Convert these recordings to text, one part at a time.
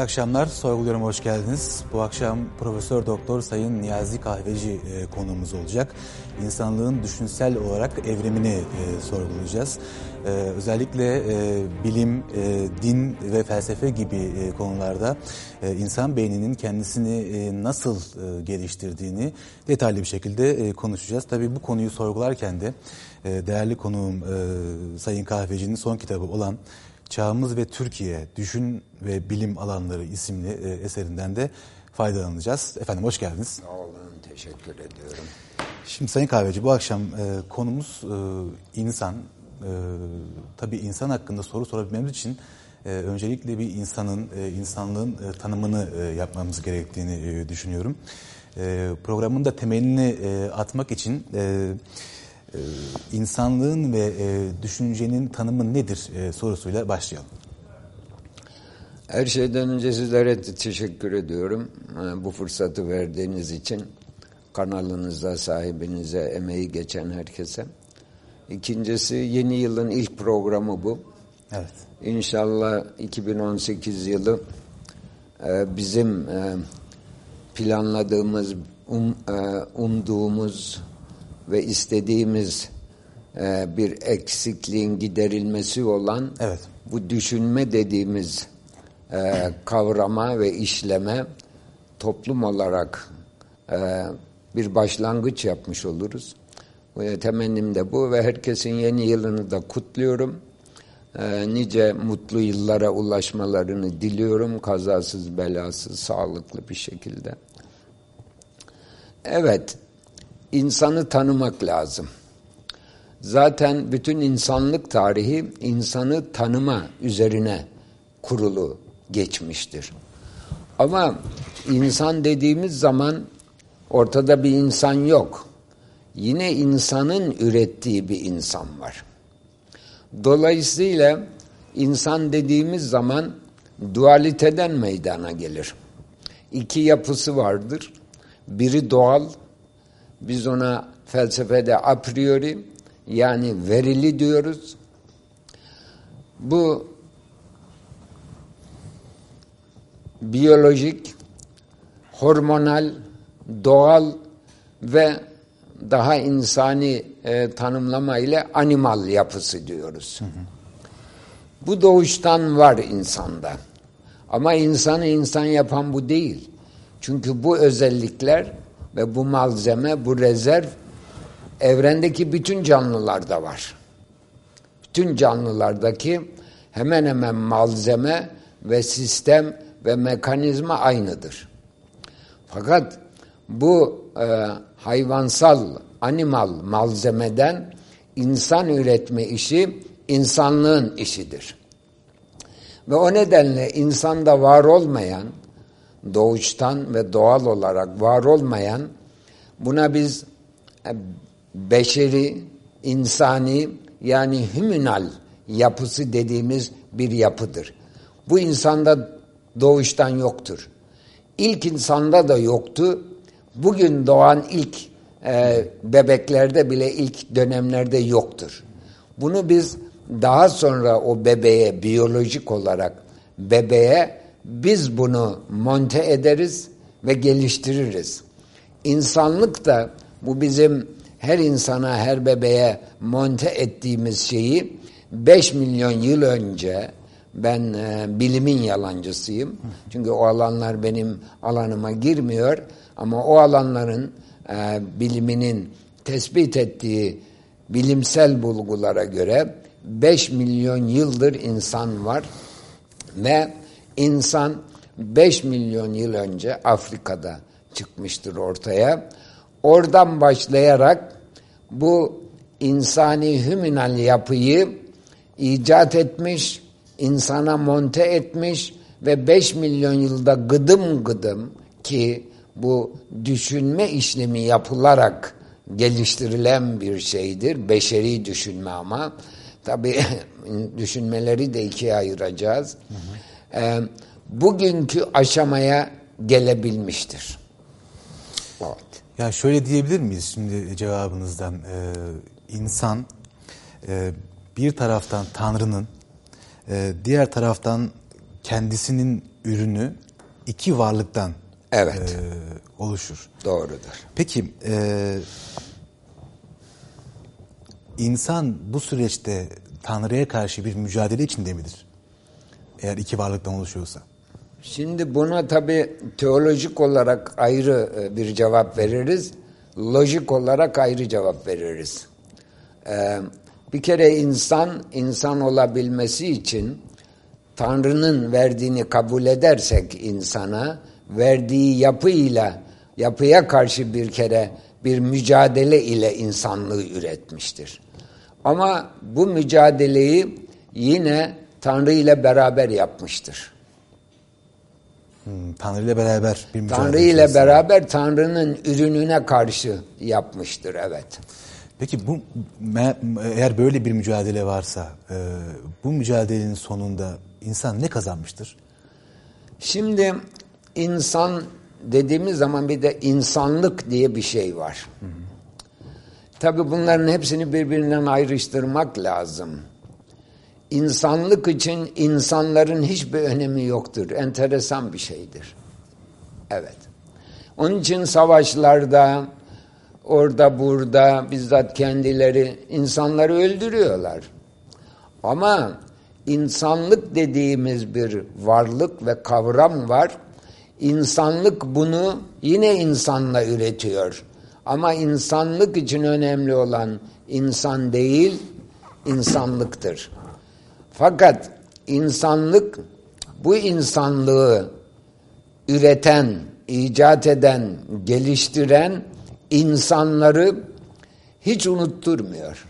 İyi akşamlar, sorguluyorum hoş geldiniz. Bu akşam Profesör Doktor Sayın Niyazi Kahveci e, konuğumuz olacak. İnsanlığın düşünsel olarak evrimini e, sorgulayacağız. E, özellikle e, bilim, e, din ve felsefe gibi e, konularda e, insan beyninin kendisini e, nasıl e, geliştirdiğini detaylı bir şekilde e, konuşacağız. Tabii bu konuyu sorgularken de e, değerli konuğum e, Sayın Kahveci'nin son kitabı olan Çağımız ve Türkiye Düşün ve Bilim Alanları isimli e, eserinden de faydalanacağız. Efendim hoş geldiniz. Sağ olun, teşekkür ediyorum. Şimdi Sayın Kahveci bu akşam e, konumuz e, insan. E, tabii insan hakkında soru sorabilmemiz için e, öncelikle bir insanın, e, insanlığın e, tanımını e, yapmamız gerektiğini e, düşünüyorum. E, programın da temelini e, atmak için... E, ee, insanlığın ve e, düşüncenin tanımı nedir e, sorusuyla başlayalım. Her şeyden önce sizlere teşekkür ediyorum. E, bu fırsatı verdiğiniz için kanalınızda sahibinize, emeği geçen herkese. İkincisi yeni yılın ilk programı bu. Evet. İnşallah 2018 yılı e, bizim e, planladığımız, um, umduğumuz ve istediğimiz e, bir eksikliğin giderilmesi olan evet. bu düşünme dediğimiz e, kavrama ve işleme toplum olarak e, bir başlangıç yapmış oluruz. Temennim de bu ve herkesin yeni yılını da kutluyorum. E, nice mutlu yıllara ulaşmalarını diliyorum. Kazasız belasız sağlıklı bir şekilde. Evet insanı tanımak lazım. Zaten bütün insanlık tarihi insanı tanıma üzerine kurulu geçmiştir. Ama insan dediğimiz zaman ortada bir insan yok. Yine insanın ürettiği bir insan var. Dolayısıyla insan dediğimiz zaman dualiteden meydana gelir. İki yapısı vardır. Biri doğal, biz ona felsefede a priori yani verili diyoruz. Bu biyolojik, hormonal, doğal ve daha insani e, tanımlama ile animal yapısı diyoruz. Hı hı. Bu doğuştan var insanda. Ama insanı insan yapan bu değil. Çünkü bu özellikler ve bu malzeme, bu rezerv evrendeki bütün canlılarda var. Bütün canlılardaki hemen hemen malzeme ve sistem ve mekanizma aynıdır. Fakat bu e, hayvansal, animal malzemeden insan üretme işi insanlığın işidir. Ve o nedenle insanda var olmayan doğuştan ve doğal olarak var olmayan buna biz e, beşeri, insani yani hümünal yapısı dediğimiz bir yapıdır. Bu insanda doğuştan yoktur. İlk insanda da yoktu. Bugün doğan ilk e, bebeklerde bile ilk dönemlerde yoktur. Bunu biz daha sonra o bebeğe biyolojik olarak bebeğe biz bunu monte ederiz ve geliştiririz. İnsanlık da bu bizim her insana, her bebeğe monte ettiğimiz şeyi 5 milyon yıl önce ben e, bilimin yalancısıyım. Çünkü o alanlar benim alanıma girmiyor ama o alanların e, biliminin tespit ettiği bilimsel bulgulara göre 5 milyon yıldır insan var ve İnsan 5 milyon yıl önce Afrika'da çıkmıştır ortaya. Oradan başlayarak bu insani hüminal yapıyı icat etmiş, insana monte etmiş ve 5 milyon yılda gıdım gıdım ki bu düşünme işlemi yapılarak geliştirilen bir şeydir. Beşeri düşünme ama tabi düşünmeleri de ikiye ayıracağız. Hı hı e, bugünkü aşamaya gelebilmiştir. Evet. Ya şöyle diyebilir miyiz şimdi cevabınızdan? Ee, insan e, bir taraftan Tanrı'nın, e, diğer taraftan kendisinin ürünü iki varlıktan Evet. e, oluşur. Doğrudur. Peki e, insan bu süreçte Tanrı'ya karşı bir mücadele içinde midir? Eğer iki varlıktan oluşuyorsa. Şimdi buna tabi teolojik olarak ayrı e, bir cevap veririz. Lojik olarak ayrı cevap veririz. Ee, bir kere insan, insan olabilmesi için Tanrı'nın verdiğini kabul edersek insana, verdiği yapıyla, yapıya karşı bir kere bir mücadele ile insanlığı üretmiştir. Ama bu mücadeleyi yine Tanrı ile beraber yapmıştır. Hmm, Tanrı ile beraber bir. Tanrı ile beraber Tanrı'nın ürününe karşı yapmıştır evet. Peki bu eğer böyle bir mücadele varsa e, bu mücadelenin sonunda insan ne kazanmıştır? Şimdi insan dediğimiz zaman bir de insanlık diye bir şey var. Tabii bunların hepsini birbirinden ayrıştırmak lazım. İnsanlık için insanların hiçbir önemi yoktur. Enteresan bir şeydir. Evet. Onun için savaşlarda, orada burada bizzat kendileri insanları öldürüyorlar. Ama insanlık dediğimiz bir varlık ve kavram var. İnsanlık bunu yine insanla üretiyor. Ama insanlık için önemli olan insan değil, insanlıktır. Fakat insanlık bu insanlığı üreten, icat eden, geliştiren insanları hiç unutturmuyor.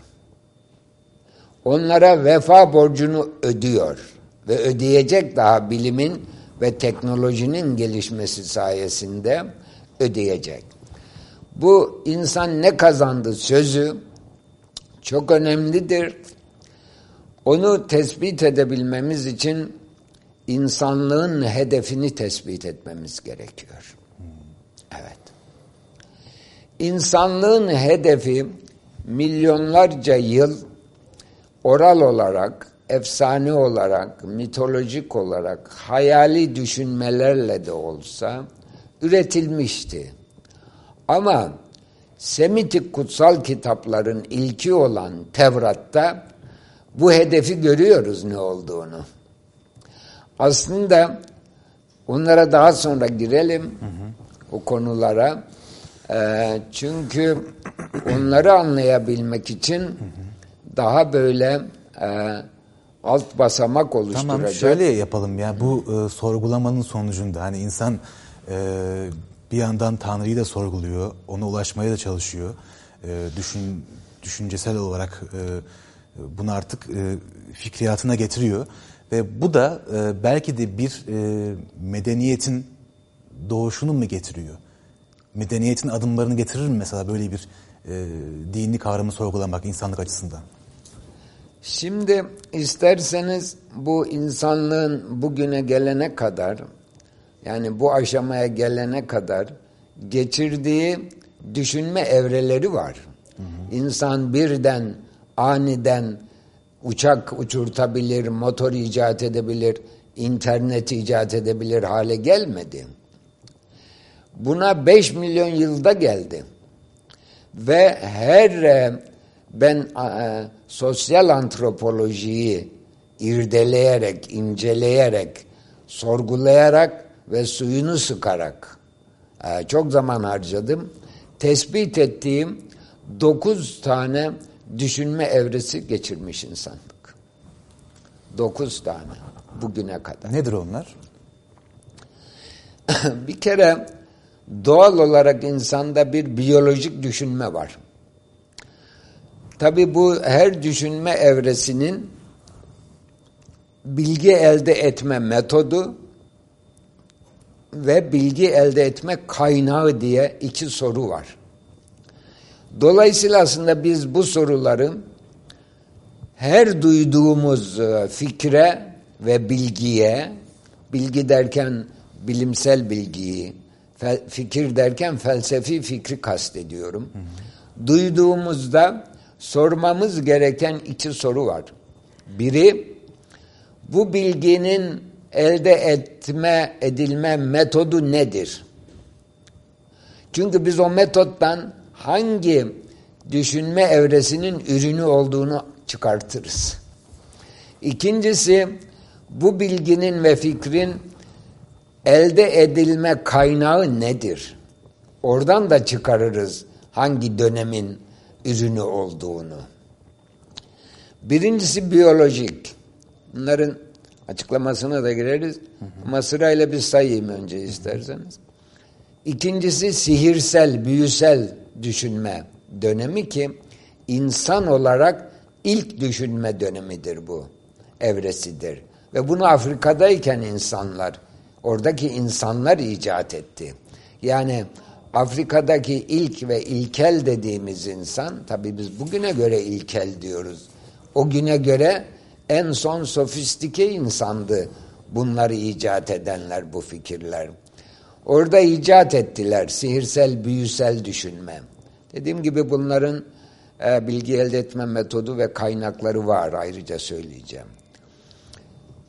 Onlara vefa borcunu ödüyor ve ödeyecek daha bilimin ve teknolojinin gelişmesi sayesinde ödeyecek. Bu insan ne kazandı sözü çok önemlidir. Onu tespit edebilmemiz için insanlığın hedefini tespit etmemiz gerekiyor. Evet. İnsanlığın hedefi milyonlarca yıl oral olarak, efsane olarak, mitolojik olarak, hayali düşünmelerle de olsa üretilmişti. Ama Semitik kutsal kitapların ilki olan Tevrat'ta bu hedefi görüyoruz ne olduğunu. Aslında onlara daha sonra girelim hı hı. o konulara. Ee, çünkü onları anlayabilmek için hı hı. daha böyle e, alt basamak oluşturacak. Tamam şöyle yapalım ya bu e, sorgulamanın sonucunda hani insan e, bir yandan Tanrı'yı da sorguluyor, ona ulaşmaya da çalışıyor. E, düşün düşüncesel olarak e, bunu artık e, fikriyatına getiriyor ve bu da e, belki de bir e, medeniyetin doğuşunu mu getiriyor? Medeniyetin adımlarını getirir mi mesela böyle bir e, dini kavramı sorgulamak insanlık açısından? Şimdi isterseniz bu insanlığın bugüne gelene kadar yani bu aşamaya gelene kadar geçirdiği düşünme evreleri var. Hı hı. İnsan birden aniden uçak uçurtabilir, motor icat edebilir, internet icat edebilir hale gelmedi. Buna 5 milyon yılda geldi. Ve her ben e, sosyal antropolojiyi irdeleyerek, inceleyerek, sorgulayarak ve suyunu sıkarak e, çok zaman harcadım. Tespit ettiğim dokuz tane düşünme evresi geçirmiş insanlık. Dokuz tane bugüne kadar. Nedir onlar? bir kere doğal olarak insanda bir biyolojik düşünme var. Tabi bu her düşünme evresinin bilgi elde etme metodu ve bilgi elde etme kaynağı diye iki soru var. Dolayısıyla aslında biz bu soruları her duyduğumuz fikre ve bilgiye, bilgi derken bilimsel bilgiyi, fikir derken felsefi fikri kastediyorum. Duyduğumuzda sormamız gereken iki soru var. Biri, bu bilginin elde etme edilme metodu nedir? Çünkü biz o metottan hangi düşünme evresinin ürünü olduğunu çıkartırız. İkincisi bu bilginin ve fikrin elde edilme kaynağı nedir? Oradan da çıkarırız hangi dönemin ürünü olduğunu. Birincisi biyolojik. Bunların açıklamasına da gireriz. Ama sırayla bir sayayım önce isterseniz. İkincisi sihirsel, büyüsel düşünme dönemi ki insan olarak ilk düşünme dönemidir bu. Evresidir. Ve bunu Afrika'dayken insanlar, oradaki insanlar icat etti. Yani Afrika'daki ilk ve ilkel dediğimiz insan, tabi biz bugüne göre ilkel diyoruz. O güne göre en son sofistike insandı bunları icat edenler, bu fikirler. Orada icat ettiler sihirsel, büyüsel düşünme. Dediğim gibi bunların e, bilgi elde etme metodu ve kaynakları var ayrıca söyleyeceğim.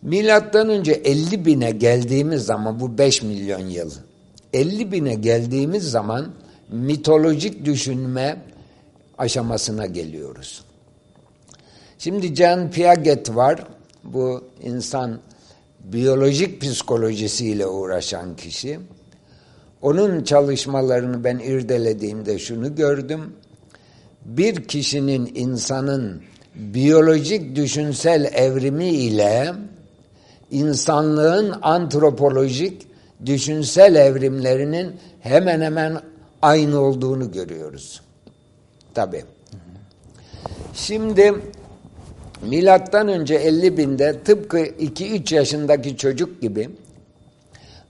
Milattan önce 50 bine geldiğimiz zaman bu 5 milyon yıl 50 bine geldiğimiz zaman mitolojik düşünme aşamasına geliyoruz. Şimdi Jean Piaget var. Bu insan biyolojik psikolojisiyle uğraşan kişi. Onun çalışmalarını ben irdelediğimde şunu gördüm. Bir kişinin insanın biyolojik düşünsel evrimi ile insanlığın antropolojik düşünsel evrimlerinin hemen hemen aynı olduğunu görüyoruz. Tabi. Şimdi milattan önce 50 binde tıpkı 2-3 yaşındaki çocuk gibi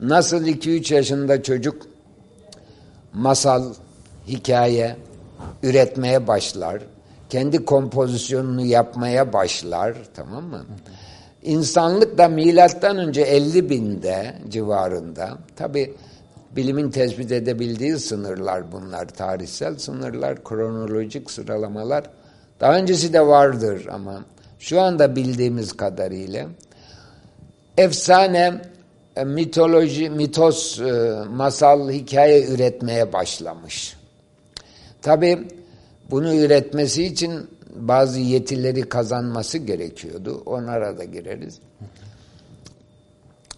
nasıl 2-3 yaşında çocuk masal, hikaye üretmeye başlar, kendi kompozisyonunu yapmaya başlar, tamam mı? İnsanlık da milattan önce 50 binde civarında, tabi bilimin tespit edebildiği sınırlar bunlar, tarihsel sınırlar, kronolojik sıralamalar. Daha öncesi de vardır ama şu anda bildiğimiz kadarıyla efsane, mitoloji, mitos, e, masal, hikaye üretmeye başlamış. Tabi bunu üretmesi için bazı yetileri kazanması gerekiyordu. Onlara da gireriz.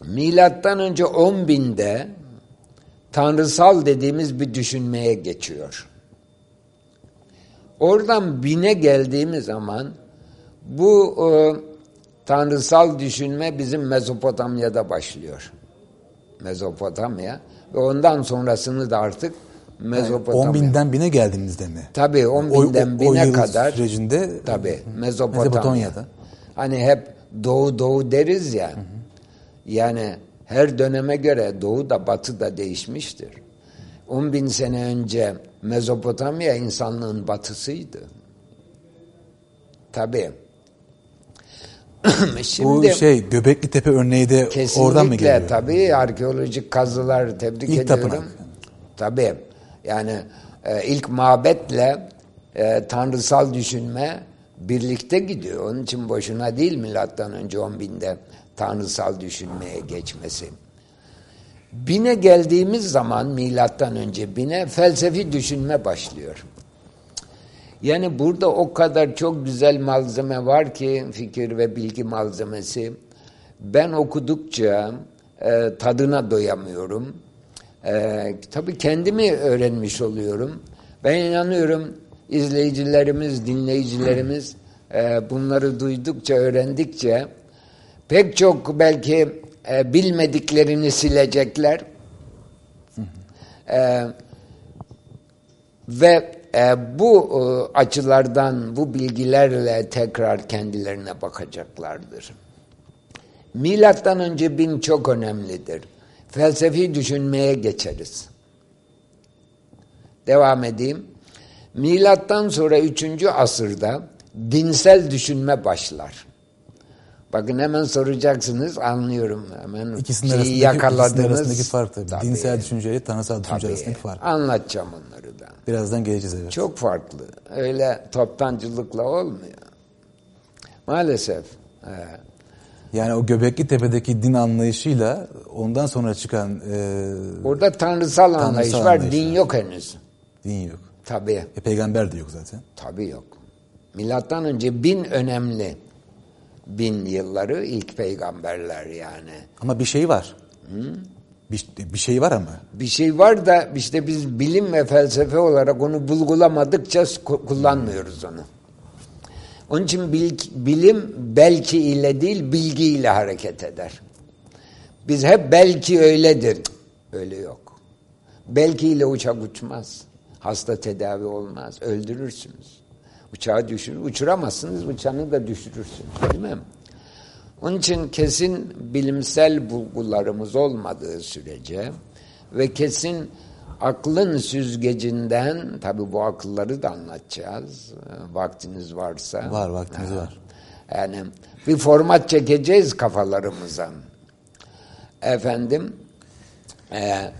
Milattan önce 10 binde tanrısal dediğimiz bir düşünmeye geçiyor. Oradan bine geldiğimiz zaman bu e, tanrısal düşünme bizim Mezopotamya'da başlıyor. Mezopotamya ve ondan sonrasını da artık Mezopotamya. 10 binden bine geldiğimizde mi? Tabii 10 binden o, bine o kadar. sürecinde tabii Mezopotamya. Mezopotamia'da. Hani hep doğu doğu deriz ya. Hı hı. Yani her döneme göre doğu da batı da değişmiştir. 10 bin sene önce Mezopotamya insanlığın batısıydı. Tabii. Şimdi, Bu şey Göbekli Tepe örneği de oradan mı geliyor? Tabii arkeolojik kazılar tebrik İlk ediyorum. Tapınak. Tabii. Yani e, ilk mabetle e, tanrısal düşünme birlikte gidiyor. Onun için boşuna değil milattan önce 10 binde tanrısal düşünmeye geçmesi. Bine geldiğimiz zaman milattan önce bine felsefi düşünme başlıyor. Yani burada o kadar çok güzel malzeme var ki fikir ve bilgi malzemesi. Ben okudukça e, tadına doyamıyorum. Ee, tabii kendimi öğrenmiş oluyorum. Ben inanıyorum izleyicilerimiz, dinleyicilerimiz e, bunları duydukça, öğrendikçe pek çok belki e, bilmediklerini silecekler. E, ve e, bu e, açılardan, bu bilgilerle tekrar kendilerine bakacaklardır. Milattan önce bin çok önemlidir felsefi düşünmeye geçeriz. Devam edeyim. Milattan sonra 3. asırda dinsel düşünme başlar. Bakın hemen soracaksınız anlıyorum hemen ikisinin şeyi arasındaki, yakaladınız. İkisinin arasındaki fark tabii. tabii. Dinsel düşünceyle tanrısal düşünce arasındaki fark. Anlatacağım onları da. Birazdan geleceğiz evet. Çok farklı. Öyle toptancılıkla olmuyor. Maalesef. Yani o Göbekli Tepe'deki din anlayışıyla ondan sonra çıkan... E, Orada tanrısal, tanrısal anlayış var, anlayış din yok henüz. Din yok. Tabii. E, peygamber de yok zaten. Tabii yok. Milattan önce bin önemli bin yılları ilk peygamberler yani. Ama bir şey var. Hı? Bir, bir şey var ama. Bir şey var da işte biz bilim ve felsefe olarak onu bulgulamadıkça kullanmıyoruz onu. Onun için bil, bilim belki ile değil bilgi ile hareket eder. Biz hep belki öyledir. Öyle yok. Belki ile uçak uçmaz. Hasta tedavi olmaz. Öldürürsünüz. Uçağı düşürür. Uçuramazsınız. Uçağını da düşürürsünüz. Değil mi? Onun için kesin bilimsel bulgularımız olmadığı sürece ve kesin aklın süzgecinden, tabi bu akılları da anlatacağız, vaktiniz varsa. Var, vaktimiz ha. var. Yani bir format çekeceğiz kafalarımıza. Efendim, e,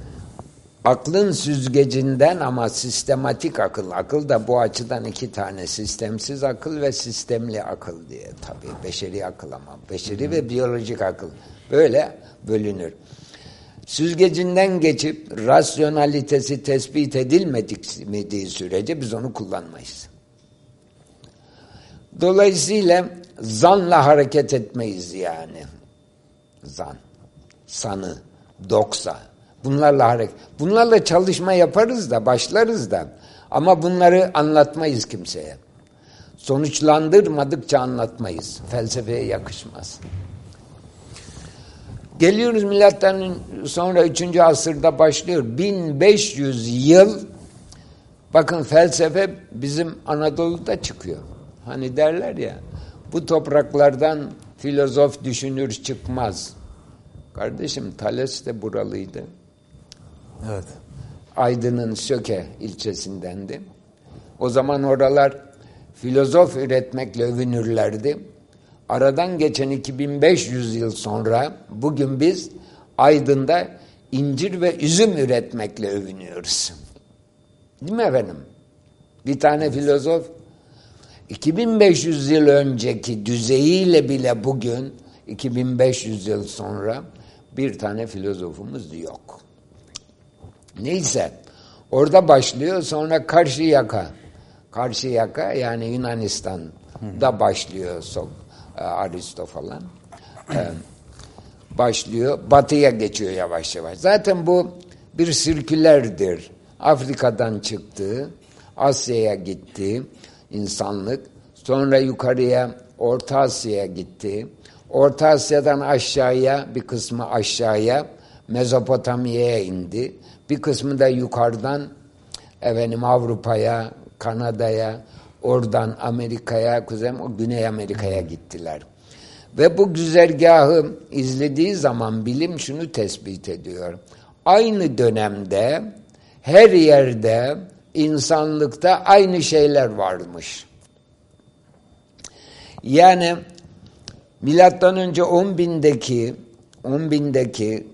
aklın süzgecinden ama sistematik akıl. Akıl da bu açıdan iki tane sistemsiz akıl ve sistemli akıl diye tabii beşeri akıl ama beşeri ve biyolojik akıl böyle bölünür. Süzgecinden geçip rasyonalitesi tespit edilmediği sürece biz onu kullanmayız. Dolayısıyla zanla hareket etmeyiz yani. Zan, sanı, doksa Bunlarla hareket. Bunlarla çalışma yaparız da, başlarız da. Ama bunları anlatmayız kimseye. Sonuçlandırmadıkça anlatmayız. Felsefeye yakışmaz. Geliyoruz milattan sonra 3. asırda başlıyor. 1500 yıl bakın felsefe bizim Anadolu'da çıkıyor. Hani derler ya bu topraklardan filozof düşünür çıkmaz. Kardeşim Thales de buralıydı. Evet. Aydın'ın Söke ilçesindendi. O zaman oralar filozof üretmekle övünürlerdi. Aradan geçen 2500 yıl sonra bugün biz Aydın'da incir ve üzüm üretmekle övünüyoruz. Değil mi efendim? Bir tane filozof 2500 yıl önceki düzeyiyle bile bugün 2500 yıl sonra bir tane filozofumuz yok. Neyse orada başlıyor sonra karşı yaka karşı yaka yani Yunanistan'da başlıyor sok, e, Aristo falan. E, başlıyor batıya geçiyor yavaş yavaş. Zaten bu bir sirkülerdir. Afrika'dan çıktı, Asya'ya gitti insanlık. Sonra yukarıya Orta Asya'ya gitti. Orta Asya'dan aşağıya bir kısmı aşağıya Mezopotamya'ya indi. Bir kısmı da yukarıdan efendim Avrupa'ya, Kanada'ya, oradan Amerika'ya, Kuzey Güney Amerika'ya gittiler. Ve bu güzergahı izlediği zaman bilim şunu tespit ediyor. Aynı dönemde her yerde insanlıkta aynı şeyler varmış. Yani milattan önce 10 bindeki 10 bindeki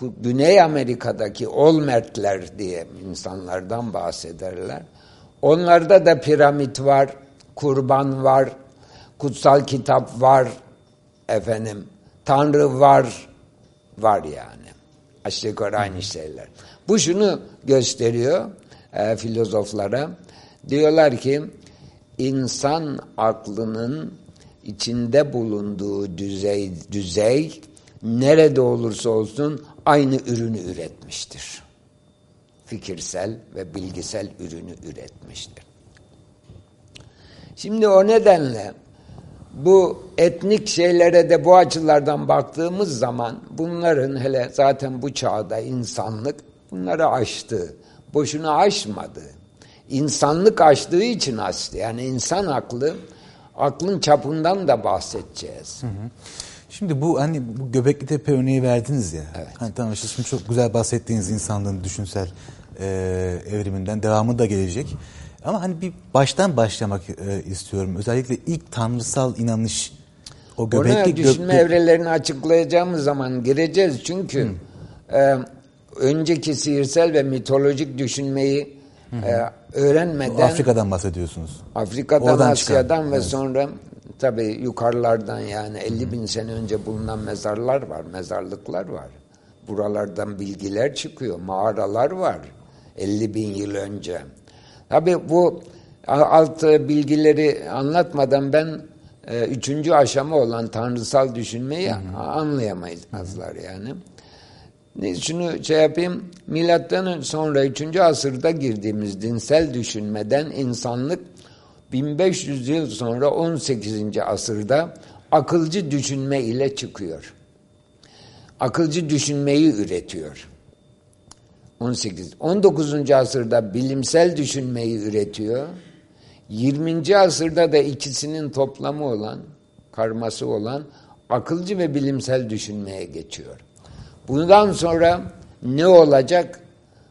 Güney Amerika'daki Olmertler diye insanlardan bahsederler. Onlarda da piramit var, kurban var, kutsal kitap var, efendim, Tanrı var, var yani. Aşağı yukarı aynı şeyler. Bu şunu gösteriyor e, filozoflara. Diyorlar ki insan aklının içinde bulunduğu düzey, düzey nerede olursa olsun aynı ürünü üretmiştir. Fikirsel ve bilgisel ürünü üretmiştir. Şimdi o nedenle bu etnik şeylere de bu açılardan baktığımız zaman bunların hele zaten bu çağda insanlık bunları aştı. Boşuna aşmadı. İnsanlık aştığı için aştı. Yani insan aklı, aklın çapından da bahsedeceğiz. Hı hı. Şimdi bu hani bu Göbekli Tepe örneği verdiniz ya. Evet. Hani tamam işte şimdi çok güzel bahsettiğiniz insanlığın düşünsel e, evriminden devamı da gelecek. Ama hani bir baştan başlamak e, istiyorum. Özellikle ilk tanrısal inanış o göbekli Ona düşünme gök... evrelerini açıklayacağımız zaman gireceğiz. Çünkü e, önceki sihirsel ve mitolojik düşünmeyi e, öğrenmeden... Afrika'dan bahsediyorsunuz. Afrika'dan, Oradan Asya'dan çıkan. ve evet. sonra Tabii yukarılardan yani 50 bin sene önce bulunan mezarlar var, mezarlıklar var. Buralardan bilgiler çıkıyor, mağaralar var 50 bin yıl önce. Tabii bu alt bilgileri anlatmadan ben e, üçüncü aşama olan tanrısal düşünmeyi anlayamayızlar yani. Şunu şey yapayım, milattan sonra 3. asırda girdiğimiz dinsel düşünmeden insanlık 1500 yıl sonra 18. asırda akılcı düşünme ile çıkıyor. Akılcı düşünmeyi üretiyor. 18. 19. asırda bilimsel düşünmeyi üretiyor. 20. asırda da ikisinin toplamı olan, karması olan akılcı ve bilimsel düşünmeye geçiyor. Bundan sonra ne olacak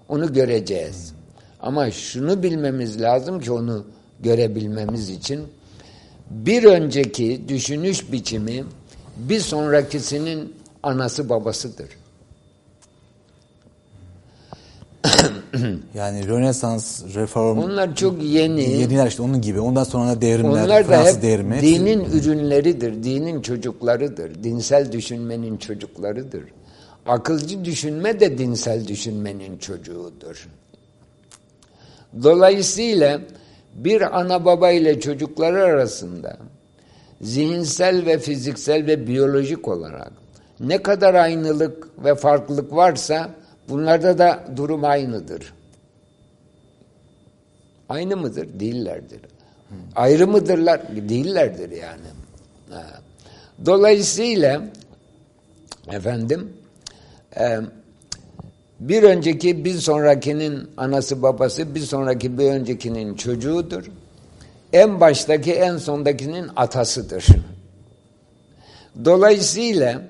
onu göreceğiz. Ama şunu bilmemiz lazım ki onu görebilmemiz için bir önceki düşünüş biçimi bir sonrakisinin anası babasıdır. yani Rönesans, Reform... Onlar çok yeni. Yeniler işte onun gibi. Ondan sonra devrimler, Onlar da Fransız hep devrimi. dinin ürünleridir, dinin çocuklarıdır. Dinsel düşünmenin çocuklarıdır. Akılcı düşünme de dinsel düşünmenin çocuğudur. Dolayısıyla bir ana baba ile çocukları arasında zihinsel ve fiziksel ve biyolojik olarak ne kadar aynılık ve farklılık varsa bunlarda da durum aynıdır. Aynı mıdır? Değillerdir. Ayrı mıdırlar? Değillerdir yani. Dolayısıyla efendim e, bir önceki bir sonrakinin anası babası bir sonraki bir öncekinin çocuğudur. En baştaki en sondakinin atasıdır. Dolayısıyla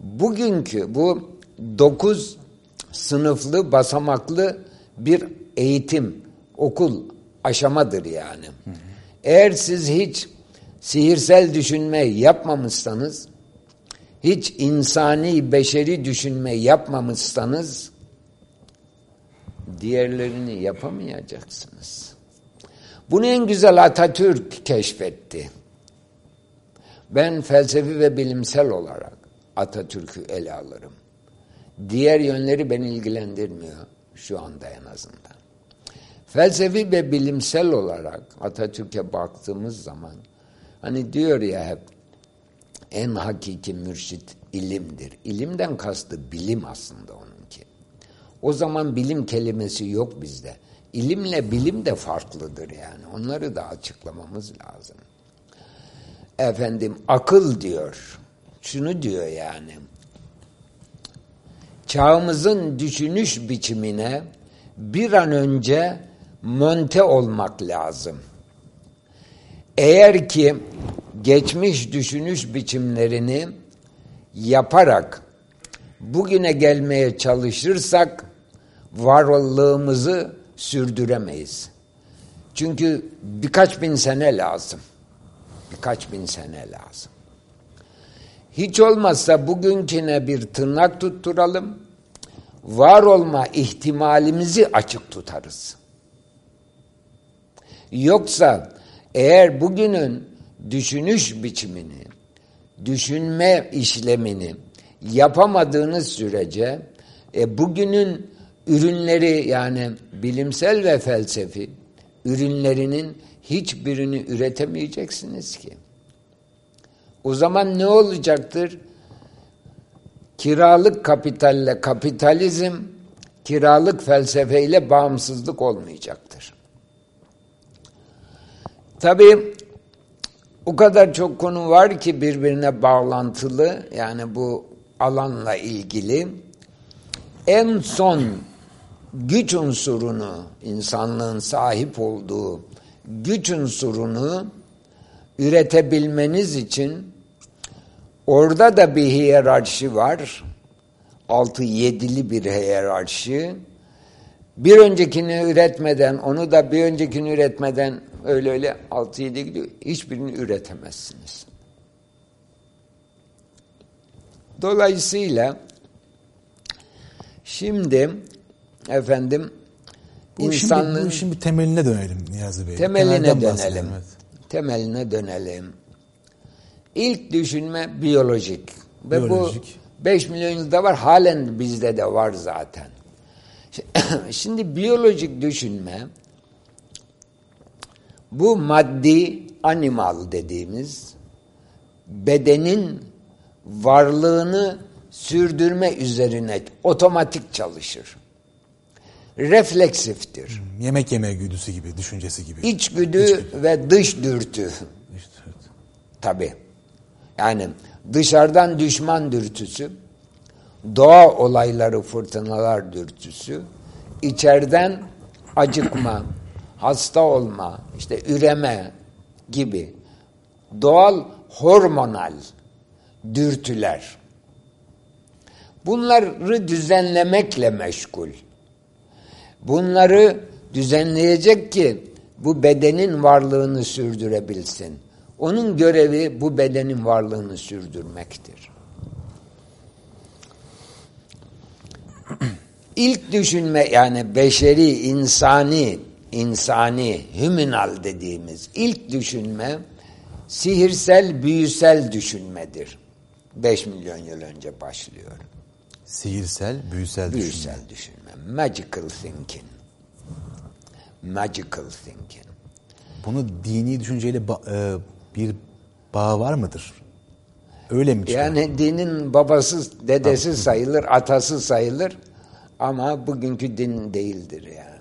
bugünkü bu dokuz sınıflı basamaklı bir eğitim, okul aşamadır yani. Eğer siz hiç sihirsel düşünme yapmamışsanız hiç insani, beşeri düşünme yapmamışsanız diğerlerini yapamayacaksınız. Bunu en güzel Atatürk keşfetti. Ben felsefi ve bilimsel olarak Atatürk'ü ele alırım. Diğer yönleri beni ilgilendirmiyor şu anda en azından. Felsefi ve bilimsel olarak Atatürk'e baktığımız zaman hani diyor ya hep en hakiki mürşit ilimdir. İlimden kastı bilim aslında onunki. O zaman bilim kelimesi yok bizde. İlimle bilim de farklıdır yani. Onları da açıklamamız lazım. Efendim akıl diyor. Şunu diyor yani. Çağımızın düşünüş biçimine bir an önce monte olmak lazım. Eğer ki geçmiş düşünüş biçimlerini yaparak bugüne gelmeye çalışırsak varlığımızı sürdüremeyiz. Çünkü birkaç bin sene lazım. Birkaç bin sene lazım. Hiç olmazsa bugünküne bir tırnak tutturalım. Var olma ihtimalimizi açık tutarız. Yoksa eğer bugünün düşünüş biçimini, düşünme işlemini yapamadığınız sürece e, bugünün ürünleri yani bilimsel ve felsefi ürünlerinin hiçbirini üretemeyeceksiniz ki. O zaman ne olacaktır? Kiralık kapitalle kapitalizm, kiralık felsefeyle bağımsızlık olmayacaktır. Tabii o kadar çok konu var ki birbirine bağlantılı yani bu alanla ilgili en son güç unsurunu insanlığın sahip olduğu güç unsurunu üretebilmeniz için orada da bir hiyerarşi var. Altı yedili bir hiyerarşi. Bir öncekini üretmeden, onu da bir öncekini üretmeden öyle öyle 6-7 gidiyor. Hiçbirini üretemezsiniz. Dolayısıyla şimdi efendim bu insanlığın... Işin, bu işin bir temeline dönelim Niyazi Bey. Temeline dönelim. Evet. Temeline dönelim. İlk düşünme biyolojik. Ve Biyolojik. bu 5 milyon yılda var. Halen bizde de var zaten. Şimdi biyolojik düşünme bu maddi animal dediğimiz bedenin varlığını sürdürme üzerine otomatik çalışır. Refleksiftir. Yemek yeme güdüsü gibi, düşüncesi gibi. İçgüdü ve dış dürtü. İşte, evet. Tabi. Yani dışarıdan düşman dürtüsü, doğa olayları fırtınalar dürtüsü, içeriden acıkma, hasta olma, işte üreme gibi doğal hormonal dürtüler. Bunları düzenlemekle meşgul. Bunları düzenleyecek ki bu bedenin varlığını sürdürebilsin. Onun görevi bu bedenin varlığını sürdürmektir. İlk düşünme yani beşeri, insani, insani, hüminal dediğimiz ilk düşünme sihirsel, büyüsel düşünmedir. 5 milyon yıl önce başlıyor. Sihirsel, büyüsel, Büyüsel düşünme. Magical thinking. Magical thinking. Bunu dini düşünceyle ba- e, bir bağ var mıdır? Öyle mi çıkıyor? Yani dinin babası, dedesi sayılır, atası sayılır ama bugünkü din değildir yani.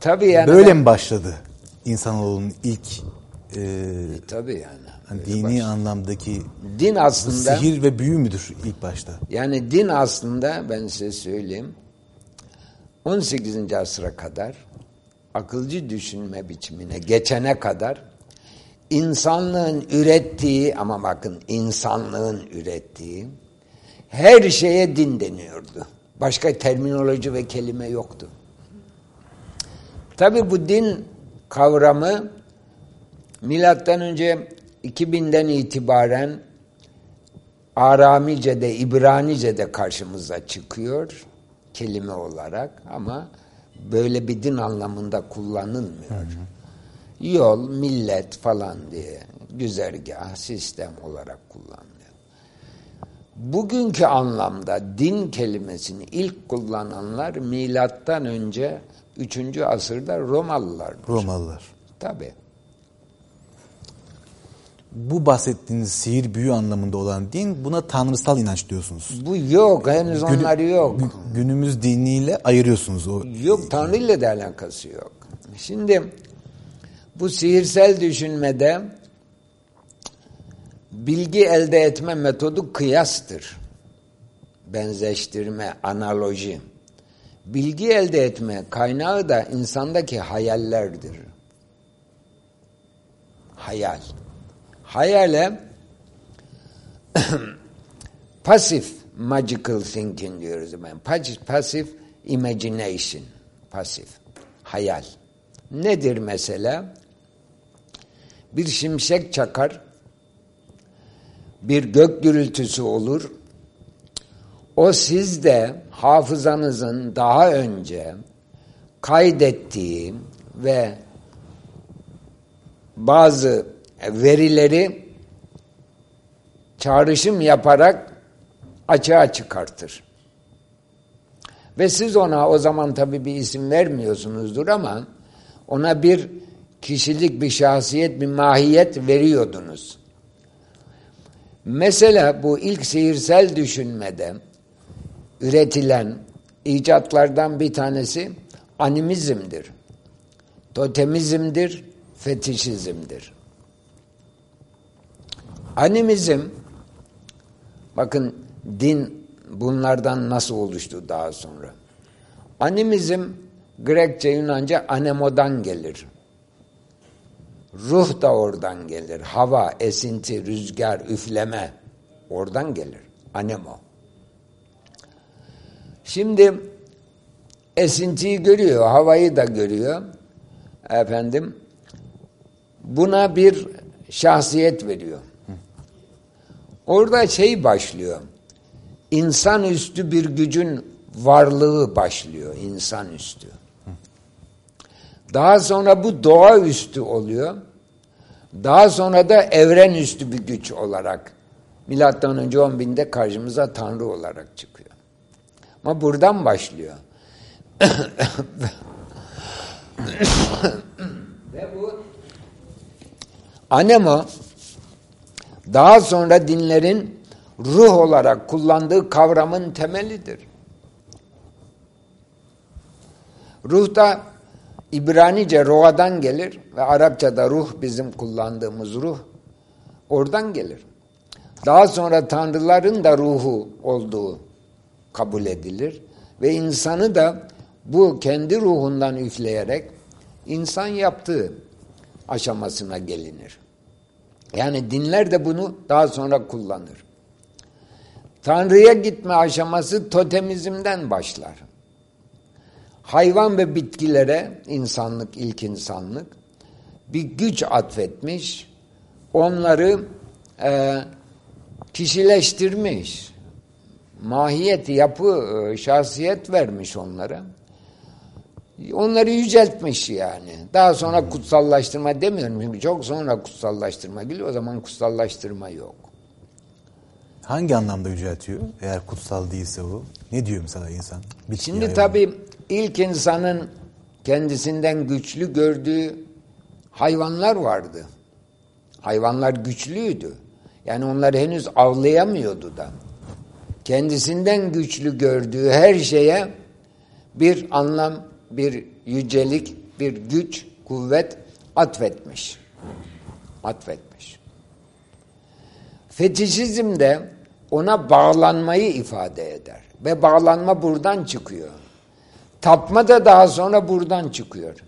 Tabii yani Böyle ben- mi başladı insanoğlunun ilk e, tabii yani. hani dini baş- anlamdaki Din aslında sihir ve büyü müdür ilk başta? yani din aslında ben size söyleyeyim 18. asıra kadar akılcı düşünme biçimine geçene kadar insanlığın ürettiği ama bakın insanlığın ürettiği her şeye din deniyordu. Başka terminoloji ve kelime yoktu. Tabi bu din kavramı milattan önce 2000'den itibaren Aramice'de, İbranice'de karşımıza çıkıyor kelime olarak ama böyle bir din anlamında kullanılmıyor. Yol, millet falan diye güzergah, sistem olarak kullanılıyor. Bugünkü anlamda din kelimesini ilk kullananlar milattan önce 3. asırda Romalılardır. Romalılar. Tabii. Bu bahsettiğiniz sihir büyü anlamında olan din buna tanrısal inanç diyorsunuz. Bu yok, henüz Günü- onları yok. gü- günümüz diniyle ayırıyorsunuz o. Yok Tanrı ile de alakası yok. Şimdi bu sihirsel düşünmede bilgi elde etme metodu kıyastır. Benzeştirme, analoji. Bilgi elde etme kaynağı da insandaki hayallerdir. Hayal. Hayale pasif magical thinking diyoruz. Pasif, pasif imagination. Pasif. Hayal. Nedir mesela? Bir şimşek çakar. Bir gök gürültüsü olur. O sizde hafızanızın daha önce kaydettiği ve bazı verileri çağrışım yaparak açığa çıkartır. Ve siz ona o zaman tabii bir isim vermiyorsunuzdur ama ona bir kişilik, bir şahsiyet, bir mahiyet veriyordunuz. Mesela bu ilk sihirsel düşünmede üretilen icatlardan bir tanesi animizmdir. Totemizmdir, fetişizmdir. Animizm, bakın din bunlardan nasıl oluştu daha sonra. Animizm, Grekçe, Yunanca anemodan gelir. Ruh da oradan gelir. Hava, esinti, rüzgar, üfleme oradan gelir. Anemo. Şimdi esintiyi görüyor, havayı da görüyor. Efendim, buna bir şahsiyet veriyor. Orada şey başlıyor. İnsanüstü bir gücün varlığı başlıyor. insanüstü. Daha sonra bu doğaüstü oluyor. Daha sonra da evren üstü bir güç olarak milattan önce 10 binde karşımıza Tanrı olarak çıkıyor. Ama buradan başlıyor. Ve bu anemo daha sonra dinlerin ruh olarak kullandığı kavramın temelidir. Ruh da İbranice roadan gelir ve Arapçada ruh bizim kullandığımız ruh oradan gelir. Daha sonra tanrıların da ruhu olduğu kabul edilir ve insanı da bu kendi ruhundan üfleyerek insan yaptığı aşamasına gelinir. Yani dinler de bunu daha sonra kullanır. Tanrı'ya gitme aşaması totemizmden başlar. Hayvan ve bitkilere insanlık, ilk insanlık bir güç atfetmiş, onları e, kişileştirmiş, mahiyet, yapı, e, şahsiyet vermiş onlara. Onları yüceltmiş yani. Daha sonra kutsallaştırma demiyorum çünkü çok sonra kutsallaştırma geliyor. O zaman kutsallaştırma yok. Hangi anlamda yüceltiyor? Eğer kutsal değilse o. Ne diyor mesela insan? Bitki Şimdi tabii ilk insanın kendisinden güçlü gördüğü hayvanlar vardı. Hayvanlar güçlüydü. Yani onları henüz avlayamıyordu da. Kendisinden güçlü gördüğü her şeye bir anlam, bir yücelik, bir güç, kuvvet atfetmiş. Atfetmiş. Fetişizm de ona bağlanmayı ifade eder. Ve bağlanma buradan çıkıyor. Tapma da daha sonra buradan çıkıyor.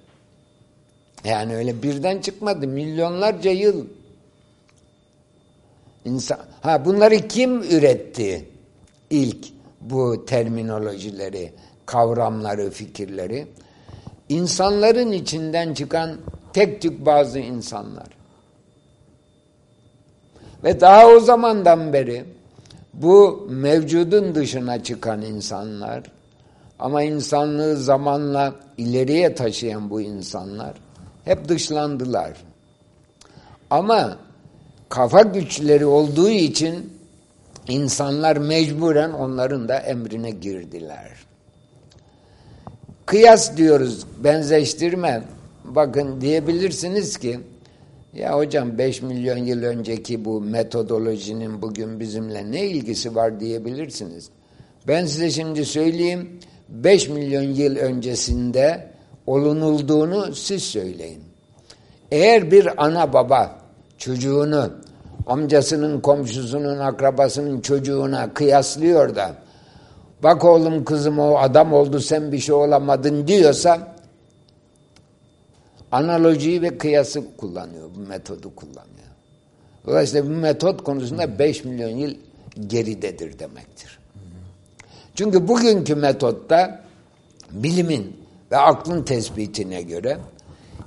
Yani öyle birden çıkmadı. Milyonlarca yıl insan ha bunları kim üretti? İlk bu terminolojileri, kavramları, fikirleri insanların içinden çıkan tek tük bazı insanlar. Ve daha o zamandan beri bu mevcudun dışına çıkan insanlar ama insanlığı zamanla ileriye taşıyan bu insanlar hep dışlandılar. Ama kafa güçleri olduğu için insanlar mecburen onların da emrine girdiler. Kıyas diyoruz, benzeştirme. Bakın diyebilirsiniz ki ya hocam 5 milyon yıl önceki bu metodolojinin bugün bizimle ne ilgisi var diyebilirsiniz. Ben size şimdi söyleyeyim 5 milyon yıl öncesinde olunulduğunu siz söyleyin. Eğer bir ana baba çocuğunu amcasının, komşusunun, akrabasının çocuğuna kıyaslıyor da bak oğlum kızım o adam oldu sen bir şey olamadın diyorsa analojiyi ve kıyası kullanıyor, bu metodu kullanıyor. Dolayısıyla bu metot konusunda 5 milyon yıl geridedir demektir. Çünkü bugünkü metotta bilimin ve aklın tespitine göre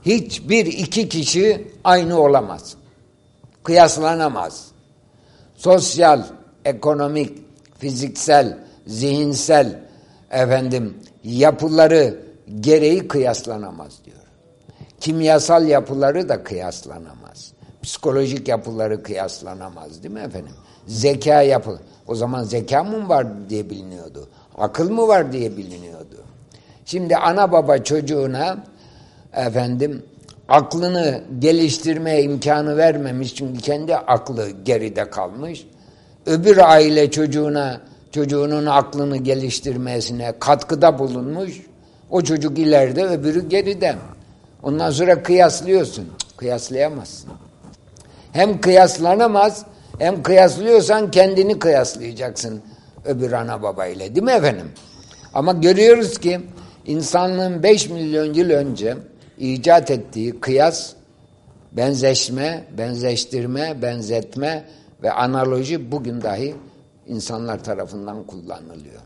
hiçbir iki kişi aynı olamaz. Kıyaslanamaz. Sosyal, ekonomik, fiziksel, zihinsel efendim yapıları gereği kıyaslanamaz diyor. Kimyasal yapıları da kıyaslanamaz. Psikolojik yapıları kıyaslanamaz değil mi efendim? Zeka yapı. O zaman zeka mı var diye biliniyordu. Akıl mı var diye biliniyordu. Şimdi ana baba çocuğuna efendim aklını geliştirmeye imkanı vermemiş çünkü kendi aklı geride kalmış. Öbür aile çocuğuna çocuğunun aklını geliştirmesine katkıda bulunmuş. O çocuk ileride öbürü geride. Ondan sonra kıyaslıyorsun. Kıyaslayamazsın. Hem kıyaslanamaz hem kıyaslıyorsan kendini kıyaslayacaksın öbür ana babayla değil mi efendim? Ama görüyoruz ki insanlığın 5 milyon yıl önce icat ettiği kıyas, benzeşme, benzeştirme, benzetme ve analoji bugün dahi insanlar tarafından kullanılıyor.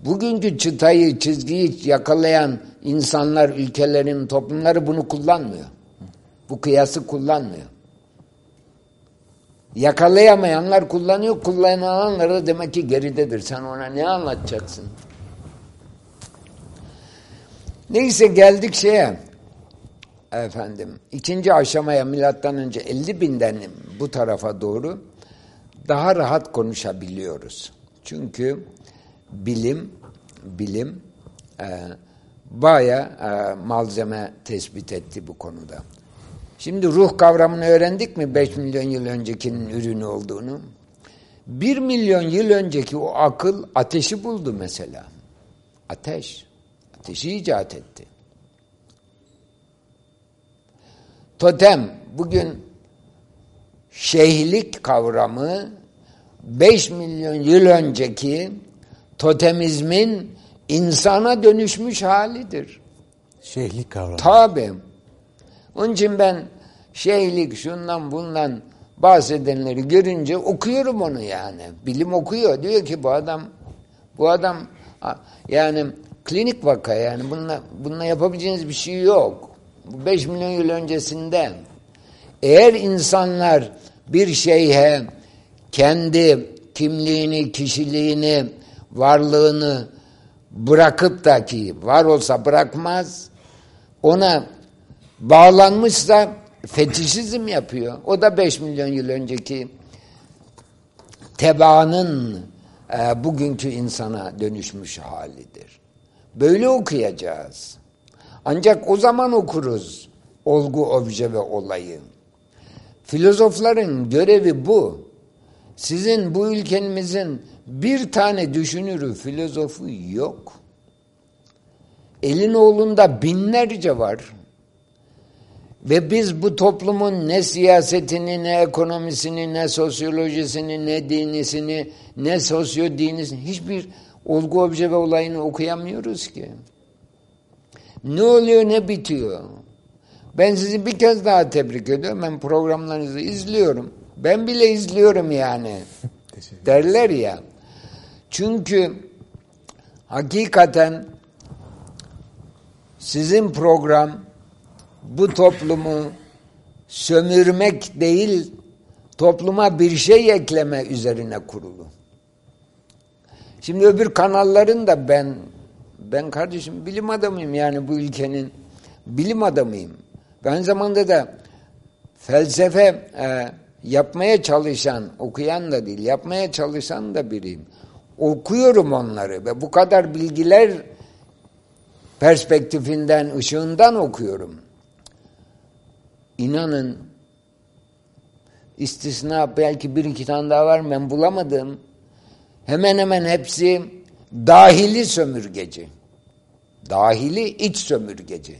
Bugünkü çıtayı, çizgiyi yakalayan insanlar, ülkelerin, toplumları bunu kullanmıyor. Bu kıyası kullanmıyor. Yakalayamayanlar kullanıyor, kullananlar da demek ki geridedir. Sen ona ne efendim ikinci aşamaya milattan önce 50 binden bu tarafa doğru daha rahat konuşabiliyoruz. Çünkü bilim bilim e, baya e, malzeme tespit etti bu konuda. Şimdi ruh kavramını öğrendik mi 5 milyon yıl öncekinin ürünü olduğunu? 1 milyon yıl önceki o akıl ateşi buldu mesela. Ateş. Ateşi icat etti. Totem bugün şeyhlik kavramı 5 milyon yıl önceki totemizmin insana dönüşmüş halidir. Şeyhlik kavramı. Tabi. Onun için ben şeyhlik şundan bundan bahsedenleri görünce okuyorum onu yani. Bilim okuyor. Diyor ki bu adam bu adam yani klinik vaka yani bununla, bununla yapabileceğiniz bir şey yok. Bu 5 milyon yıl öncesinde eğer insanlar bir şeyhe kendi kimliğini, kişiliğini, varlığını bırakıp da ki var olsa bırakmaz ona bağlanmışsa fetişizm yapıyor. O da 5 milyon yıl önceki tebaanın e, bugünkü insana dönüşmüş halidir. Böyle okuyacağız. Ancak o zaman okuruz olgu, obje ve olayı. Filozofların görevi bu. Sizin bu ülkemizin bir tane düşünürü, filozofu yok. Elin oğlunda binlerce var. Ve biz bu toplumun ne siyasetini, ne ekonomisini, ne sosyolojisini, ne dinisini, ne sosyo dinisini, hiçbir olgu, obje ve olayını okuyamıyoruz ki. Ne oluyor, ne bitiyor? Ben sizi bir kez daha tebrik ediyorum. Ben programlarınızı izliyorum. Ben bile izliyorum yani. Derler ya. Çünkü hakikaten sizin program bu toplumu sömürmek değil, topluma bir şey ekleme üzerine kurulu. Şimdi öbür kanalların da ben ben kardeşim bilim adamıyım yani bu ülkenin bilim adamıyım. Ben zamanda da felsefe e, yapmaya çalışan, okuyan da değil, yapmaya çalışan da biriyim. Okuyorum onları ve bu kadar bilgiler perspektifinden, ışığından okuyorum. İnanın istisna belki bir iki tane daha var ben bulamadım. Hemen hemen hepsi dahili sömürgeci. Dahili iç sömürgeci.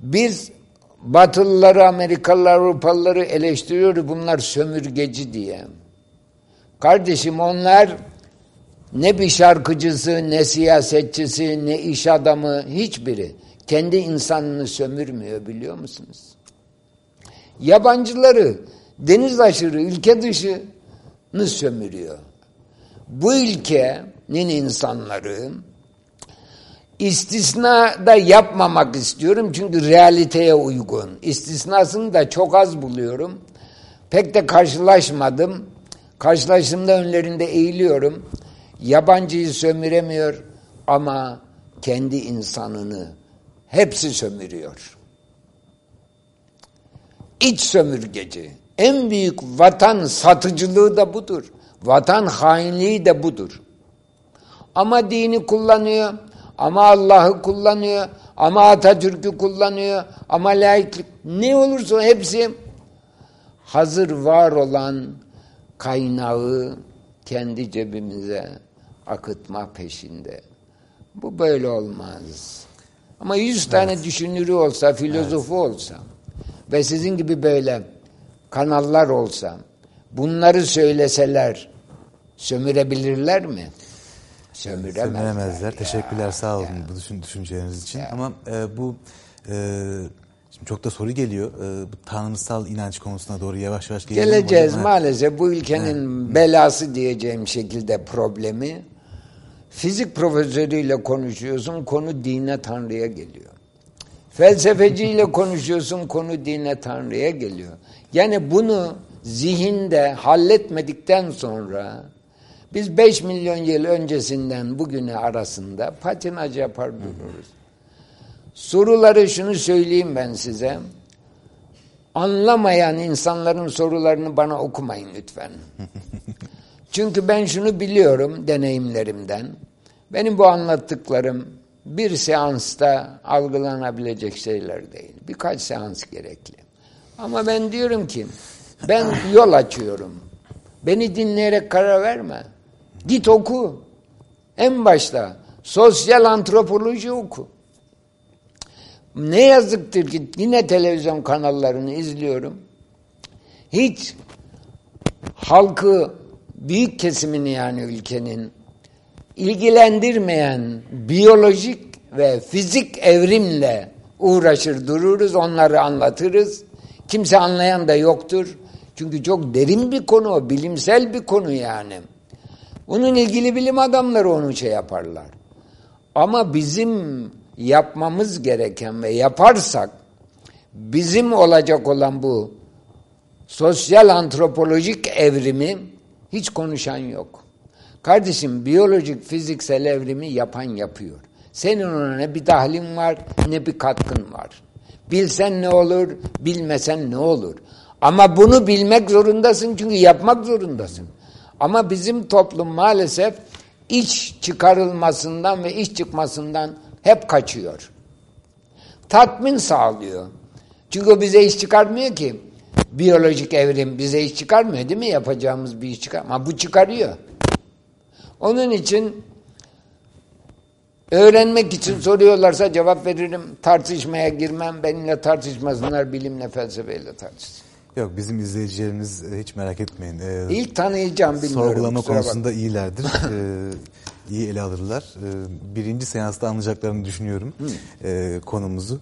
Biz Batılıları, Amerikalıları, Avrupalıları eleştiriyoruz bunlar sömürgeci diye. Kardeşim onlar ne bir şarkıcısı, ne siyasetçisi, ne iş adamı hiçbiri kendi insanını sömürmüyor biliyor musunuz? Yabancıları deniz aşırı, ülke dışını sömürüyor. Bu ülkenin insanları istisna da yapmamak istiyorum çünkü realiteye uygun. İstisnasını da çok az buluyorum. Pek de karşılaşmadım. Karşılaştığımda önlerinde eğiliyorum. Yabancıyı sömüremiyor ama kendi insanını hepsi sömürüyor. İç sömürgeci. En büyük vatan satıcılığı da budur. Vatan hainliği de budur. Ama dini kullanıyor, ama Allah'ı kullanıyor, ama Atatürk'ü kullanıyor, ama laiklik. Ne olursa hepsi hazır var olan kaynağı kendi cebimize akıtma peşinde. Bu böyle olmaz. Ama yüz tane evet. düşünürü olsa, filozofu evet. olsa ve sizin gibi böyle kanallar olsa, bunları söyleseler sömürebilirler mi? Sömüremezler. Sömüremezler. Teşekkürler sağ olun ya. bu düşün, düşünceleriniz için. Ya. Ama e, bu e, şimdi çok da soru geliyor. E, bu tanrısal inanç konusuna doğru yavaş yavaş geliyor. Geleceğiz maalesef. Bu ülkenin evet. belası diyeceğim şekilde problemi. Fizik profesörüyle konuşuyorsun, konu dine tanrıya geliyor. Felsefeciyle konuşuyorsun, konu dine tanrıya geliyor. Yani bunu zihinde halletmedikten sonra biz 5 milyon yıl öncesinden bugüne arasında patinaj yapar dururuz. Soruları şunu söyleyeyim ben size. Anlamayan insanların sorularını bana okumayın lütfen. Çünkü ben şunu biliyorum deneyimlerimden. Benim bu anlattıklarım bir seansta algılanabilecek şeyler değil. Birkaç seans gerekli. Ama ben diyorum ki ben yol açıyorum. Beni dinleyerek karar verme. Git oku. En başta sosyal antropoloji oku. Ne yazıktır ki yine televizyon kanallarını izliyorum. Hiç halkı büyük kesimini yani ülkenin ilgilendirmeyen biyolojik ve fizik evrimle uğraşır dururuz, onları anlatırız. Kimse anlayan da yoktur. Çünkü çok derin bir konu, bilimsel bir konu yani. Bunun ilgili bilim adamları onu şey yaparlar. Ama bizim yapmamız gereken ve yaparsak bizim olacak olan bu sosyal antropolojik evrimi hiç konuşan yok. Kardeşim biyolojik fiziksel evrimi yapan yapıyor. Senin ona ne bir dahlin var ne bir katkın var. Bilsen ne olur, bilmesen ne olur. Ama bunu bilmek zorundasın çünkü yapmak zorundasın. Ama bizim toplum maalesef iç çıkarılmasından ve iş çıkmasından hep kaçıyor. Tatmin sağlıyor. Çünkü bize iş çıkarmıyor ki. Biyolojik evrim bize iş çıkarmıyor değil mi? Yapacağımız bir iş çıkar. Ama bu çıkarıyor. Onun için öğrenmek için soruyorlarsa cevap veririm. Tartışmaya girmem. Benimle tartışmasınlar. Bilimle, felsefeyle tartışsın. Yok bizim izleyicilerimiz e, hiç merak etmeyin. Ee, İlk tanıyacağım bilmiyorum. Sorgulama konusunda bak. iyilerdir. ee, iyi ele alırlar. Ee, birinci seansta anlayacaklarını düşünüyorum ee, konumuzu.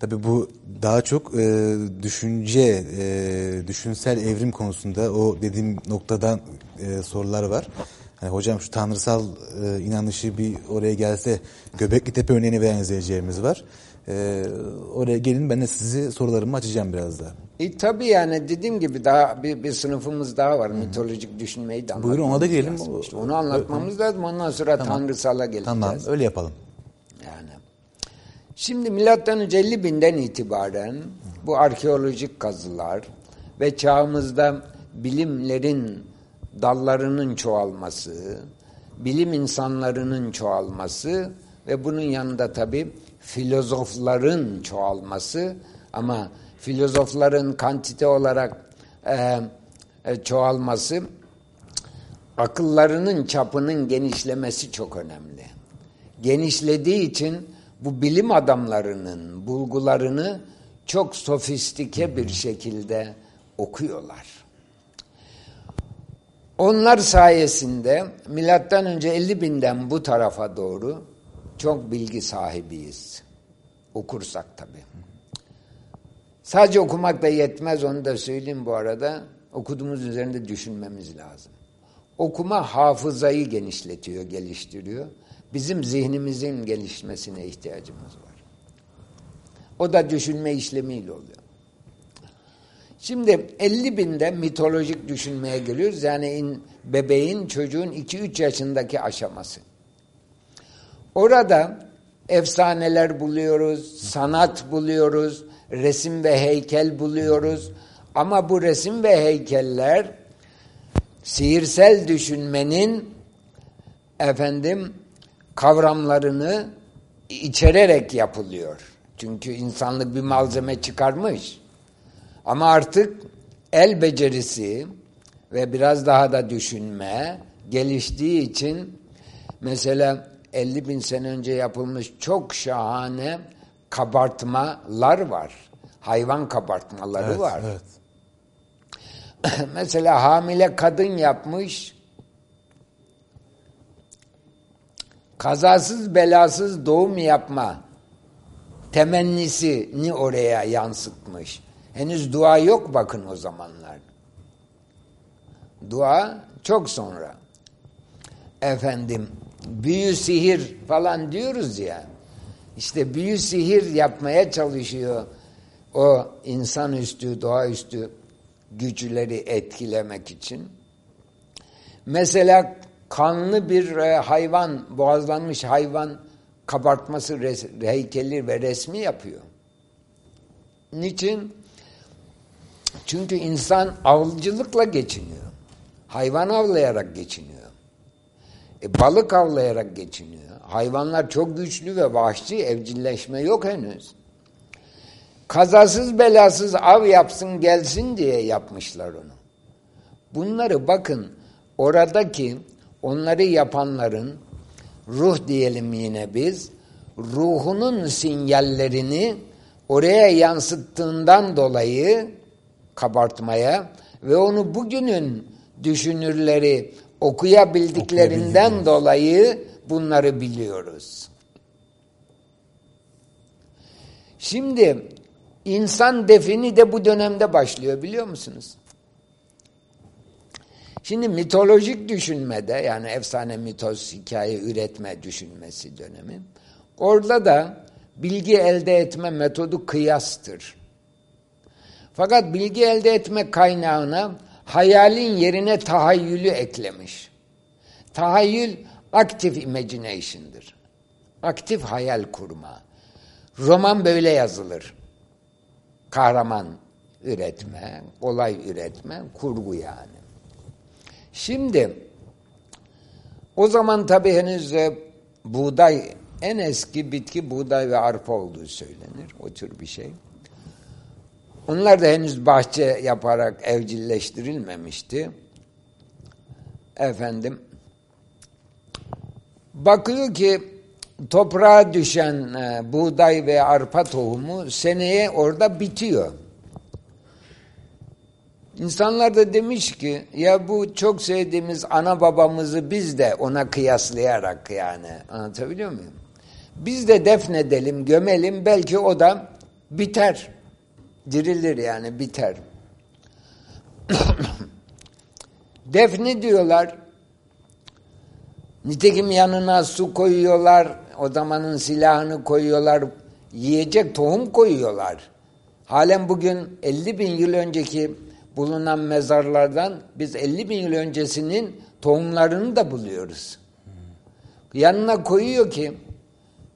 Tabii bu daha çok e, düşünce, e, düşünsel evrim konusunda o dediğim noktadan e, sorular var. Hani hocam şu tanrısal e, inanışı bir oraya gelse Göbekli Tepe örneğini veren izleyicilerimiz var. E, oraya gelin ben de sizi sorularımı açacağım biraz daha. E, tabii yani dediğim gibi daha bir, bir sınıfımız daha var. Hı. Mitolojik düşünmeyi de Buyurun ona da gelelim. İşte onu anlatmamız lazım. Ondan sonra tamam. tanrısala geleceğiz. Tamam öyle yapalım. Yani. Şimdi milattan önce 50 binden itibaren bu arkeolojik kazılar ve çağımızda bilimlerin dallarının çoğalması, bilim insanlarının çoğalması ve bunun yanında tabii filozofların çoğalması ama filozofların kantite olarak e, e, çoğalması akıllarının çapının genişlemesi çok önemli. Genişlediği için bu bilim adamlarının bulgularını çok sofistike bir şekilde okuyorlar. Onlar sayesinde milattan önce 50 binden bu tarafa doğru çok bilgi sahibiyiz. Okursak tabii. Sadece okumak da yetmez onu da söyleyeyim bu arada. Okuduğumuz üzerinde düşünmemiz lazım. Okuma hafızayı genişletiyor, geliştiriyor. Bizim zihnimizin gelişmesine ihtiyacımız var. O da düşünme işlemiyle oluyor. Şimdi 50 binde mitolojik düşünmeye geliyoruz. Yani in, bebeğin, çocuğun 2-3 yaşındaki aşaması. Orada efsaneler buluyoruz, sanat buluyoruz, resim ve heykel buluyoruz. Ama bu resim ve heykeller sihirsel düşünmenin efendim kavramlarını içererek yapılıyor. Çünkü insanlık bir malzeme çıkarmış. Ama artık el becerisi ve biraz daha da düşünme geliştiği için mesela 50 bin sene önce yapılmış çok şahane kabartmalar var. Hayvan kabartmaları evet, var. Evet. Mesela hamile kadın yapmış kazasız belasız doğum yapma temennisini oraya yansıtmış. Henüz dua yok bakın o zamanlar. Dua çok sonra. Efendim büyü sihir falan diyoruz ya. İşte büyü sihir yapmaya çalışıyor o insanüstü, doğaüstü güçleri etkilemek için. Mesela kanlı bir e, hayvan, boğazlanmış hayvan kabartması heykeli ve resmi yapıyor. Niçin? Çünkü insan avcılıkla geçiniyor. Hayvan avlayarak geçiniyor. E, balık avlayarak geçiniyor. Hayvanlar çok güçlü ve vahşi, evcilleşme yok henüz. Kazasız belasız av yapsın gelsin diye yapmışlar onu. Bunları bakın oradaki onları yapanların ruh diyelim yine biz ruhunun sinyallerini oraya yansıttığından dolayı kabartmaya ve onu bugünün düşünürleri okuyabildiklerinden dolayı bunları biliyoruz. Şimdi insan defini de bu dönemde başlıyor biliyor musunuz? Şimdi mitolojik düşünmede yani efsane mitos hikaye üretme düşünmesi dönemi orada da bilgi elde etme metodu kıyastır. Fakat bilgi elde etme kaynağına hayalin yerine tahayyülü eklemiş. Tahayyül aktif imagination'dır. Aktif hayal kurma. Roman böyle yazılır. Kahraman üretme, olay üretme, kurgu yani. Şimdi o zaman tabi henüz e, buğday en eski bitki buğday ve arpa olduğu söylenir. O tür bir şey. Onlar da henüz bahçe yaparak evcilleştirilmemişti. Efendim bakıyor ki toprağa düşen e, buğday ve arpa tohumu seneye orada bitiyor. İnsanlar da demiş ki ya bu çok sevdiğimiz ana babamızı biz de ona kıyaslayarak yani anlatabiliyor muyum? Biz de defnedelim, gömelim belki o da biter. Dirilir yani biter. Defne diyorlar. Nitekim yanına su koyuyorlar. O zamanın silahını koyuyorlar. Yiyecek tohum koyuyorlar. Halen bugün 50 bin yıl önceki bulunan mezarlardan biz 50 bin yıl öncesinin tohumlarını da buluyoruz. Yanına koyuyor ki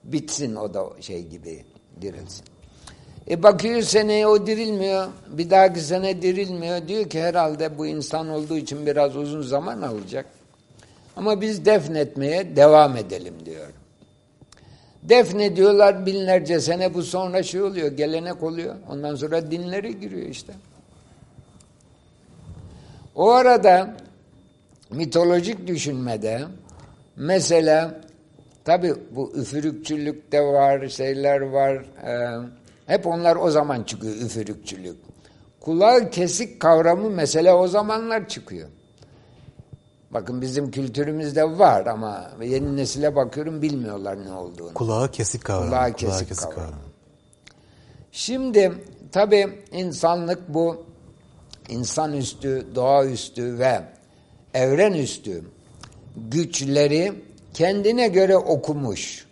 bitsin o da şey gibi dirilsin. E bakıyor seneye o dirilmiyor. Bir dahaki sene dirilmiyor. Diyor ki herhalde bu insan olduğu için biraz uzun zaman alacak. Ama biz defnetmeye devam edelim diyor. Defne diyorlar binlerce sene bu sonra şey oluyor, gelenek oluyor. Ondan sonra dinlere giriyor işte. O arada mitolojik düşünmede mesela tabi bu üfürükçülük de var, şeyler var. E, hep onlar o zaman çıkıyor üfürükçülük. Kulağı kesik kavramı mesela o zamanlar çıkıyor. Bakın bizim kültürümüzde var ama yeni nesile bakıyorum bilmiyorlar ne olduğunu. Kulağı kesik kavramı. Kulağı kesik, Kulağı kesik kavramı. kavramı. Şimdi tabi insanlık bu insanüstü, doğaüstü ve evrenüstü güçleri kendine göre okumuş.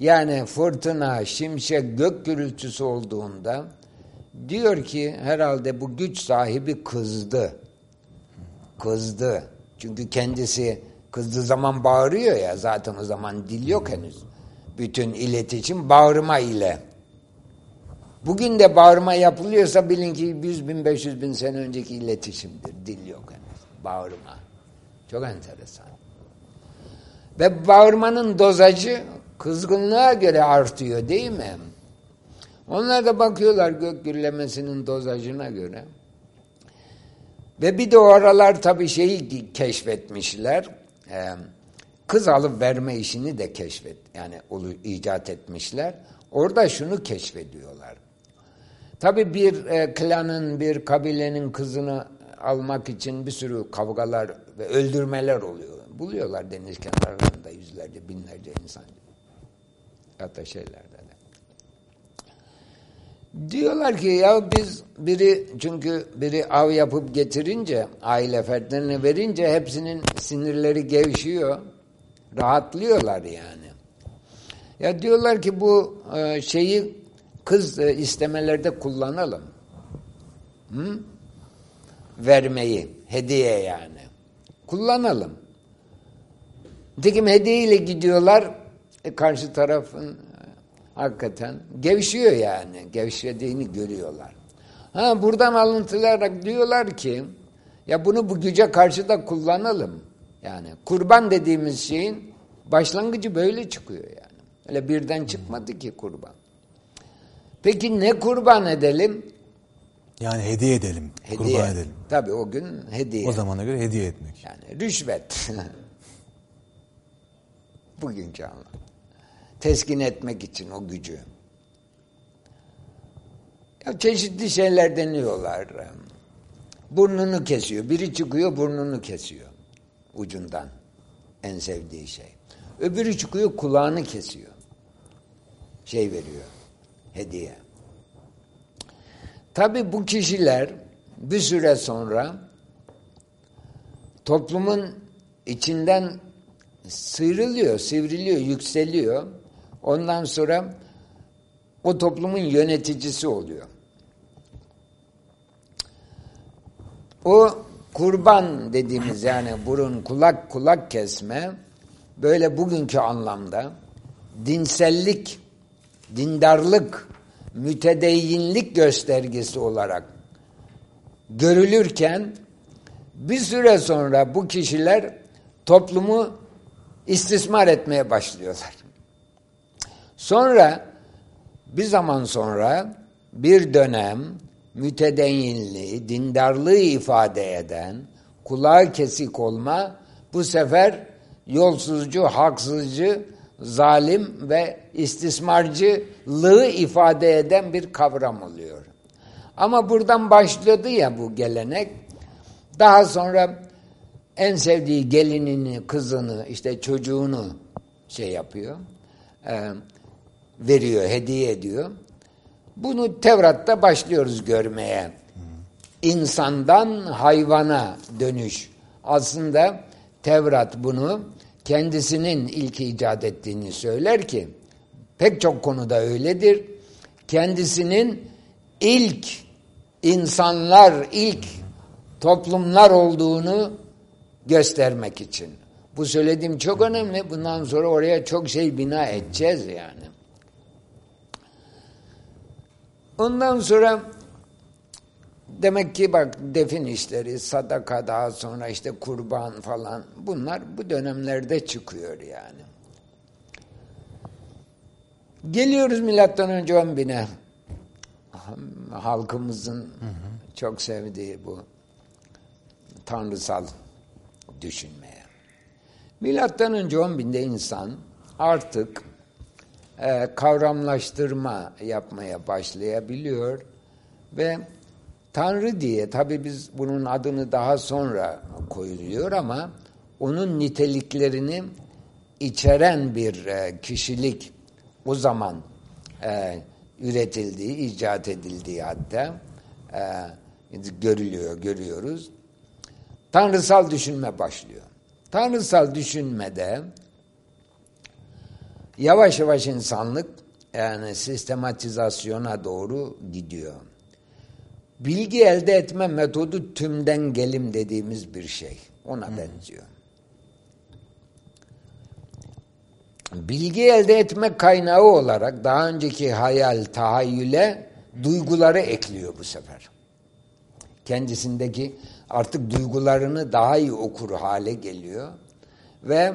Yani fırtına, şimşek, gök gürültüsü olduğunda diyor ki herhalde bu güç sahibi kızdı. Kızdı. Çünkü kendisi kızdığı zaman bağırıyor ya zaten o zaman dil yok henüz. Bütün iletişim bağırma ile. Bugün de bağırma yapılıyorsa bilin ki 100 bin 500 bin sene önceki iletişimdir. Dil yok henüz. Bağırma. Çok enteresan. Ve bağırmanın dozajı kızgınlığa göre artıyor değil mi? Onlar da bakıyorlar gök gürlemesinin dozajına göre. Ve bir de o aralar tabii şeyi keşfetmişler. E, kız alıp verme işini de keşfet yani icat etmişler. Orada şunu keşfediyorlar. Tabii bir e, klanın, bir kabilenin kızını almak için bir sürü kavgalar ve öldürmeler oluyor. Buluyorlar deniz kenarlarında yüzlerce, binlerce insan. Hatta şeylerde de. Diyorlar ki ya biz biri çünkü biri av yapıp getirince aile fertlerine verince hepsinin sinirleri gevşiyor. Rahatlıyorlar yani. Ya diyorlar ki bu e, şeyi kız e, istemelerde kullanalım. Hı? Vermeyi, hediye yani. Kullanalım. Nitekim hediyeyle gidiyorlar, E, karşı tarafın hakikaten gevşiyor yani. Gevşediğini görüyorlar. Ha buradan alıntılarak diyorlar ki ya bunu bu güce karşı da kullanalım. Yani kurban dediğimiz şeyin başlangıcı böyle çıkıyor yani. Öyle birden çıkmadı ki kurban. Peki ne kurban edelim? Yani hediye edelim, hediye. kurban edelim. Tabii o gün hediye. O zamana göre hediye etmek. Yani rüşvet. Bugünkü anlam. Teskin etmek için o gücü. Ya çeşitli şeyler deniyorlar. Burnunu kesiyor. Biri çıkıyor burnunu kesiyor. Ucundan. En sevdiği şey. Öbürü çıkıyor kulağını kesiyor. Şey veriyor. Hediye. Tabi bu kişiler bir süre sonra toplumun içinden sıyrılıyor, sivriliyor, yükseliyor. Ondan sonra o toplumun yöneticisi oluyor. O kurban dediğimiz yani burun kulak kulak kesme böyle bugünkü anlamda dinsellik, dindarlık, mütedeyyinlik göstergesi olarak görülürken bir süre sonra bu kişiler toplumu istismar etmeye başlıyorlar. Sonra bir zaman sonra bir dönem mütedeyyinliği, dindarlığı ifade eden, kulağı kesik olma bu sefer yolsuzcu, haksızcı, zalim ve istismarcılığı ifade eden bir kavram oluyor. Ama buradan başladı ya bu gelenek. Daha sonra en sevdiği gelinini, kızını, işte çocuğunu şey yapıyor. E, veriyor, hediye ediyor. Bunu Tevrat'ta başlıyoruz görmeye. İnsandan hayvana dönüş. Aslında Tevrat bunu kendisinin ilk icat ettiğini söyler ki pek çok konuda öyledir. Kendisinin ilk insanlar, ilk toplumlar olduğunu göstermek için. Bu söylediğim çok önemli. Bundan sonra oraya çok şey bina edeceğiz yani. Ondan sonra demek ki bak defin işleri, sadaka daha sonra işte kurban falan bunlar bu dönemlerde çıkıyor yani. Geliyoruz milattan önce 10 bine. Halkımızın hı hı. çok sevdiği bu tanrısal düşünmeye. Milattan önce 10 binde insan artık e, kavramlaştırma yapmaya başlayabiliyor ve Tanrı diye tabi biz bunun adını daha sonra koyuluyor ama onun niteliklerini içeren bir e, kişilik o zaman e, üretildiği, icat edildiği hatta e, görülüyor, görüyoruz. Tanrısal düşünme başlıyor. Tanrısal düşünmede yavaş yavaş insanlık yani sistematizasyona doğru gidiyor. Bilgi elde etme metodu tümden gelim dediğimiz bir şey. Ona hmm. benziyor. Bilgi elde etme kaynağı olarak daha önceki hayal, tahayyüle duyguları ekliyor bu sefer. Kendisindeki artık duygularını daha iyi okur hale geliyor. Ve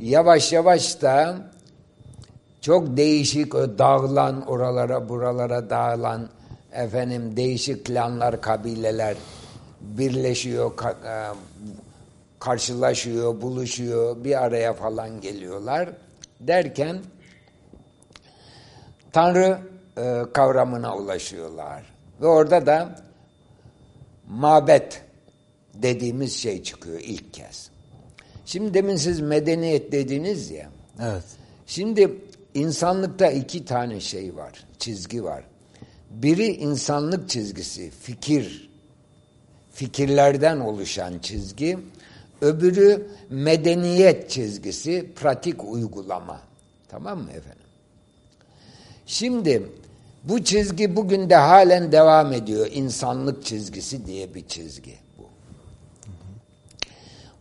yavaş yavaş da çok değişik dağılan oralara buralara dağılan efendim değişik klanlar kabileler birleşiyor e, karşılaşıyor buluşuyor bir araya falan geliyorlar derken Tanrı e, kavramına ulaşıyorlar ve orada da mabet dediğimiz şey çıkıyor ilk kez. Şimdi demin siz medeniyet dediniz ya. Evet. Şimdi insanlıkta iki tane şey var, çizgi var. Biri insanlık çizgisi, fikir, fikirlerden oluşan çizgi. Öbürü medeniyet çizgisi, pratik uygulama. Tamam mı efendim? Şimdi bu çizgi bugün de halen devam ediyor. İnsanlık çizgisi diye bir çizgi bu.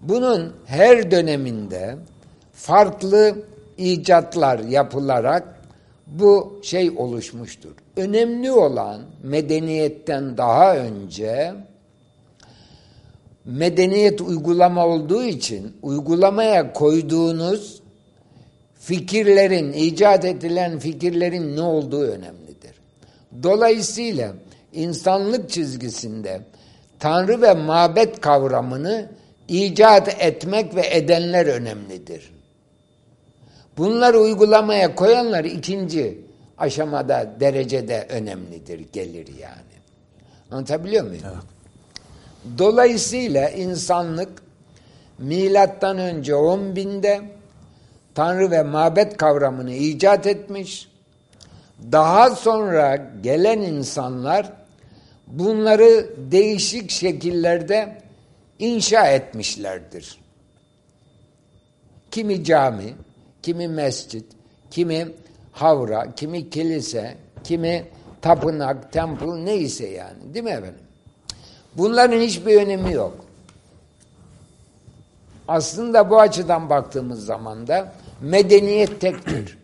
Bunun her döneminde farklı icatlar yapılarak bu şey oluşmuştur. Önemli olan medeniyetten daha önce medeniyet uygulama olduğu için uygulamaya koyduğunuz fikirlerin, icat edilen fikirlerin ne olduğu önemlidir. Dolayısıyla insanlık çizgisinde Tanrı ve mabet kavramını icat etmek ve edenler önemlidir. Bunları uygulamaya koyanlar ikinci aşamada, derecede önemlidir, gelir yani. Anlatabiliyor muyum? Evet. Dolayısıyla insanlık milattan önce 10 binde Tanrı ve mabet kavramını icat etmiş. Daha sonra gelen insanlar bunları değişik şekillerde inşa etmişlerdir. Kimi cami, kimi mescit, kimi havra, kimi kilise, kimi tapınak, temple neyse yani. Değil mi efendim? Bunların hiçbir önemi yok. Aslında bu açıdan baktığımız zaman da medeniyet tektir.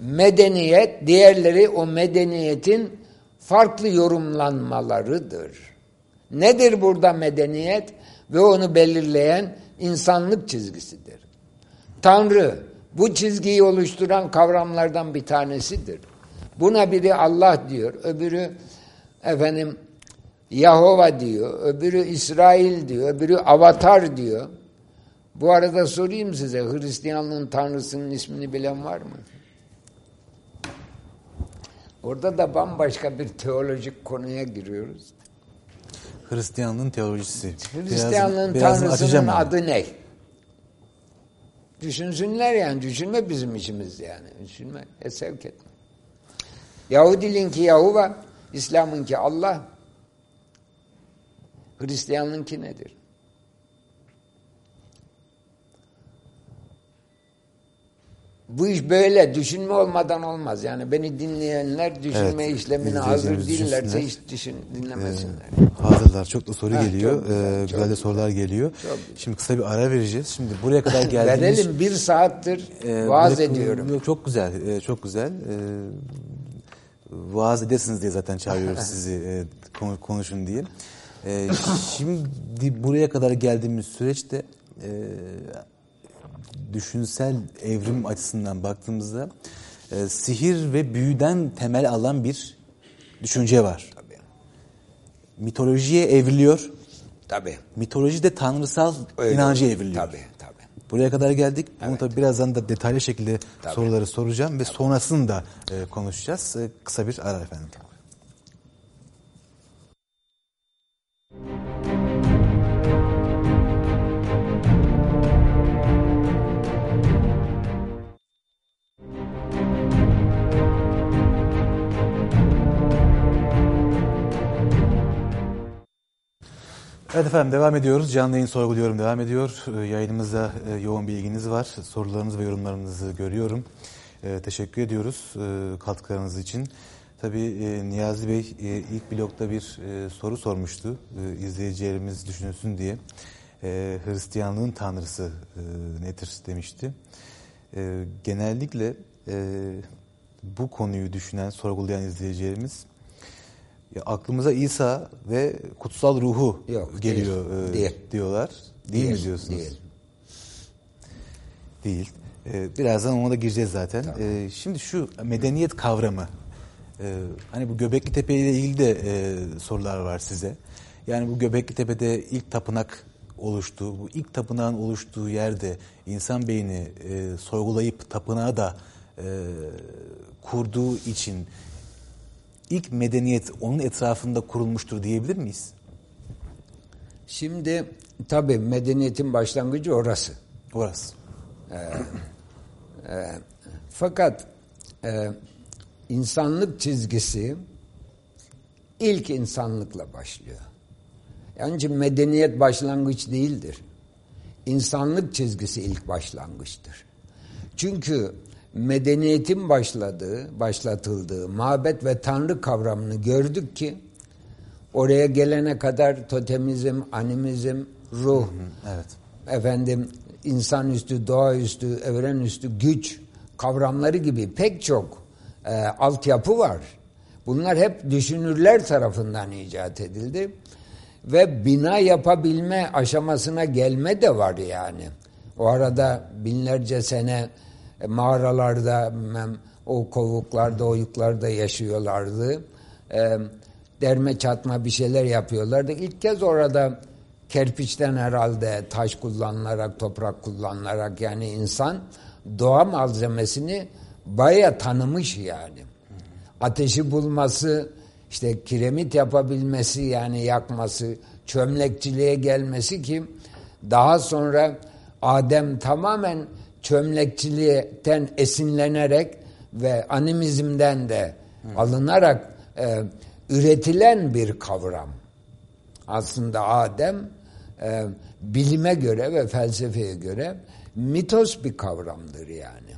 medeniyet, diğerleri o medeniyetin farklı yorumlanmalarıdır. Nedir burada medeniyet? Ve onu belirleyen insanlık çizgisidir. Tanrı bu çizgiyi oluşturan kavramlardan bir tanesidir. Buna biri Allah diyor, öbürü efendim Yahova diyor, öbürü İsrail diyor, öbürü Avatar diyor. Bu arada sorayım size, Hristiyanlığın tanrısının ismini bilen var mı? Orada da bambaşka bir teolojik konuya giriyoruz. Hristiyanlığın teolojisi. Hristiyanlığın biraz, tanrısının adı ne? Düşünsünler yani. Düşünme bizim işimiz yani. Düşünme. E sevk etme. Yahudilinki Yahuva, İslam'ınki Allah, Hristiyanlığınki nedir? Bu iş böyle düşünme olmadan olmaz. Yani beni dinleyenler düşünme evet, işlemine hazır değillerse hiç düşün, dinlemesinler. Ee, hazırlar. Çok da soru ha, geliyor. Çok ee, güzel de sorular geliyor. Çok Şimdi kısa bir ara vereceğiz. Şimdi buraya kadar geldiğimiz... Verelim. Bir saattir e, vaaz ediyorum. Çok güzel. E, çok güzel. E, vaaz edesiniz diye zaten çağırıyoruz sizi e, konuşun diye. E, şimdi buraya kadar geldiğimiz süreçte e, düşünsel evrim açısından baktığımızda e, sihir ve büyüden temel alan bir düşünce var. Tabii. Mitolojiye evriliyor. Tabii. Mitoloji de tanrısal Öyle inancı evriliyor. Tabii, tabii. Buraya kadar geldik. Evet. Bunu tabii birazdan da detaylı şekilde tabii. soruları soracağım ve tabii. sonrasını da e, konuşacağız. E, kısa bir ara efendim. Evet efendim devam ediyoruz. Canlı yayın sorguluyorum devam ediyor. Ee, yayınımızda e, yoğun bir ilginiz var. Sorularınızı ve yorumlarınızı görüyorum. Ee, teşekkür ediyoruz e, katkılarınız için. Tabii e, Niyazi Bey ilk blokta bir soru sormuştu. İzleyicilerimiz düşünsün diye. Hristiyanlığın tanrısı nedir demişti. Genellikle bu konuyu düşünen, sorgulayan izleyicilerimiz ya aklımıza İsa ve kutsal ruhu Yok, geliyor değil, e, değil. diyorlar. Değil, değil mi diyorsunuz? Değil. Değil. E, birazdan ona da gireceğiz zaten. Tamam. E, şimdi şu medeniyet kavramı. E, hani bu Göbekli Tepe ile ilgili de e, sorular var size. Yani bu Göbekli Tepe'de ilk tapınak oluştu. Bu ilk tapınağın oluştuğu yerde insan beyni e, sorgulayıp tapınağı da e, kurduğu için ilk medeniyet onun etrafında kurulmuştur diyebilir miyiz? Şimdi tabii medeniyetin başlangıcı orası. Orası. Ee, e, fakat e, insanlık çizgisi ilk insanlıkla başlıyor. Yani medeniyet başlangıç değildir. İnsanlık çizgisi ilk başlangıçtır. Çünkü medeniyetin başladığı, başlatıldığı mabet ve tanrı kavramını gördük ki oraya gelene kadar totemizm, animizm, ruh, evet. efendim insanüstü, doğaüstü, evrenüstü güç kavramları gibi pek çok e, altyapı var. Bunlar hep düşünürler tarafından icat edildi. Ve bina yapabilme aşamasına gelme de var yani. O arada binlerce sene e, mağaralarda, o kovuklarda, oyuklarda yaşıyorlardı. E, derme çatma bir şeyler yapıyorlardı. İlk kez orada kerpiçten herhalde taş kullanılarak, toprak kullanılarak yani insan doğa malzemesini baya tanımış yani. Ateşi bulması, işte kiremit yapabilmesi yani yakması, çömlekçiliğe gelmesi ki daha sonra Adem tamamen çömlekçilikten esinlenerek ve animizmden de alınarak e, üretilen bir kavram. Aslında Adem e, bilime göre ve felsefeye göre mitos bir kavramdır yani.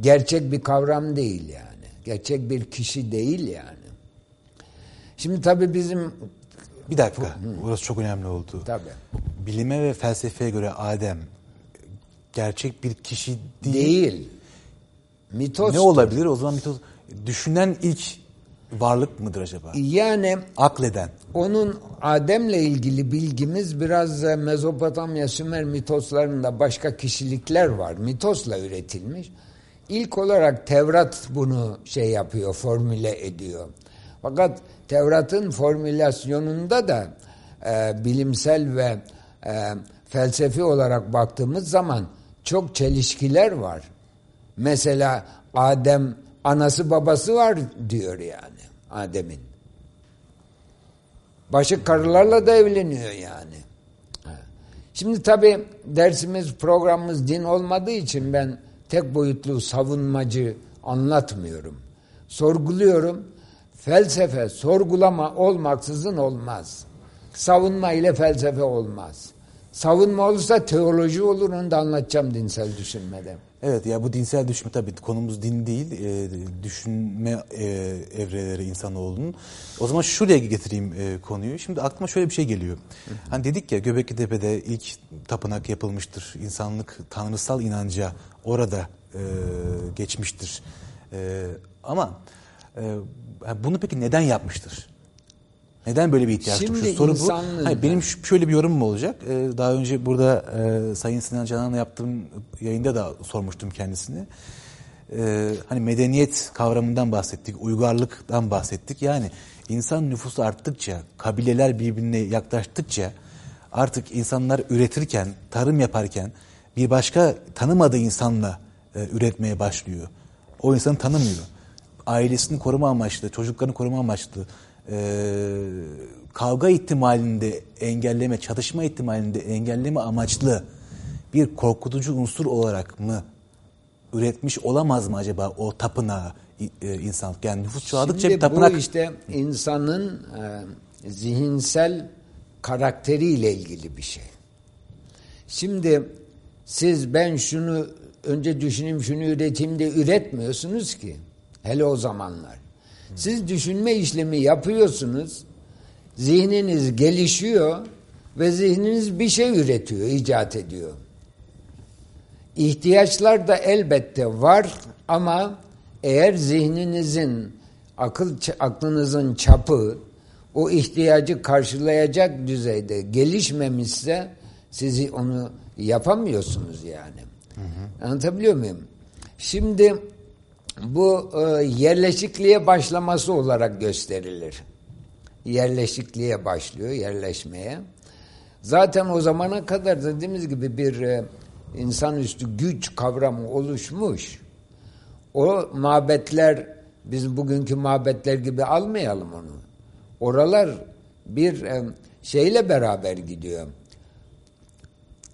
Gerçek bir kavram değil yani. Gerçek bir kişi değil yani. Şimdi tabii bizim... Bir dakika, burası çok önemli oldu. Tabii. Bilime ve felsefeye göre Adem gerçek bir kişi değil. Değil. Mitos. Ne olabilir o zaman mitos? Düşünen ilk varlık mıdır acaba? Yani akleden. Onun Adem'le ilgili bilgimiz biraz Mezopotamya Sümer mitoslarında başka kişilikler var. Mitosla üretilmiş. İlk olarak Tevrat bunu şey yapıyor, formüle ediyor. Fakat Tevrat'ın formülasyonunda da e, bilimsel ve e, felsefi olarak baktığımız zaman çok çelişkiler var. Mesela Adem anası babası var diyor yani Adem'in. Başı karılarla da evleniyor yani. Şimdi tabi dersimiz programımız din olmadığı için ben tek boyutlu savunmacı anlatmıyorum. Sorguluyorum. Felsefe sorgulama olmaksızın olmaz. Savunma ile felsefe olmaz. Savunma olursa teoloji olur onu da anlatacağım dinsel düşünmede. Evet ya bu dinsel düşünme tabii konumuz din değil e, düşünme e, evreleri insanoğlunun. O zaman şuraya getireyim e, konuyu. Şimdi aklıma şöyle bir şey geliyor. Hani dedik ya Göbekli Tepe'de ilk tapınak yapılmıştır. İnsanlık tanrısal inanca orada e, geçmiştir. E, ama e, bunu peki neden yapmıştır? Neden böyle bir ihtiyaç Şimdi? Soru bu. Hayır, benim şöyle bir yorumum olacak. Ee, daha önce burada e, Sayın Sinan Canan'la yaptığım yayında da sormuştum kendisine. Ee, hani medeniyet kavramından bahsettik, uygarlıktan bahsettik. Yani insan nüfusu arttıkça, kabileler birbirine yaklaştıkça artık insanlar üretirken, tarım yaparken bir başka tanımadığı insanla e, üretmeye başlıyor. O insanı tanımıyor. Ailesini koruma amaçlı, çocuklarını koruma amaçlı e, kavga ihtimalinde engelleme, çatışma ihtimalinde engelleme amaçlı bir korkutucu unsur olarak mı üretmiş olamaz mı acaba o tapınağı e, insan? Yani nüfus çoğaldıkça Şimdi bir tapınak... bu işte insanın e, zihinsel karakteriyle ilgili bir şey. Şimdi siz ben şunu önce düşüneyim şunu üreteyim de üretmiyorsunuz ki. Hele o zamanlar. Siz düşünme işlemi yapıyorsunuz. Zihniniz gelişiyor ve zihniniz bir şey üretiyor, icat ediyor. İhtiyaçlar da elbette var ama eğer zihninizin akıl aklınızın çapı o ihtiyacı karşılayacak düzeyde gelişmemişse sizi onu yapamıyorsunuz yani. Hı hı. Anlatabiliyor muyum? Şimdi bu e, yerleşikliğe başlaması olarak gösterilir. Yerleşikliğe başlıyor, yerleşmeye. Zaten o zamana kadar dediğimiz gibi bir e, insanüstü güç kavramı oluşmuş. O mabetler, biz bugünkü mabetler gibi almayalım onu. Oralar bir e, şeyle beraber gidiyor.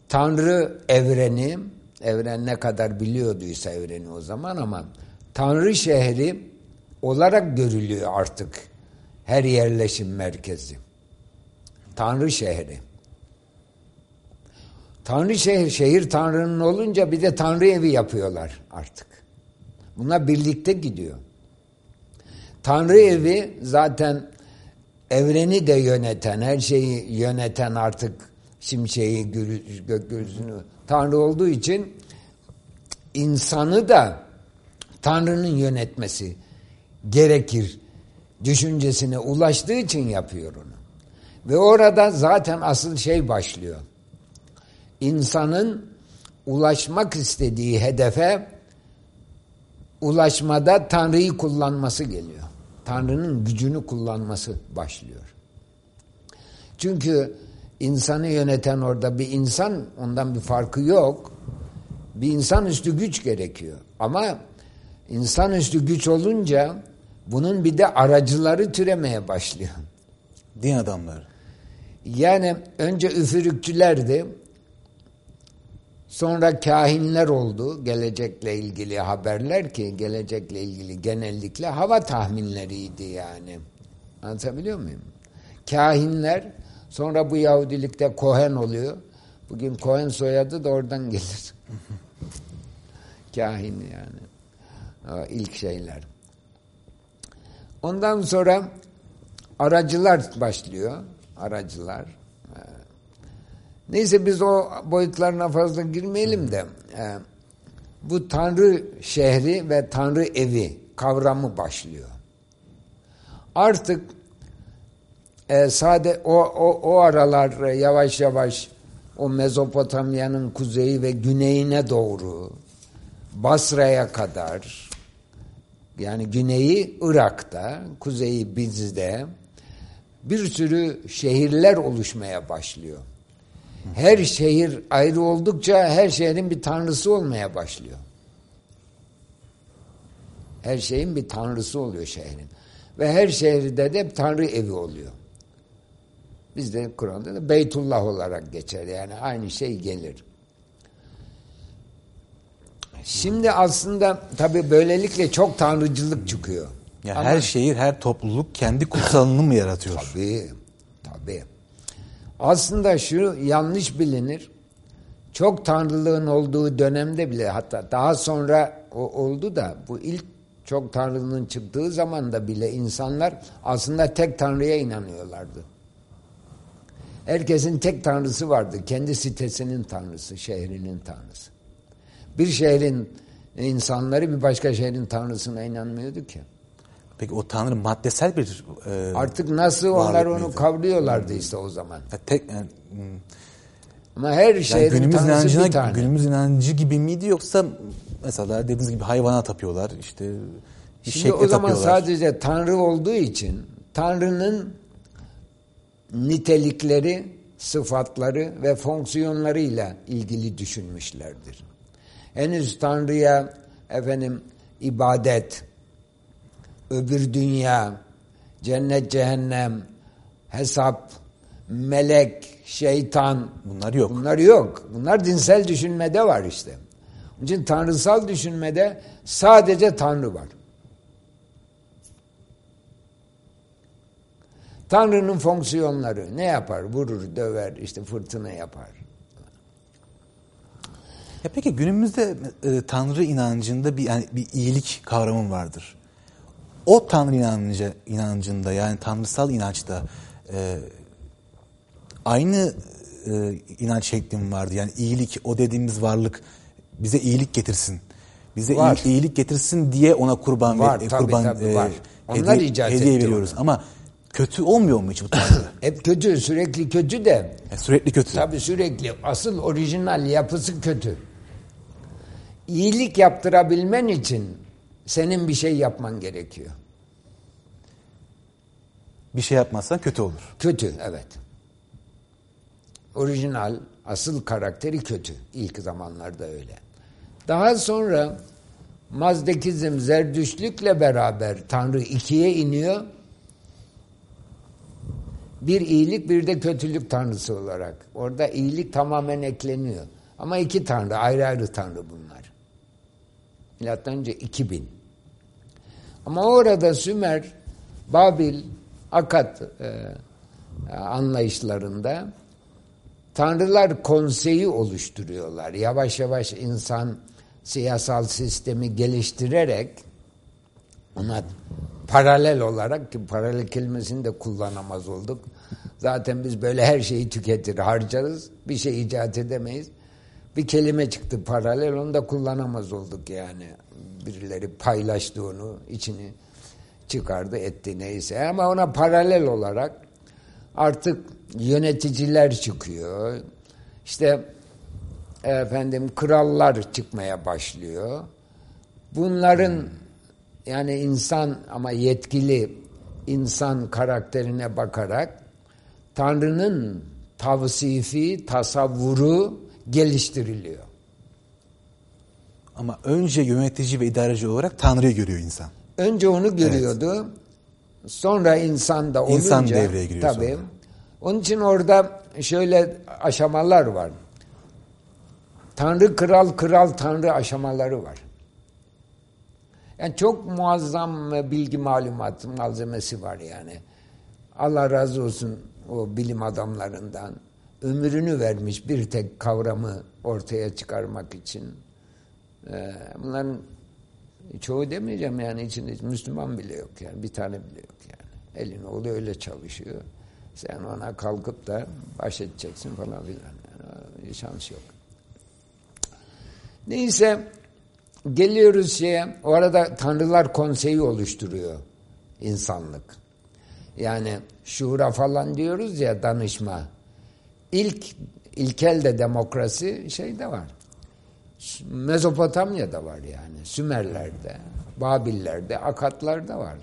Tanrı evreni, evren ne kadar biliyorduysa evreni o zaman ama Tanrı şehri olarak görülüyor artık her yerleşim merkezi. Tanrı şehri. Tanrı şehir, şehir Tanrı'nın olunca bir de Tanrı evi yapıyorlar artık. Bunlar birlikte gidiyor. Tanrı evi zaten evreni de yöneten, her şeyi yöneten artık şimşeği, gökyüzünü Tanrı olduğu için insanı da Tanrı'nın yönetmesi gerekir düşüncesine ulaştığı için yapıyor onu. Ve orada zaten asıl şey başlıyor. İnsanın ulaşmak istediği hedefe ulaşmada Tanrı'yı kullanması geliyor. Tanrı'nın gücünü kullanması başlıyor. Çünkü insanı yöneten orada bir insan ondan bir farkı yok. Bir insanüstü güç gerekiyor. Ama insanüstü güç olunca bunun bir de aracıları türemeye başlıyor. Din adamları. Yani önce üfürükçülerdi. Sonra kahinler oldu. Gelecekle ilgili haberler ki gelecekle ilgili genellikle hava tahminleriydi yani. Anlatabiliyor muyum? Kahinler sonra bu Yahudilikte Kohen oluyor. Bugün Kohen soyadı da oradan gelir. Kahin yani. İlk şeyler. Ondan sonra aracılar başlıyor. Aracılar. Neyse biz o boyutlarına fazla girmeyelim de bu Tanrı şehri ve Tanrı evi kavramı başlıyor. Artık e, sade o, o, o aralar yavaş yavaş o Mezopotamya'nın kuzeyi ve güneyine doğru Basra'ya kadar yani güneyi Irak'ta, kuzeyi bizde bir sürü şehirler oluşmaya başlıyor. Her şehir ayrı oldukça her şehrin bir tanrısı olmaya başlıyor. Her şeyin bir tanrısı oluyor şehrin. Ve her şehirde de tanrı evi oluyor. Bizde Kur'an'da da Beytullah olarak geçer. Yani aynı şey gelir. Şimdi aslında tabii böylelikle çok tanrıcılık çıkıyor. Ya Ama, her şehir, her topluluk kendi kutsalını mı yaratıyor? Tabii, tabii. Aslında şu yanlış bilinir. Çok tanrılığın olduğu dönemde bile hatta daha sonra o oldu da bu ilk çok tanrılığın çıktığı zaman da bile insanlar aslında tek tanrıya inanıyorlardı. Herkesin tek tanrısı vardı. Kendi sitesinin tanrısı, şehrinin tanrısı. Bir şehrin insanları bir başka şehrin tanrısına inanmıyordu ki. Peki o tanrı maddesel bir e, Artık nasıl onlar onu mıydı? kavruyorlardı işte o zaman. Ya tek yani, hmm. Ama her şehrin yani günümüz inancına, bir tane. Günümüz inancı gibi miydi yoksa mesela dediğiniz gibi hayvana tapıyorlar işte Şimdi o zaman sadece tanrı olduğu için tanrının nitelikleri, sıfatları ve fonksiyonlarıyla ilgili düşünmüşlerdir henüz Tanrı'ya efendim ibadet, öbür dünya, cennet cehennem, hesap, melek, şeytan bunlar yok. Bunlar yok. Bunlar dinsel düşünmede var işte. Onun için tanrısal düşünmede sadece Tanrı var. Tanrı'nın fonksiyonları ne yapar? Vurur, döver, işte fırtına yapar. Ya peki günümüzde e, Tanrı inancında bir yani bir iyilik kavramı vardır. O Tanrı inancı, inancında yani tanrısal inançta e, aynı e, inanç şeklim vardı. Yani iyilik, o dediğimiz varlık bize iyilik getirsin. Bize var. iyilik getirsin diye ona kurban var, ve, tabii, kurban tabii, e, var. Onlar hediye, hediye veriyoruz. Onu. Ama kötü olmuyor mu hiç bu Tanrı? Hep kötü, sürekli kötü de. E, sürekli kötü. Tabii sürekli. Asıl orijinal yapısı kötü iyilik yaptırabilmen için senin bir şey yapman gerekiyor. Bir şey yapmazsan kötü olur. Kötü, evet. Orijinal, asıl karakteri kötü. İlk zamanlarda öyle. Daha sonra Mazdekizm, Zerdüştlükle beraber Tanrı ikiye iniyor. Bir iyilik bir de kötülük tanrısı olarak. Orada iyilik tamamen ekleniyor. Ama iki tanrı, ayrı ayrı tanrı bunlar. Milattan önce 2000. Ama orada Sümer, Babil, Akat e, anlayışlarında Tanrılar konseyi oluşturuyorlar. Yavaş yavaş insan siyasal sistemi geliştirerek ona paralel olarak ki paralel kelimesini de kullanamaz olduk. Zaten biz böyle her şeyi tüketir, harcarız. Bir şey icat edemeyiz. Bir kelime çıktı paralel, onu da kullanamaz olduk yani. Birileri paylaştı onu, içini çıkardı, etti neyse. Ama ona paralel olarak artık yöneticiler çıkıyor. İşte efendim krallar çıkmaya başlıyor. Bunların yani insan ama yetkili insan karakterine bakarak Tanrı'nın tavsifi, tasavvuru geliştiriliyor. Ama önce yönetici ve idareci olarak Tanrı'yı görüyor insan. Önce onu görüyordu. Evet. Sonra insan da olunca insan devreye giriyor tabii. Sonra. Onun için orada şöyle aşamalar var. Tanrı kral, kral tanrı aşamaları var. Yani çok muazzam bilgi malumat malzemesi var yani. Allah razı olsun o bilim adamlarından. Ömrünü vermiş bir tek kavramı ortaya çıkarmak için. Ee, bunların çoğu demeyeceğim yani içinde Müslüman bile yok yani. Bir tane bile yok yani. Elin oğlu öyle çalışıyor. Sen ona kalkıp da baş edeceksin falan filan. Yani, şans yok. Neyse geliyoruz şeye. O arada Tanrılar Konseyi oluşturuyor insanlık. Yani şura falan diyoruz ya danışma. İlk ilkel de demokrasi şeyde var. Mezopotamya'da var yani. Sümerler'de, Babillerde, Akatlar'da var.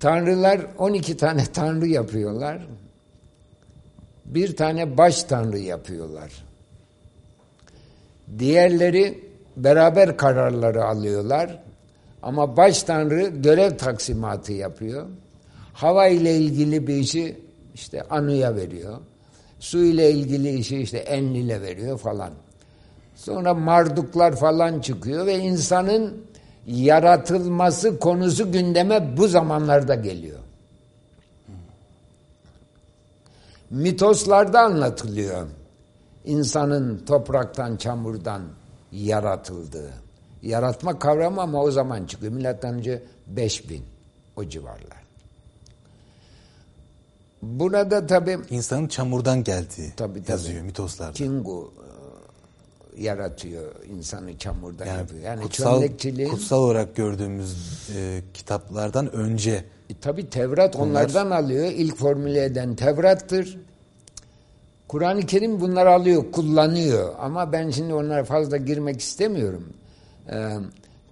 Tanrılar 12 tane tanrı yapıyorlar. Bir tane baş tanrı yapıyorlar. Diğerleri beraber kararları alıyorlar. Ama baş tanrı görev taksimatı yapıyor. Hava ile ilgili bir işi işte Anu'ya veriyor. Su ile ilgili işi işte Enlil'e veriyor falan. Sonra marduklar falan çıkıyor ve insanın yaratılması konusu gündeme bu zamanlarda geliyor. Mitoslarda anlatılıyor. İnsanın topraktan, çamurdan yaratıldığı. Yaratma kavramı ama o zaman çıkıyor. Milattan önce 5000 o civarlar. Burada tabi insanın çamurdan geldiği tabii, tabii. yazıyor mitoslarda. Kingu e, yaratıyor insanı çamurdan yani yapıyor. Yani kutsal, kutsal olarak gördüğümüz e, kitaplardan önce e, tabi Tevrat onlar, onlardan alıyor. İlk formüle eden Tevrat'tır. Kur'an-ı Kerim bunları alıyor, kullanıyor. Ama ben şimdi onlara fazla girmek istemiyorum. Ee,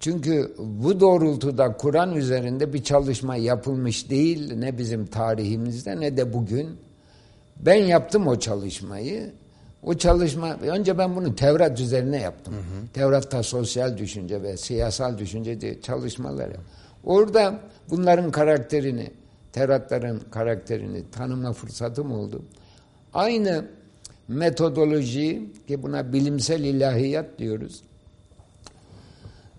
çünkü bu doğrultuda Kur'an üzerinde bir çalışma yapılmış değil. Ne bizim tarihimizde ne de bugün. Ben yaptım o çalışmayı. O çalışma, önce ben bunu Tevrat üzerine yaptım. Hı hı. Tevrat'ta sosyal düşünce ve siyasal düşünce diye çalışmalar yaptım. Orada bunların karakterini, Tevratların karakterini tanıma fırsatım oldu. Aynı metodoloji ki buna bilimsel ilahiyat diyoruz.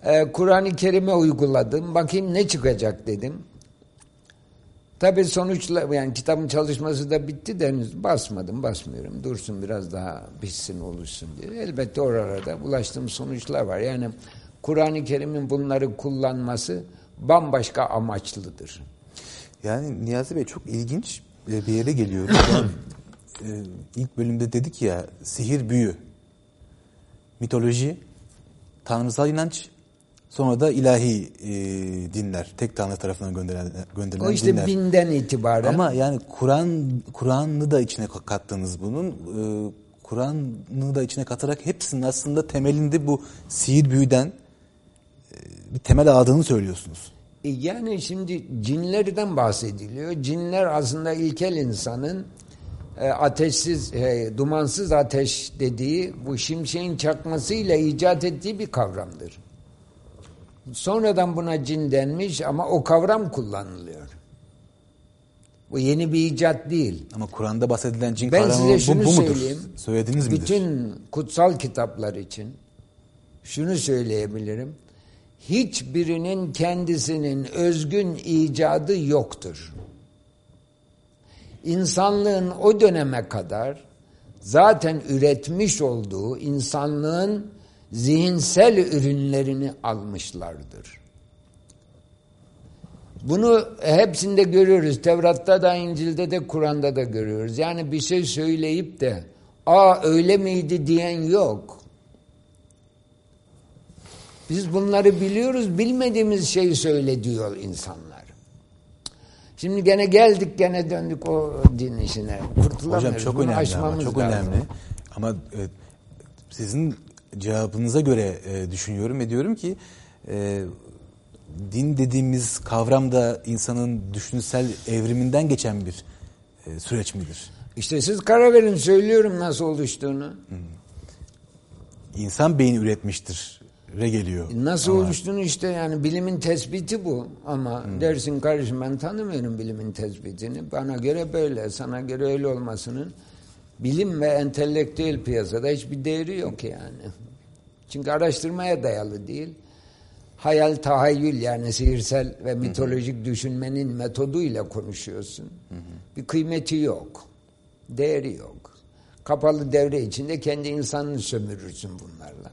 Ee, Kur'an-ı Kerim'e uyguladım. Bakayım ne çıkacak dedim. Tabi sonuçla yani kitabın çalışması da bitti de henüz basmadım basmıyorum. Dursun biraz daha bitsin oluşsun diye. Elbette orada ulaştığım sonuçlar var. Yani Kur'an-ı Kerim'in bunları kullanması bambaşka amaçlıdır. Yani Niyazi Bey çok ilginç bir yere geliyor. e, ilk bölümde dedik ya sihir büyü, mitoloji, tanrısal inanç, sonra da ilahi e, dinler, tek tanrı tarafından gönderilen, gönderilen o işte dinler. binden itibaren. Ama yani Kur'an Kur'an'ı da içine kattınız bunun. E, Kur'an'ı da içine katarak hepsinin aslında temelinde bu sihir büyüden e, bir temel ağdığını söylüyorsunuz. E, yani şimdi cinlerden bahsediliyor. Cinler aslında ilkel insanın e, ateşsiz, e, dumansız ateş dediği bu şimşeğin çakmasıyla icat ettiği bir kavramdır. Sonradan buna cin denmiş ama o kavram kullanılıyor. Bu yeni bir icat değil. Ama Kur'an'da bahsedilen cin ben kavramı size şunu bu, bu mudur? söyleyeyim. Söylediniz midir? Bütün kutsal kitaplar için şunu söyleyebilirim. Hiçbirinin kendisinin özgün icadı yoktur insanlığın o döneme kadar zaten üretmiş olduğu insanlığın zihinsel ürünlerini almışlardır. Bunu hepsinde görüyoruz. Tevrat'ta da, İncil'de de, Kur'an'da da görüyoruz. Yani bir şey söyleyip de ''Aa öyle miydi?'' diyen yok. Biz bunları biliyoruz, bilmediğimiz şeyi söyle diyor insanlar. Şimdi gene geldik, gene döndük o din işine. Hocam çok Bunu önemli ama, çok lazım. önemli. Ama e, sizin cevabınıza göre e, düşünüyorum ve diyorum ki e, din dediğimiz kavram da insanın düşünsel evriminden geçen bir e, süreç midir? İşte siz karar verin söylüyorum nasıl oluştuğunu. Hı. İnsan beyin üretmiştir re geliyor. Nasıl ama... oluştuğunu işte yani bilimin tespiti bu ama hmm. dersin kardeşim ben tanımıyorum bilimin tespitini. Bana göre böyle, sana göre öyle olmasının bilim ve entelektüel piyasada hiçbir değeri yok yani. Çünkü araştırmaya dayalı değil. Hayal, tahayyül yani sihirsel ve mitolojik hı hı. düşünmenin metoduyla konuşuyorsun. Hı hı. Bir kıymeti yok. Değeri yok. Kapalı devre içinde kendi insanını sömürürsün bunlarla.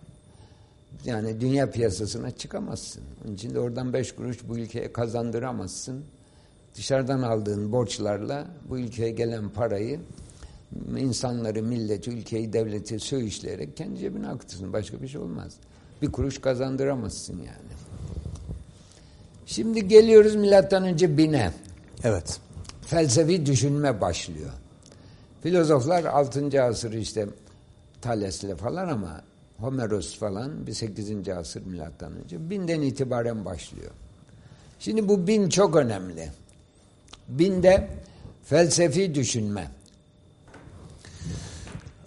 Yani dünya piyasasına çıkamazsın. Onun için de oradan beş kuruş bu ülkeye kazandıramazsın. Dışarıdan aldığın borçlarla bu ülkeye gelen parayı insanları, milleti, ülkeyi, devleti söğüşleyerek kendi cebine akıtırsın. Başka bir şey olmaz. Bir kuruş kazandıramazsın yani. Şimdi geliyoruz milattan önce bine. Evet. Felsefi düşünme başlıyor. Filozoflar 6. asır işte Thales'le falan ama Homeros falan bir 8. asır milattan önce binden itibaren başlıyor. Şimdi bu bin çok önemli. Binde felsefi düşünme.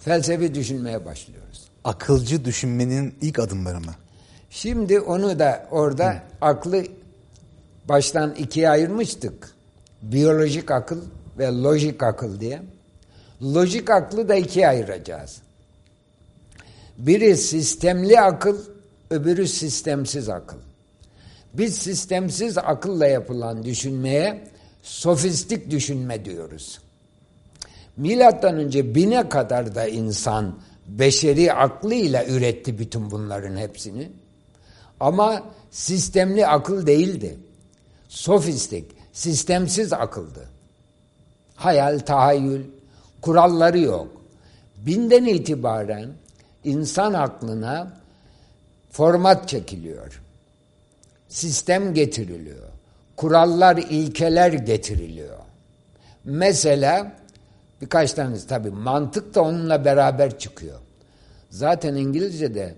Felsefi düşünmeye başlıyoruz. Akılcı düşünmenin ilk adımları mı? Şimdi onu da orada Hı. aklı baştan ikiye ayırmıştık. Biyolojik akıl ve lojik akıl diye. Lojik aklı da ikiye ayıracağız. Biri sistemli akıl, öbürü sistemsiz akıl. Biz sistemsiz akılla yapılan düşünmeye sofistik düşünme diyoruz. Milattan önce bine kadar da insan beşeri aklıyla üretti bütün bunların hepsini. Ama sistemli akıl değildi. Sofistik, sistemsiz akıldı. Hayal, tahayyül, kuralları yok. Binden itibaren insan aklına format çekiliyor. Sistem getiriliyor. Kurallar, ilkeler getiriliyor. Mesela birkaç tanesi tabii mantık da onunla beraber çıkıyor. Zaten İngilizce'de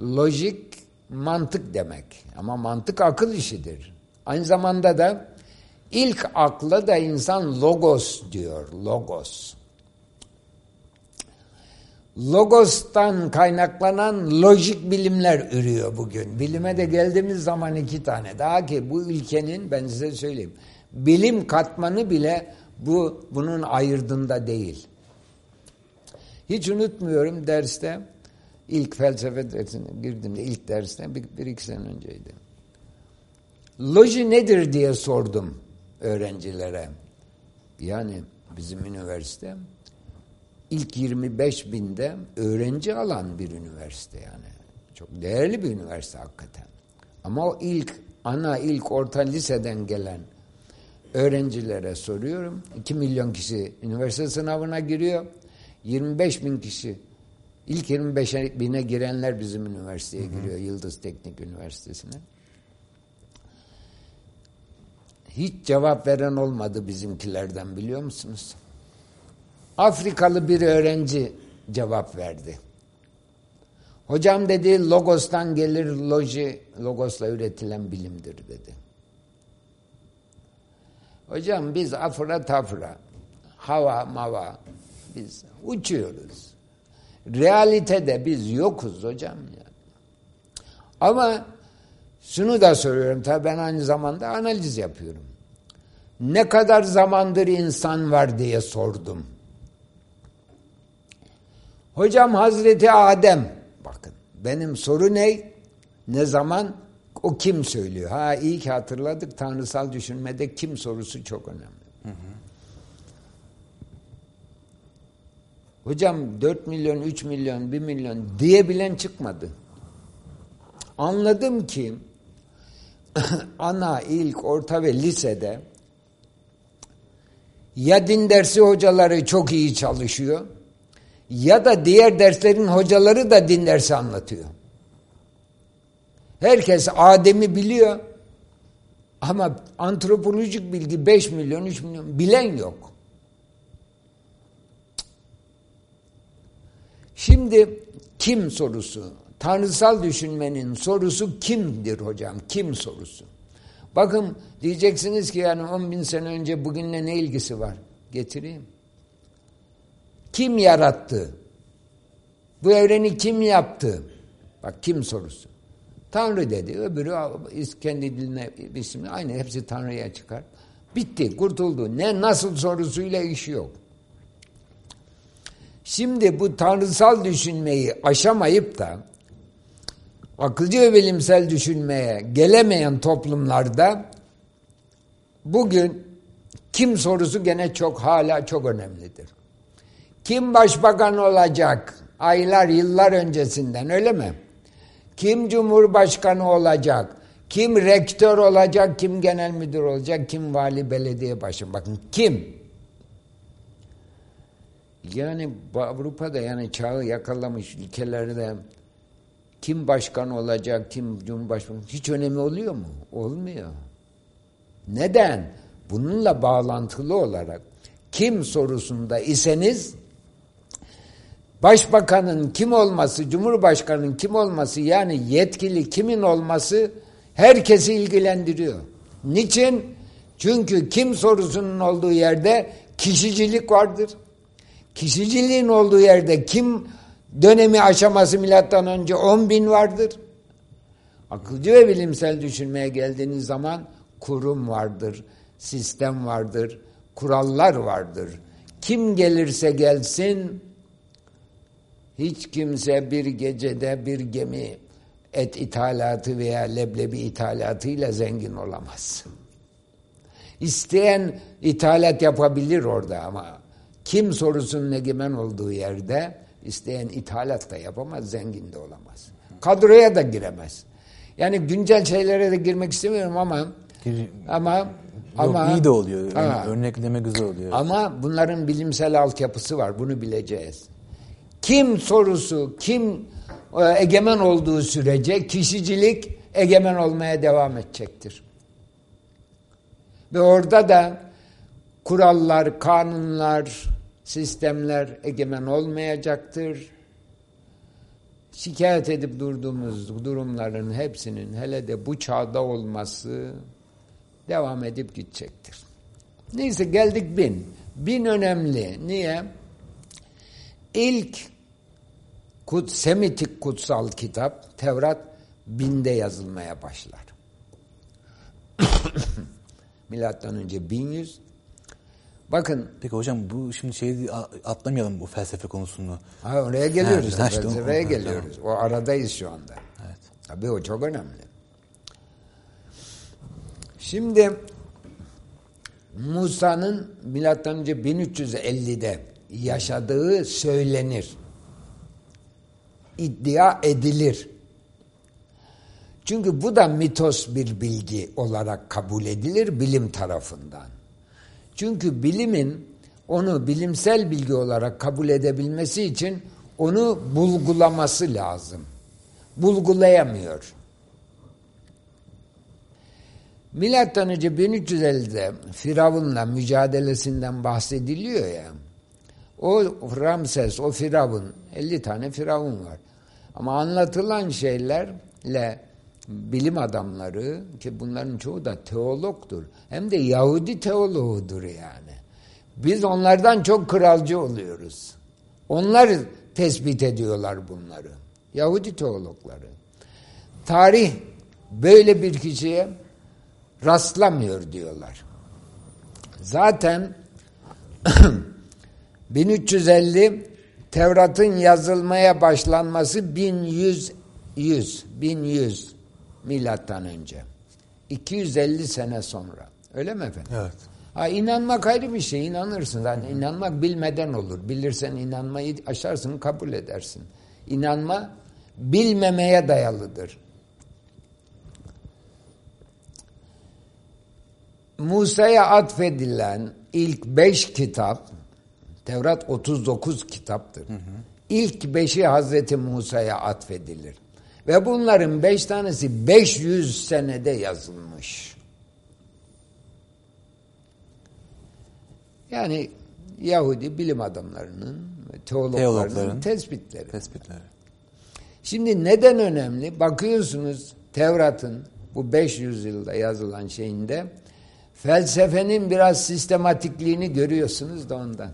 lojik mantık demek. Ama mantık akıl işidir. Aynı zamanda da ilk akla da insan logos diyor. Logos. Logos'tan kaynaklanan lojik bilimler ürüyor bugün. Bilime de geldiğimiz zaman iki tane. Daha ki bu ülkenin ben size söyleyeyim. Bilim katmanı bile bu bunun ayırdığında değil. Hiç unutmuyorum derste ilk felsefe dersine girdiğimde ilk derste bir, bir iki sene önceydi. Loji nedir diye sordum öğrencilere. Yani bizim üniversite ilk 25 binde öğrenci alan bir üniversite yani. Çok değerli bir üniversite hakikaten. Ama o ilk ana ilk orta liseden gelen öğrencilere soruyorum. 2 milyon kişi üniversite sınavına giriyor. 25 bin kişi ilk 25 bine girenler bizim üniversiteye hı hı. giriyor. Yıldız Teknik Üniversitesi'ne. Hiç cevap veren olmadı bizimkilerden biliyor musunuz? Afrikalı bir öğrenci cevap verdi. Hocam dedi logostan gelir loji logosla üretilen bilimdir dedi. Hocam biz afra tafra hava mava biz uçuyoruz. Realitede biz yokuz hocam ya. Ama şunu da söylüyorum tabii ben aynı zamanda analiz yapıyorum. Ne kadar zamandır insan var diye sordum. Hocam Hazreti Adem bakın benim soru ne? Ne zaman? O kim söylüyor? Ha iyi ki hatırladık tanrısal düşünmede kim sorusu çok önemli. Hı hı. Hocam 4 milyon, 3 milyon, 1 milyon diyebilen çıkmadı. Anladım ki ana, ilk, orta ve lisede ya din dersi hocaları çok iyi çalışıyor ya da diğer derslerin hocaları da din dersi anlatıyor. Herkes Adem'i biliyor ama antropolojik bilgi 5 milyon 3 milyon bilen yok. Şimdi kim sorusu? Tanrısal düşünmenin sorusu kimdir hocam? Kim sorusu? Bakın diyeceksiniz ki yani 10 bin sene önce bugünle ne ilgisi var? Getireyim. Kim yarattı? Bu evreni kim yaptı? Bak kim sorusu. Tanrı dedi. Öbürü kendi diline isimle aynı hepsi Tanrı'ya çıkar. Bitti, kurtuldu. Ne nasıl sorusuyla iş yok. Şimdi bu tanrısal düşünmeyi aşamayıp da akılcı ve bilimsel düşünmeye gelemeyen toplumlarda bugün kim sorusu gene çok hala çok önemlidir. Kim başbakan olacak aylar yıllar öncesinden öyle mi? Kim cumhurbaşkanı olacak? Kim rektör olacak? Kim genel müdür olacak? Kim vali belediye başkanı? Bakın kim? Yani Avrupa'da yani çağı yakalamış ülkelerde kim başkan olacak, kim cumhurbaşkanı hiç önemi oluyor mu? Olmuyor. Neden? Bununla bağlantılı olarak kim sorusunda iseniz başbakanın kim olması, cumhurbaşkanının kim olması yani yetkili kimin olması herkesi ilgilendiriyor. Niçin? Çünkü kim sorusunun olduğu yerde kişicilik vardır. Kişiciliğin olduğu yerde kim dönemi aşaması milattan önce 10 bin vardır. Akılcı ve bilimsel düşünmeye geldiğiniz zaman kurum vardır, sistem vardır, kurallar vardır. Kim gelirse gelsin hiç kimse bir gecede bir gemi et ithalatı veya leblebi ithalatıyla zengin olamaz. İsteyen ithalat yapabilir orada ama kim sorusunun egemen olduğu yerde isteyen ithalat da yapamaz, zengin de olamaz. Kadroya da giremez. Yani güncel şeylere de girmek istemiyorum ama Gir, ama yok, ama iyi de oluyor. Ha, Örnekleme güzel oluyor. Ama bunların bilimsel altyapısı var. Bunu bileceğiz. Kim sorusu, kim e, egemen olduğu sürece kişicilik egemen olmaya devam edecektir. Ve orada da kurallar, kanunlar, sistemler egemen olmayacaktır. Şikayet edip durduğumuz durumların hepsinin hele de bu çağda olması devam edip gidecektir. Neyse geldik bin. Bin önemli. Niye? İlk kut, Semitik kutsal kitap Tevrat binde yazılmaya başlar. Milattan önce 1100 Bakın. Peki hocam bu şimdi şeyi atlamayalım bu felsefe konusunu. Ha, oraya geliyoruz. Ha, işte, felsefeye işte, geliyoruz. Tamam. O aradayız şu anda. Evet. Tabii o çok önemli. Şimdi Musa'nın milattan önce 1350'de yaşadığı söylenir. İddia edilir. Çünkü bu da mitos bir bilgi olarak kabul edilir bilim tarafından. Çünkü bilimin onu bilimsel bilgi olarak kabul edebilmesi için onu bulgulaması lazım. Bulgulayamıyor. Milattan önce 1350'de Firavun'la mücadelesinden bahsediliyor ya. O Ramses, o Firavun, 50 tane Firavun var. Ama anlatılan şeylerle bilim adamları ki bunların çoğu da teologdur. Hem de Yahudi teoloğudur yani. Biz onlardan çok kralcı oluyoruz. Onlar tespit ediyorlar bunları. Yahudi teologları. Tarih böyle bir kişiye rastlamıyor diyorlar. Zaten 1350 Tevrat'ın yazılmaya başlanması 1100 100 1100 milattan önce. 250 sene sonra. Öyle mi efendim? Evet. Ha, inanmak ayrı bir şey. İnanırsın. Yani Hı. inanmak bilmeden olur. Bilirsen inanmayı aşarsın, kabul edersin. İnanma bilmemeye dayalıdır. Musa'ya atfedilen ilk beş kitap, Tevrat 39 kitaptır. Hı hı. İlk beşi Hazreti Musa'ya atfedilir. Ve bunların beş tanesi 500 senede yazılmış. Yani Yahudi bilim adamlarının, teologlarının, teologların tespitleri. tespitleri. Şimdi neden önemli? Bakıyorsunuz Tevrat'ın bu 500 yılda yazılan şeyinde felsefenin biraz sistematikliğini görüyorsunuz da ondan.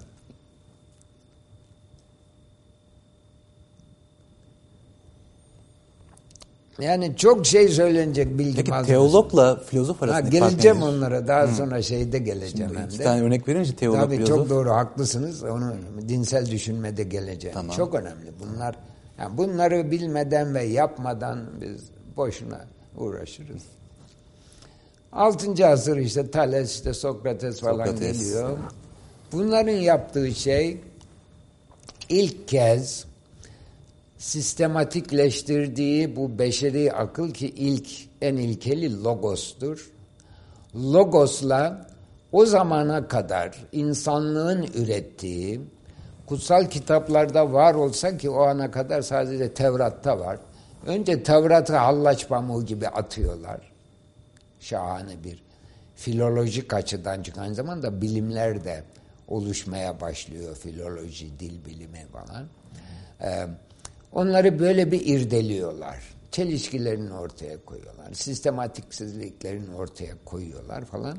Yani çok şey söylenecek bilgi Peki teologla filozof arasında ha, Geleceğim onlara daha Hı. sonra şeyde geleceğim Şimdi iki tane örnek verince teolog Tabii filozof. çok doğru haklısınız. Onu dinsel düşünmede geleceğim. Tamam. Çok önemli. Bunlar yani bunları bilmeden ve yapmadan biz boşuna uğraşırız. Altıncı asır işte Thales, işte Sokrates falan Sokrates. geliyor. Bunların yaptığı şey ilk kez sistematikleştirdiği bu beşeri akıl ki ilk en ilkeli logostur. Logosla o zamana kadar insanlığın ürettiği kutsal kitaplarda var olsa ki o ana kadar sadece Tevrat'ta var. Önce Tevrat'ı hallaç pamuğu gibi atıyorlar. Şahane bir filolojik açıdan çünkü aynı zamanda bilimler de oluşmaya başlıyor. Filoloji, dil bilimi falan. Ee, onları böyle bir irdeliyorlar. Çelişkilerini ortaya koyuyorlar. Sistematiksizliklerini ortaya koyuyorlar falan.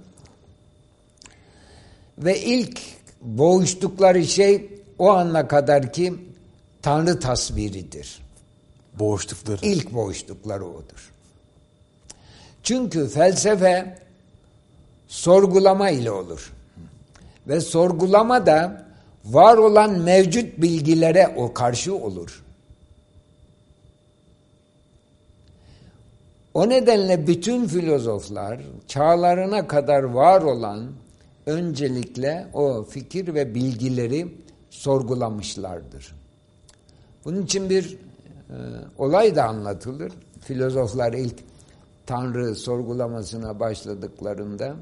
Ve ilk boğuştukları şey o ana kadar ki Tanrı tasviridir. Boğuştukları. İlk boğuştukları odur. Çünkü felsefe sorgulama ile olur. Ve sorgulama da var olan mevcut bilgilere o karşı olur. O nedenle bütün filozoflar çağlarına kadar var olan öncelikle o fikir ve bilgileri sorgulamışlardır. Bunun için bir e, olay da anlatılır. Filozoflar ilk Tanrı sorgulamasına başladıklarında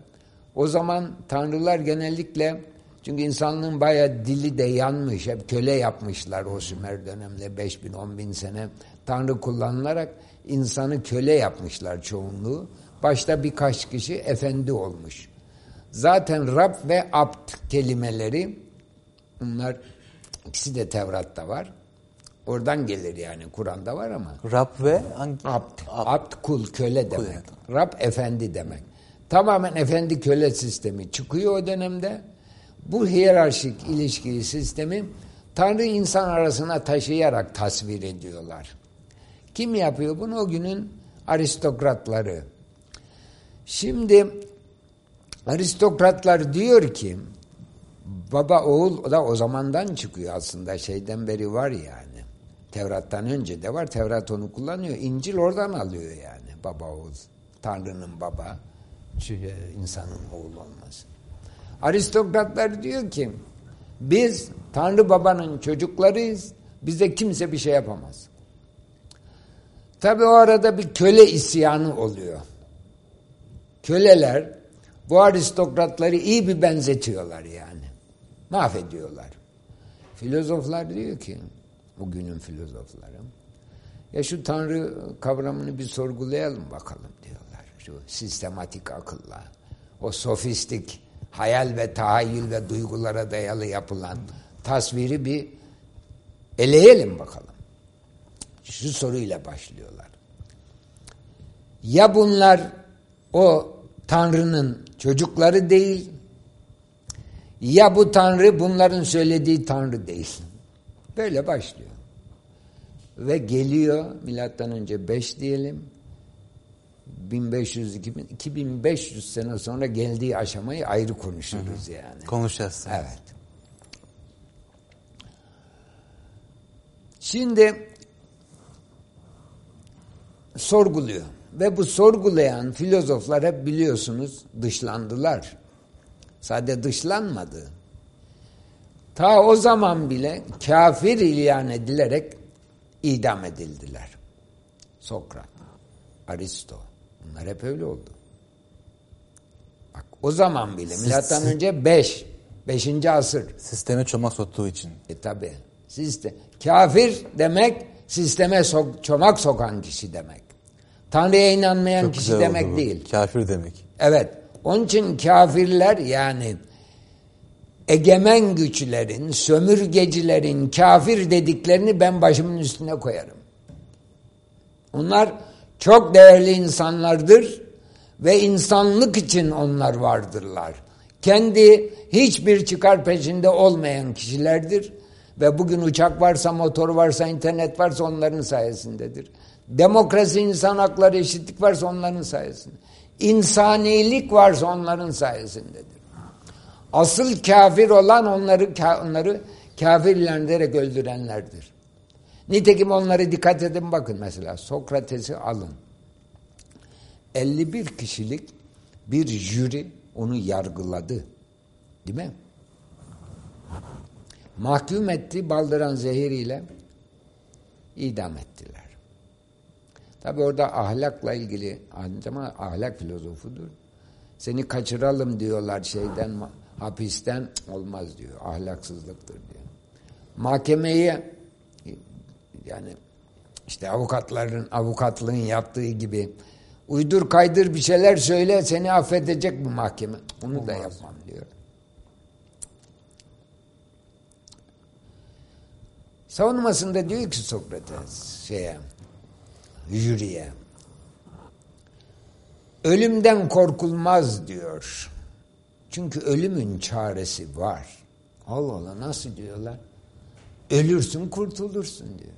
o zaman Tanrılar genellikle çünkü insanlığın bayağı dili de yanmış, hep köle yapmışlar o Sümer dönemde 5 bin 10 bin sene Tanrı kullanılarak insanı köle yapmışlar çoğunluğu. Başta birkaç kişi efendi olmuş. Zaten Rab ve Abd kelimeleri bunlar ikisi de Tevrat'ta var. Oradan gelir yani Kur'an'da var ama. Rab ve hangi? Abd. Abd kul, köle demek. Kul, Rab efendi demek. Tamamen efendi köle sistemi çıkıyor o dönemde. Bu hiyerarşik ilişki sistemi Tanrı insan arasına taşıyarak tasvir ediyorlar. Kim yapıyor bunu? O günün aristokratları. Şimdi aristokratlar diyor ki baba oğul da o zamandan çıkıyor aslında şeyden beri var yani. Tevrat'tan önce de var. Tevrat onu kullanıyor. İncil oradan alıyor yani. Baba oğul. Tanrı'nın baba. Çünkü insanın oğul olmaz. Aristokratlar diyor ki biz Tanrı babanın çocuklarıyız. Bize kimse bir şey yapamaz. Tabi o arada bir köle isyanı oluyor. Köleler bu aristokratları iyi bir benzetiyorlar yani. Mahvediyorlar. Filozoflar diyor ki bugünün filozofları. Ya şu Tanrı kavramını bir sorgulayalım bakalım diyorlar. Şu sistematik akılla, o sofistik hayal ve tahayyül ve duygulara dayalı yapılan tasviri bir eleyelim bakalım. Şu soruyla başlıyorlar. Ya bunlar o Tanrı'nın çocukları değil, ya bu Tanrı bunların söylediği Tanrı değil. Böyle başlıyor. Ve geliyor milattan önce 5 diyelim 1500 2000, 2500 sene sonra geldiği aşamayı ayrı konuşuruz hı hı. yani. Konuşacağız. Evet. Şimdi sorguluyor. Ve bu sorgulayan filozoflar hep biliyorsunuz dışlandılar. Sadece dışlanmadı. Ta o zaman bile kafir ilan edilerek idam edildiler. Sokrat, Aristo. Bunlar hep öyle oldu. Bak O zaman bile. Milattan önce 5. 5. asır. Sisteme çomak soktuğu için. E tabi. Sistem. Kafir demek sisteme sok, çomak sokan kişi demek. Tanrı'ya inanmayan Çok kişi demek oldu değil. Kafir demek. Evet. Onun için kafirler yani egemen güçlerin, sömürgecilerin kafir dediklerini ben başımın üstüne koyarım. Onlar çok değerli insanlardır ve insanlık için onlar vardırlar. Kendi hiçbir çıkar peşinde olmayan kişilerdir ve bugün uçak varsa, motor varsa, internet varsa onların sayesindedir. Demokrasi, insan hakları, eşitlik varsa onların sayesinde. İnsanilik varsa onların sayesindedir. Asıl kafir olan onları onları kafir ilan ederek öldürenlerdir. Nitekim onları dikkat edin bakın mesela Sokrates'i alın. 51 kişilik bir jüri onu yargıladı. Değil mi? Mahkum etti baldıran zehiriyle idam ettiler. Tabi orada ahlakla ilgili ama ahlak filozofudur. Seni kaçıralım diyorlar şeyden hapisten olmaz diyor. Ahlaksızlıktır diyor. Mahkemeyi yani işte avukatların avukatlığın yaptığı gibi uydur kaydır bir şeyler söyle seni affedecek bu mahkeme. Bunu Olmaz. da yapmam diyor. Savunmasında diyor ki Sokrates şeye jüriye ölümden korkulmaz diyor. Çünkü ölümün çaresi var. Allah Allah nasıl diyorlar? Ölürsün kurtulursun diyor.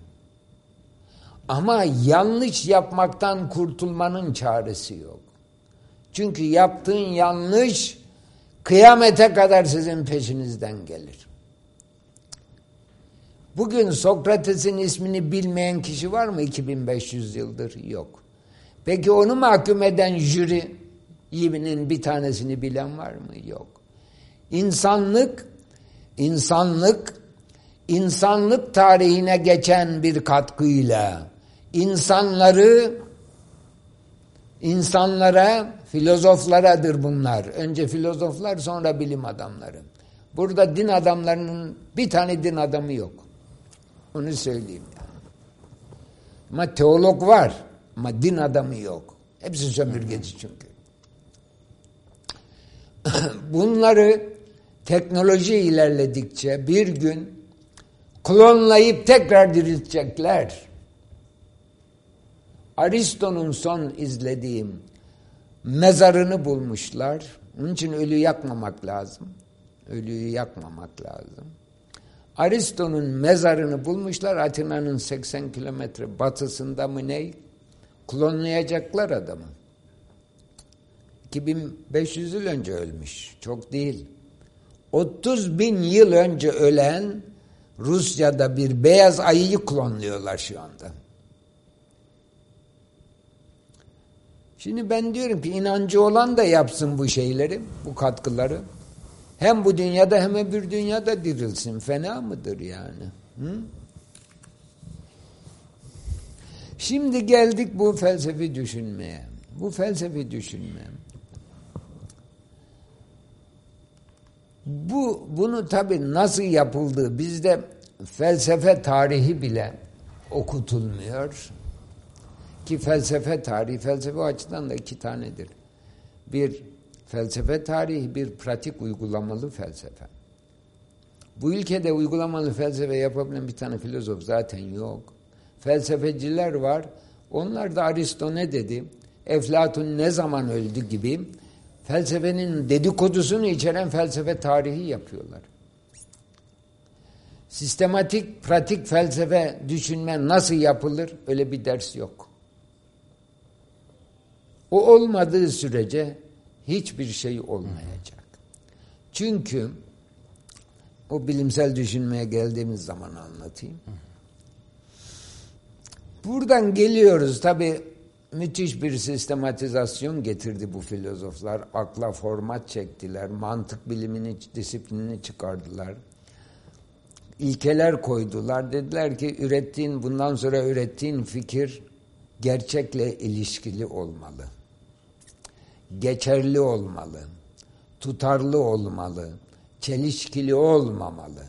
Ama yanlış yapmaktan kurtulmanın çaresi yok. Çünkü yaptığın yanlış kıyamete kadar sizin peşinizden gelir. Bugün Sokrates'in ismini bilmeyen kişi var mı 2500 yıldır? Yok. Peki onu mahkum eden jüri yibinin bir tanesini bilen var mı? Yok. İnsanlık, insanlık, insanlık tarihine geçen bir katkıyla insanları insanlara, filozoflaradır bunlar. Önce filozoflar sonra bilim adamları. Burada din adamlarının bir tane din adamı yok. Onu söyleyeyim yani. Ama teolog var ama din adamı yok. Hepsi sömürgeci çünkü. Bunları teknoloji ilerledikçe bir gün klonlayıp tekrar diriltecekler. Aristo'nun son izlediğim mezarını bulmuşlar. Onun için ölü yakmamak lazım. Ölüyü yakmamak lazım. Aristo'nun mezarını bulmuşlar Atina'nın 80 kilometre batısında mı ne? Klonlayacaklar adamı. 2500 yıl önce ölmüş. Çok değil. 30 bin yıl önce ölen Rusya'da bir beyaz ayıyı klonluyorlar şu anda. Şimdi ben diyorum ki inancı olan da yapsın bu şeyleri, bu katkıları. Hem bu dünyada hem öbür dünyada dirilsin. Fena mıdır yani? Hı? Şimdi geldik bu felsefi düşünmeye. Bu felsefi düşünme. Bu bunu tabii nasıl yapıldığı bizde felsefe tarihi bile okutulmuyor. Ki felsefe tarihi, felsefe açıdan da iki tanedir. Bir felsefe tarihi, bir pratik uygulamalı felsefe. Bu ülkede uygulamalı felsefe yapabilen bir tane filozof zaten yok. Felsefeciler var. Onlar da Aristo ne dedi? Eflatun ne zaman öldü gibi felsefenin dedikodusunu içeren felsefe tarihi yapıyorlar. Sistematik, pratik felsefe düşünme nasıl yapılır? Öyle bir ders yok. O olmadığı sürece hiçbir şey olmayacak. Çünkü o bilimsel düşünmeye geldiğimiz zaman anlatayım. Buradan geliyoruz tabi müthiş bir sistematizasyon getirdi bu filozoflar. Akla format çektiler. Mantık bilimini, disiplinini çıkardılar. İlkeler koydular. Dediler ki ürettiğin, bundan sonra ürettiğin fikir gerçekle ilişkili olmalı. Geçerli olmalı. tutarlı olmalı, çelişkili olmamalı.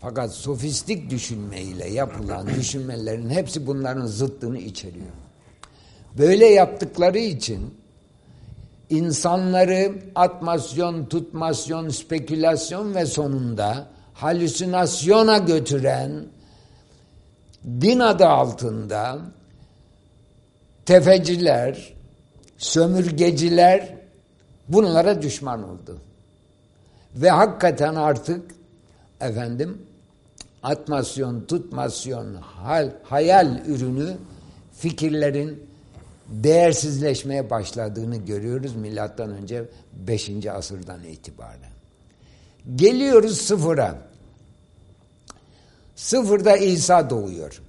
Fakat sofistik düşünmeyle yapılan düşünmelerin hepsi bunların zıttını içeriyor. Böyle yaptıkları için insanları atmasyon, tutmasyon, spekülasyon ve sonunda halüsinasyona götüren din adı altında tefeciler, sömürgeciler bunlara düşman oldu. Ve hakikaten artık efendim atmasyon, tutmasyon, hal, hayal ürünü fikirlerin değersizleşmeye başladığını görüyoruz milattan önce 5. asırdan itibaren. Geliyoruz sıfıra. Sıfırda İsa doğuyor.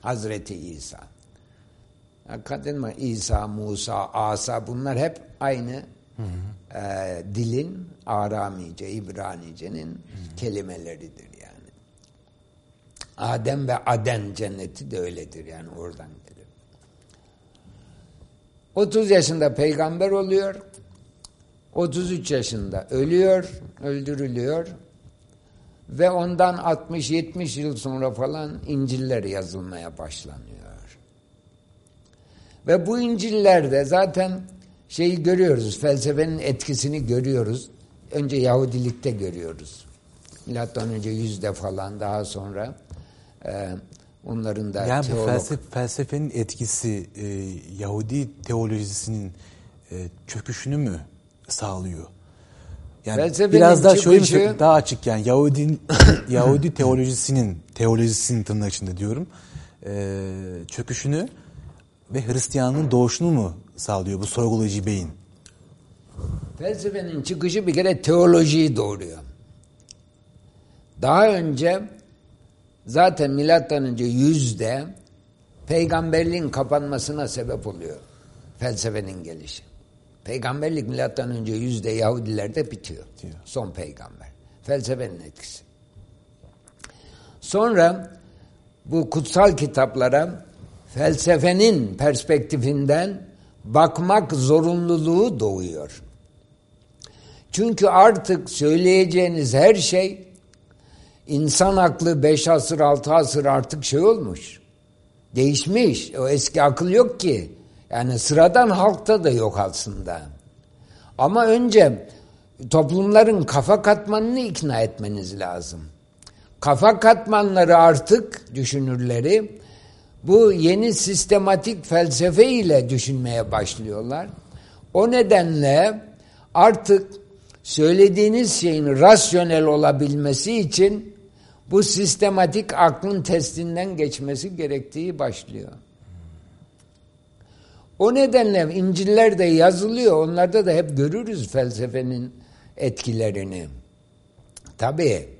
Hazreti İsa. Hakikaten mi? İsa, Musa, Asa bunlar hep aynı hı hı. E, dilin Aramice, İbranice'nin kelimeleridir yani. Adem ve Aden cenneti de öyledir yani oradan gelir. 30 yaşında peygamber oluyor. 33 yaşında ölüyor, öldürülüyor. Ve ondan 60-70 yıl sonra falan İncil'ler yazılmaya başlanıyor. Ve bu İncil'lerde zaten şeyi görüyoruz, felsefenin etkisini görüyoruz. Önce Yahudilikte görüyoruz. Milattan önce yüzde falan daha sonra e, onların da yani teolog... bu felsefe, felsefenin etkisi e, Yahudi teolojisinin e, çöküşünü mü sağlıyor? Yani Felsefenin biraz daha şöyle çıkışı... daha açık yani Yahudi Yahudi teolojisinin teolojisinin tırnak içinde diyorum e, çöküşünü ve Hristiyanlığın doğuşunu mu sağlıyor bu sorgulayıcı beyin? Felsefenin çıkışı bir kere teolojiyi doğuruyor. Daha önce zaten milattan önce yüzde peygamberliğin kapanmasına sebep oluyor felsefenin gelişi. Peygamberlik milattan önce yüzde Yahudilerde bitiyor. Diyor. Son peygamber. Felsefenin etkisi. Sonra bu kutsal kitaplara felsefenin perspektifinden bakmak zorunluluğu doğuyor. Çünkü artık söyleyeceğiniz her şey insan aklı beş asır altı asır artık şey olmuş. Değişmiş. O eski akıl yok ki. Yani sıradan halkta da yok aslında. Ama önce toplumların kafa katmanını ikna etmeniz lazım. Kafa katmanları artık düşünürleri bu yeni sistematik felsefe ile düşünmeye başlıyorlar. O nedenle artık söylediğiniz şeyin rasyonel olabilmesi için bu sistematik aklın testinden geçmesi gerektiği başlıyor. O nedenle İncil'ler de yazılıyor. Onlarda da hep görürüz felsefenin etkilerini. Tabii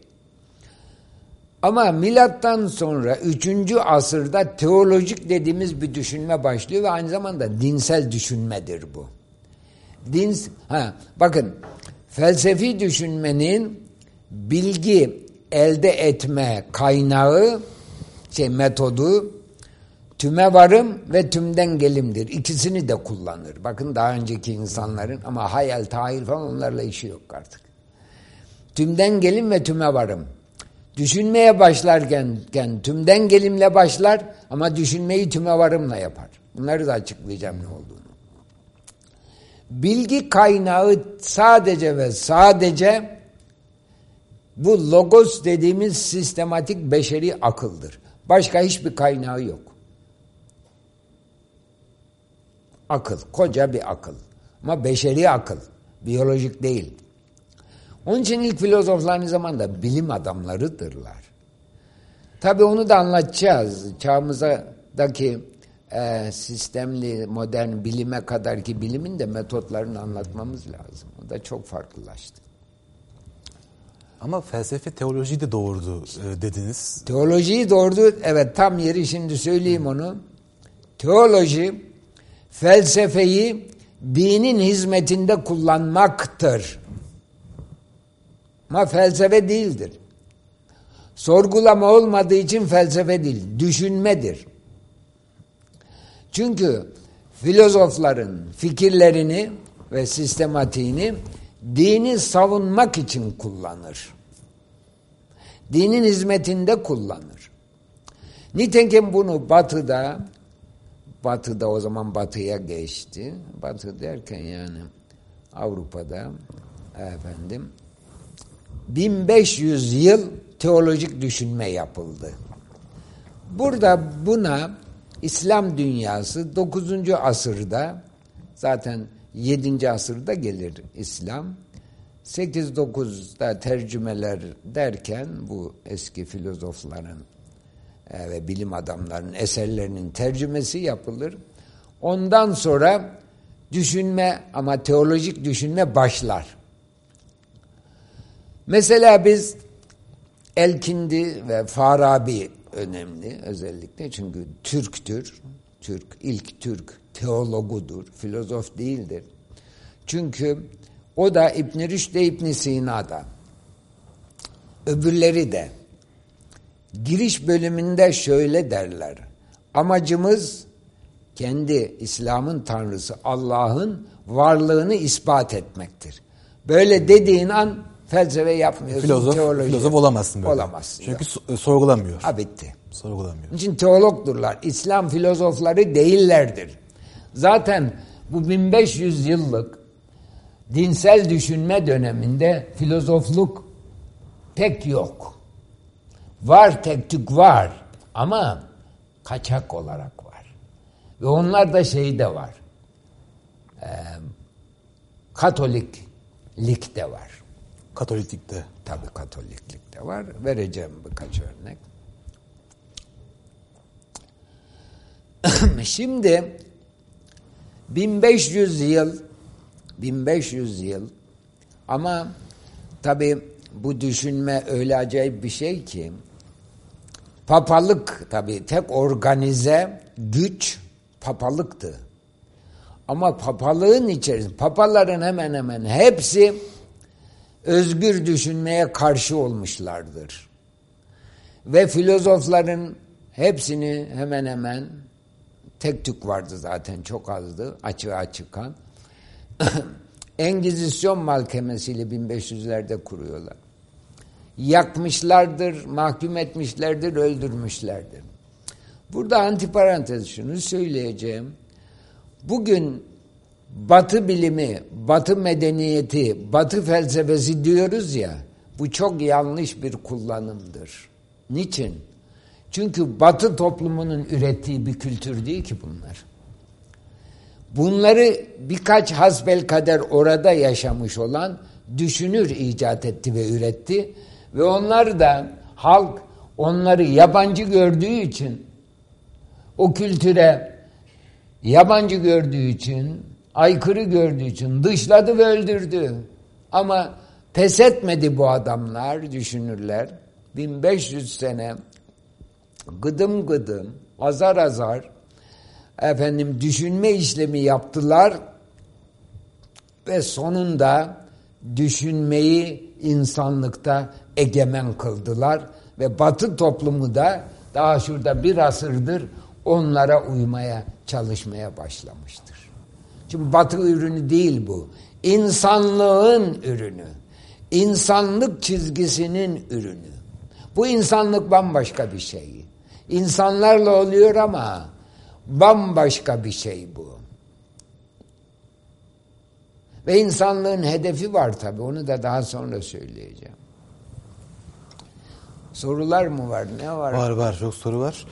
ama milattan sonra 3. asırda teolojik dediğimiz bir düşünme başlıyor ve aynı zamanda dinsel düşünmedir bu. Din, ha, bakın felsefi düşünmenin bilgi elde etme kaynağı, şey metodu tüme varım ve tümden gelimdir. İkisini de kullanır. Bakın daha önceki insanların ama hayal, tahil falan onlarla işi yok artık. Tümden gelim ve tüme varım. Düşünmeye başlarken tümden gelimle başlar ama düşünmeyi tüme varımla yapar. Bunları da açıklayacağım ne olduğunu. Bilgi kaynağı sadece ve sadece bu logos dediğimiz sistematik beşeri akıldır. Başka hiçbir kaynağı yok. Akıl, koca bir akıl. Ama beşeri akıl, biyolojik değil. Onun için ilk filozoflar aynı zamanda bilim adamlarıdırlar. Tabi onu da anlatacağız. Çağımızdaki e, sistemli modern bilime kadar ki bilimin de metotlarını anlatmamız lazım. O da çok farklılaştı. Ama felsefe teolojiyi de doğurdu e, dediniz. Teolojiyi doğurdu. Evet tam yeri şimdi söyleyeyim onu. Teoloji felsefeyi dinin hizmetinde kullanmaktır. Ama felsefe değildir. Sorgulama olmadığı için felsefe değil, düşünmedir. Çünkü filozofların fikirlerini ve sistematiğini dini savunmak için kullanır. Dinin hizmetinde kullanır. Nitekim bunu batıda batıda o zaman batıya geçti. Batı derken yani Avrupa'da efendim 1500 yıl teolojik düşünme yapıldı. Burada buna İslam dünyası 9. asırda zaten 7. asırda gelir İslam. 8-9'da tercümeler derken bu eski filozofların e, ve bilim adamlarının eserlerinin tercümesi yapılır. Ondan sonra düşünme ama teolojik düşünme başlar. Mesela biz Elkindi ve Farabi önemli özellikle çünkü Türktür. Türk, ilk Türk teologudur, filozof değildir. Çünkü o da İbn-i Rüşd İbn Sina'da. Öbürleri de giriş bölümünde şöyle derler. Amacımız kendi İslam'ın tanrısı Allah'ın varlığını ispat etmektir. Böyle dediğin an felsefe yapmıyorsun, filozof, teoloji. Filozof olamazsın böyle. Olamazsın. Çünkü so sorgulamıyor. Ha bitti. Sorgulamıyor. Onun için teologdurlar. İslam filozofları değillerdir. Zaten bu 1500 yıllık dinsel düşünme döneminde filozofluk pek yok. Var tek tük var ama kaçak olarak var. Ve onlar da şey de var. E, Katoliklik de var. Katoliklikte. Tabii Katoliklikte var. Vereceğim birkaç örnek. Şimdi 1500 yıl 1500 yıl ama tabi bu düşünme öyle acayip bir şey ki papalık tabi tek organize güç papalıktı. Ama papalığın içerisinde papaların hemen hemen hepsi özgür düşünmeye karşı olmuşlardır. Ve filozofların hepsini hemen hemen tek tük vardı zaten çok azdı açığa çıkan. Engizisyon mahkemesiyle 1500'lerde kuruyorlar. Yakmışlardır, mahkum etmişlerdir, öldürmüşlerdir. Burada antiparantez şunu söyleyeceğim. Bugün batı bilimi, batı medeniyeti, batı felsefesi diyoruz ya, bu çok yanlış bir kullanımdır. Niçin? Çünkü batı toplumunun ürettiği bir kültür değil ki bunlar. Bunları birkaç hasbel kader orada yaşamış olan düşünür icat etti ve üretti. Ve onlar da halk onları yabancı gördüğü için o kültüre yabancı gördüğü için aykırı gördüğü için dışladı ve öldürdü. Ama pes etmedi bu adamlar düşünürler. 1500 sene gıdım gıdım azar azar efendim düşünme işlemi yaptılar ve sonunda düşünmeyi insanlıkta egemen kıldılar ve batı toplumu da daha şurada bir asırdır onlara uymaya çalışmaya başlamıştır. Çünkü batı ürünü değil bu. İnsanlığın ürünü. İnsanlık çizgisinin ürünü. Bu insanlık bambaşka bir şey. İnsanlarla oluyor ama bambaşka bir şey bu. Ve insanlığın hedefi var tabi. Onu da daha sonra söyleyeceğim. Sorular mı var? Ne var? Var var. Çok soru var.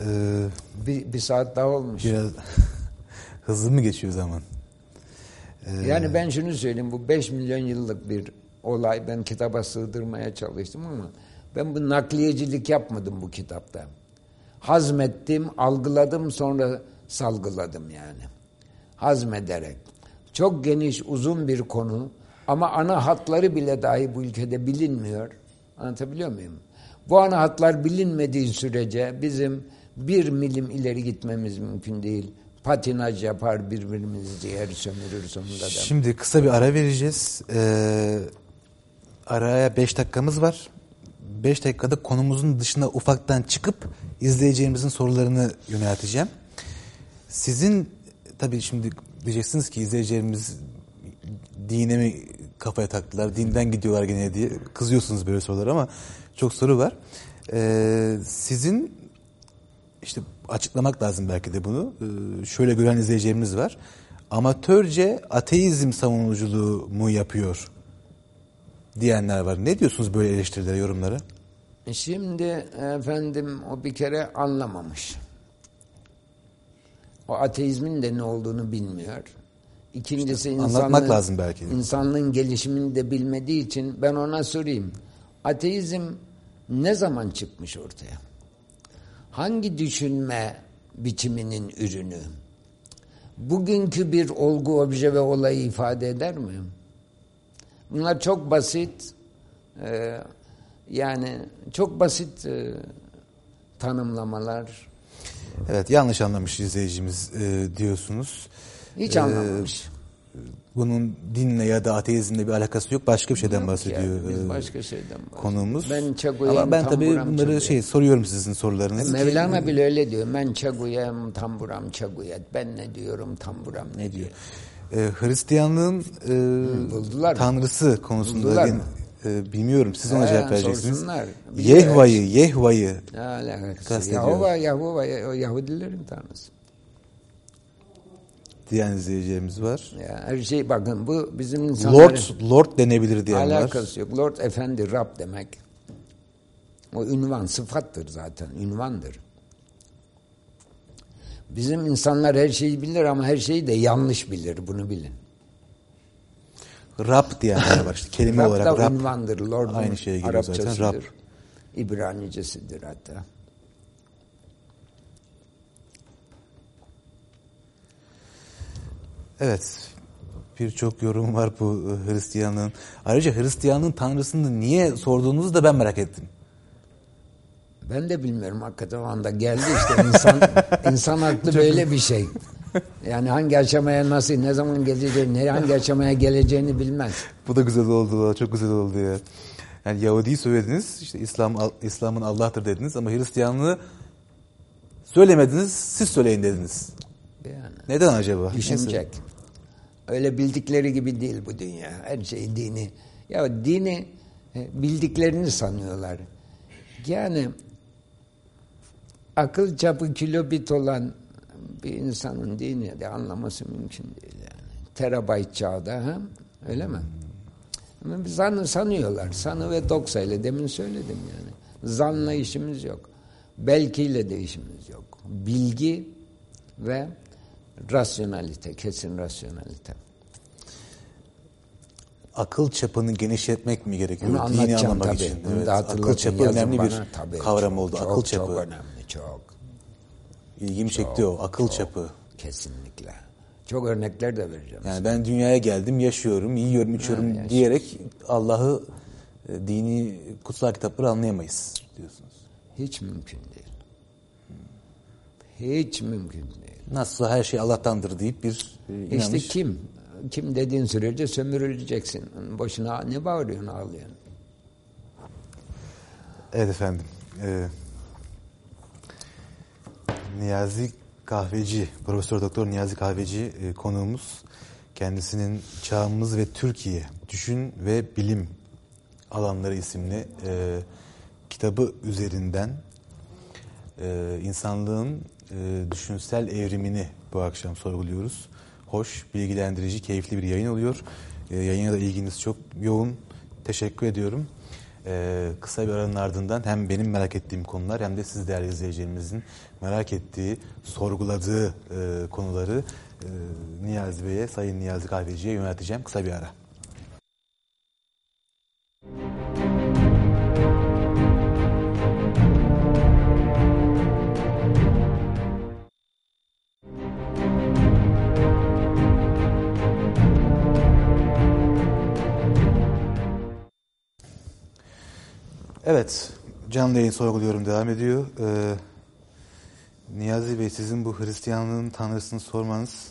Ee, bir, bir saat daha olmuş. Biraz hızlı mı geçiyor zaman? Ee, yani ben şunu söyleyeyim. Bu 5 milyon yıllık bir olay. Ben kitaba sığdırmaya çalıştım ama ben bu nakliyecilik yapmadım bu kitapta. Hazmettim, algıladım sonra salgıladım yani. Hazmederek. Çok geniş, uzun bir konu ama ana hatları bile dahi bu ülkede bilinmiyor. Anlatabiliyor muyum? Bu ana hatlar bilinmediği sürece bizim bir milim ileri gitmemiz mümkün değil. Patinaj yapar birbirimizi yer sömürür sonunda da. Şimdi kısa bir ara vereceğiz. Ee, araya beş dakikamız var. Beş dakikada konumuzun dışına ufaktan çıkıp izleyeceğimizin sorularını yönelteceğim. Sizin tabii şimdi diyeceksiniz ki izleyicilerimiz dine mi kafaya taktılar, dinden gidiyorlar gene diye kızıyorsunuz böyle sorular ama çok soru var. Ee, sizin işte açıklamak lazım belki de bunu. Ee, şöyle gören izleyicilerimiz var. Amatörce ateizm savunuculuğu mu yapıyor diyenler var. Ne diyorsunuz böyle eleştirilere, yorumlara? Şimdi efendim o bir kere anlamamış. O ateizmin de ne olduğunu bilmiyor. İkincisi işte anlatmak lazım belki. De. İnsanlığın gelişimini de bilmediği için ben ona sorayım. Ateizm ne zaman çıkmış ortaya? Hangi düşünme biçiminin ürünü? Bugünkü bir olgu, obje ve olayı ifade eder mi? Bunlar çok basit. Ee, yani çok basit e, tanımlamalar. Evet yanlış anlamış izleyicimiz e, diyorsunuz. Hiç anlamamış. Bunun dinle ya da ateizmle bir alakası yok. Başka bir şeyden yok bahsediyor. Ya, biz e, başka şeyden bahsediyoruz. Konuğumuz. Ben Ama ben tabii bunları çaguyem. şey soruyorum sizin sorularınızı. E, Mevlana ki, bile öyle diyor. Ben çaguyem tamburam çaguyet. Ben ne diyorum tamburam ne, ne diyor. Ee, Hristiyanlığın e, tanrısı konusunda Buldular mı? e, bilmiyorum. Siz ona cevap vereceksiniz. Yehva'yı, Yehva'yı. Alakası? Yahova, Yahova, Yahudilerin tanrısı. Diyen izleyicilerimiz var. Ya, her şey bakın bu bizim insanların... Lord, Lord denebilir diyen alakası var. Yok. Lord efendi, Rab demek. O ünvan, sıfattır zaten. Ünvandır. Bizim insanlar her şeyi bilir ama her şeyi de yanlış bilir. Bunu bilin. Rab diyenler var işte kelime Rab olarak. Rab da unvandır. Lord'un aynı şeye geliyor zaten. Rab. İbranicesidir hatta. Evet. Birçok yorum var bu Hristiyanlığın. Ayrıca Hristiyanlığın tanrısını niye sorduğunuzu da ben merak ettim. Ben de bilmiyorum hakikaten o anda geldi işte insan insan aklı böyle bir şey. Yani hangi aşamaya nasıl, ne zaman geleceğini, hangi aşamaya geleceğini bilmez. Bu da güzel oldu, çok güzel oldu ya. Yani Yahudi'yi söylediniz, işte İslam İslam'ın Allah'tır dediniz ama Hristiyanlığı söylemediniz, siz söyleyin dediniz. Yani, Neden acaba? Düşünecek. Öyle bildikleri gibi değil bu dünya. Her şey dini. Ya dini e, bildiklerini sanıyorlar. Yani akıl çapı kilobit olan bir insanın dini de anlaması mümkün değil yani. Terabayt çağda ha? öyle mi? Ama zan, sanıyorlar. Sanı ve doksayla demin söyledim yani. Zanla işimiz yok. Belkiyle de işimiz yok. Bilgi ve rasyonalite, kesin rasyonalite. Akıl çapını genişletmek mi gerekiyor? Onu Dini anlamak tabii. için. Evet. Akıl çapı önemli bir tabii. kavram oldu. Çok, akıl çapı. Çok önemli, çok. İlgimi çekti o akıl çok, çapı. Kesinlikle. Çok örnekler de vereceğim. Yani ben dünyaya geldim, yaşıyorum, yiyorum, içiyorum ha, diyerek Allah'ı e, dini kutsal kitapları anlayamayız diyorsunuz. Hiç mümkün değil. Hiç mümkün değil. Nasıl her şey Allah'tandır deyip bir e, inanış. İşte kim? Kim dediğin sürece sömürüleceksin. Boşuna ne bağırıyorsun, ağlıyorsun? Evet efendim. Ee, Niyazi Kahveci, Profesör Doktor Niyazi Kahveci e, konuğumuz. Kendisinin Çağımız ve Türkiye Düşün ve Bilim Alanları isimli e, kitabı üzerinden e, insanlığın e, düşünsel evrimini bu akşam sorguluyoruz. Hoş, bilgilendirici, keyifli bir yayın oluyor. E, yayına da ilginiz çok yoğun. Teşekkür ediyorum. Ee, kısa bir aranın ardından hem benim merak ettiğim konular hem de siz değerli izleyicilerimizin merak ettiği, sorguladığı e, konuları e, Niyazi Bey'e, Sayın Niyazi Kahveci'ye yönelteceğim. Kısa bir ara. Evet, canlı yayın sorguluyorum devam ediyor. Ee, Niyazi Bey sizin bu Hristiyanlığın tanrısını sormanız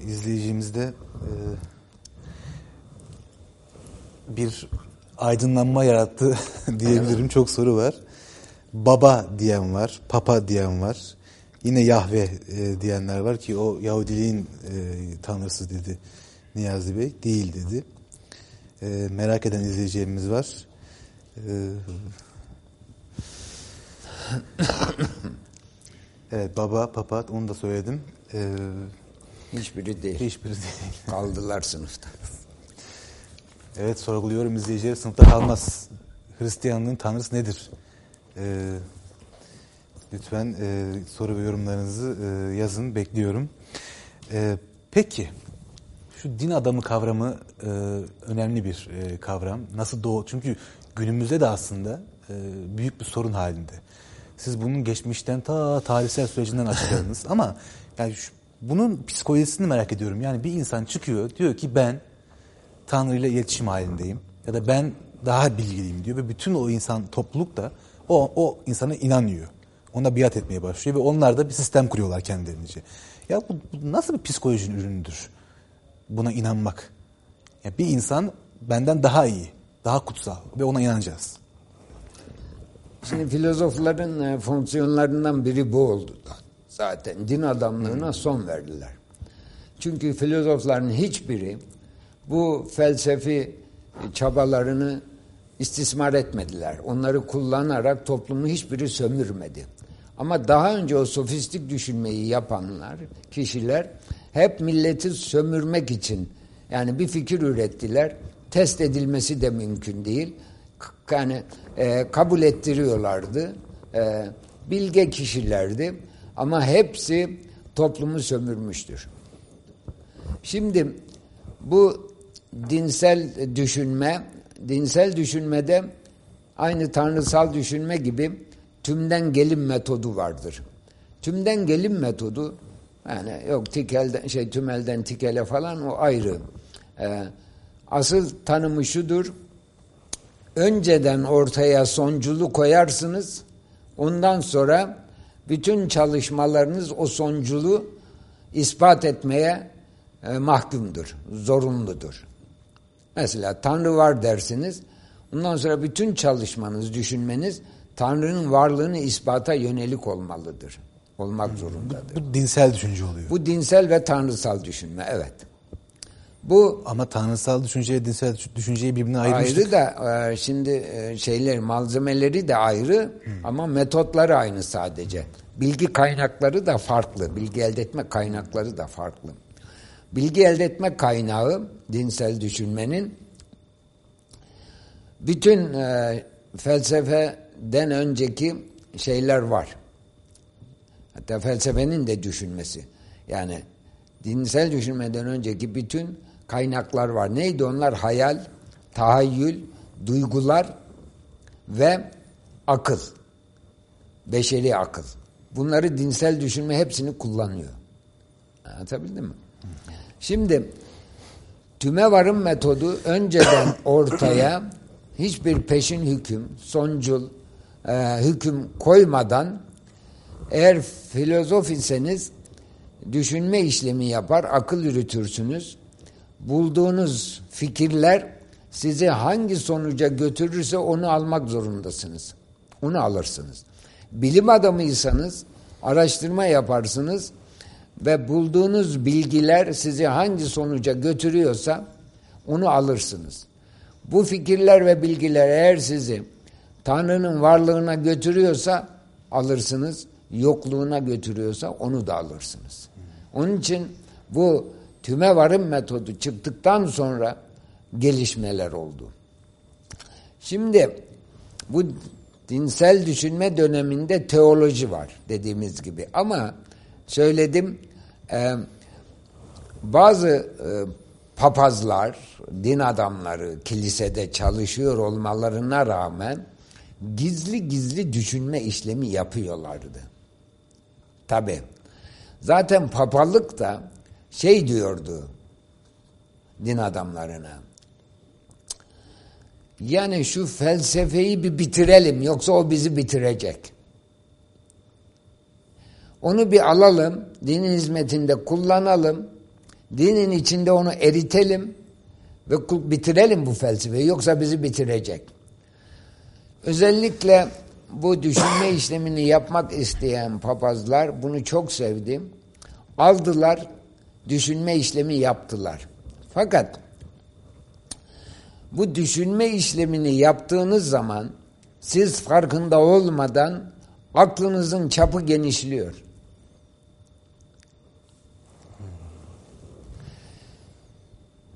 izleyicimizde e, bir aydınlanma yarattı diyebilirim. Çok soru var. Baba diyen var, papa diyen var. Yine Yahve e, diyenler var ki o Yahudiliğin e, tanrısı dedi Niyazi Bey. Değil dedi. E, merak eden izleyeceğimiz var. E, evet baba, papat onu da söyledim. E, Hiçbiri değil. hiçbiri değil. Kaldılar sınıfta. Evet sorguluyorum izleyicileri sınıfta kalmaz. Hristiyanlığın tanrısı nedir? Ee, lütfen e, soru ve yorumlarınızı e, yazın bekliyorum. E, peki şu din adamı kavramı e, önemli bir e, kavram. Nasıl doğu? Çünkü günümüzde de aslında e, büyük bir sorun halinde. Siz bunun geçmişten ta tarihsel sürecinden açıkladınız ama yani şu, bunun psikolojisini merak ediyorum. Yani bir insan çıkıyor diyor ki ben Tanrı ile iletişim halindeyim ya da ben daha bilgiliyim diyor ve bütün o insan topluluk da o, o insana inanıyor. Ona biat etmeye başlıyor ve onlar da bir sistem kuruyorlar kendilerince. Ya bu, bu nasıl bir psikolojinin ürünüdür? Buna inanmak. Ya bir insan benden daha iyi, daha kutsal ve ona inanacağız. Şimdi filozofların e, fonksiyonlarından biri bu oldu. Zaten din adamlığına son verdiler. Çünkü filozofların hiçbiri bu felsefi çabalarını istismar etmediler. Onları kullanarak toplumu hiçbiri sömürmedi. Ama daha önce o sofistik düşünmeyi yapanlar, kişiler hep milleti sömürmek için yani bir fikir ürettiler. Test edilmesi de mümkün değil. Yani e, kabul ettiriyorlardı. E, bilge kişilerdi ama hepsi toplumu sömürmüştür. Şimdi bu dinsel düşünme, dinsel düşünmede aynı tanrısal düşünme gibi tümden gelim metodu vardır. Tümden gelim metodu yani yok tikelden şey tümelden tikele falan o ayrı. Ee, asıl tanımı şudur. Önceden ortaya sonculu koyarsınız. Ondan sonra bütün çalışmalarınız o sonculu ispat etmeye e, mahkumdur, zorunludur. Mesela Tanrı var dersiniz. Ondan sonra bütün çalışmanız, düşünmeniz Tanrı'nın varlığını ispata yönelik olmalıdır. Olmak zorundadır. Bu, bu dinsel düşünce oluyor. Bu dinsel ve tanrısal düşünme, evet. Bu ama tanrısal düşünceyle dinsel düşünceyi birbirine ayırmıştık. Ayrı da e, şimdi e, şeyler malzemeleri de ayrı hmm. ama metotları aynı sadece. Bilgi kaynakları da farklı. Bilgi elde etme kaynakları da farklı. Bilgi elde etme kaynağı dinsel düşünmenin bütün e, felsefeden önceki şeyler var. Hatta felsefenin de düşünmesi. Yani dinsel düşünmeden önceki bütün kaynaklar var. Neydi onlar? Hayal, tahayyül, duygular ve akıl. Beşeri akıl. Bunları dinsel düşünme hepsini kullanıyor. Anlatabildim mi? Şimdi tüme varım metodu önceden ortaya hiçbir peşin hüküm, soncul e, hüküm koymadan eğer filozof iseniz düşünme işlemi yapar, akıl yürütürsünüz. Bulduğunuz fikirler sizi hangi sonuca götürürse onu almak zorundasınız. Onu alırsınız. Bilim adamıysanız araştırma yaparsınız ve bulduğunuz bilgiler sizi hangi sonuca götürüyorsa onu alırsınız. Bu fikirler ve bilgiler eğer sizi Tanrı'nın varlığına götürüyorsa alırsınız, yokluğuna götürüyorsa onu da alırsınız. Onun için bu tüme varım metodu çıktıktan sonra gelişmeler oldu. Şimdi bu dinsel düşünme döneminde teoloji var dediğimiz gibi ama söyledim e, bazı e, papazlar, din adamları kilisede çalışıyor olmalarına rağmen gizli gizli düşünme işlemi yapıyorlardı. Tabi. Zaten papalık da şey diyordu din adamlarına. Yani şu felsefeyi bir bitirelim yoksa o bizi bitirecek. Onu bir alalım, dinin hizmetinde kullanalım, dinin içinde onu eritelim ve bitirelim bu felsefeyi yoksa bizi bitirecek. Özellikle bu düşünme işlemini yapmak isteyen papazlar bunu çok sevdi. Aldılar, düşünme işlemi yaptılar. Fakat bu düşünme işlemini yaptığınız zaman siz farkında olmadan aklınızın çapı genişliyor.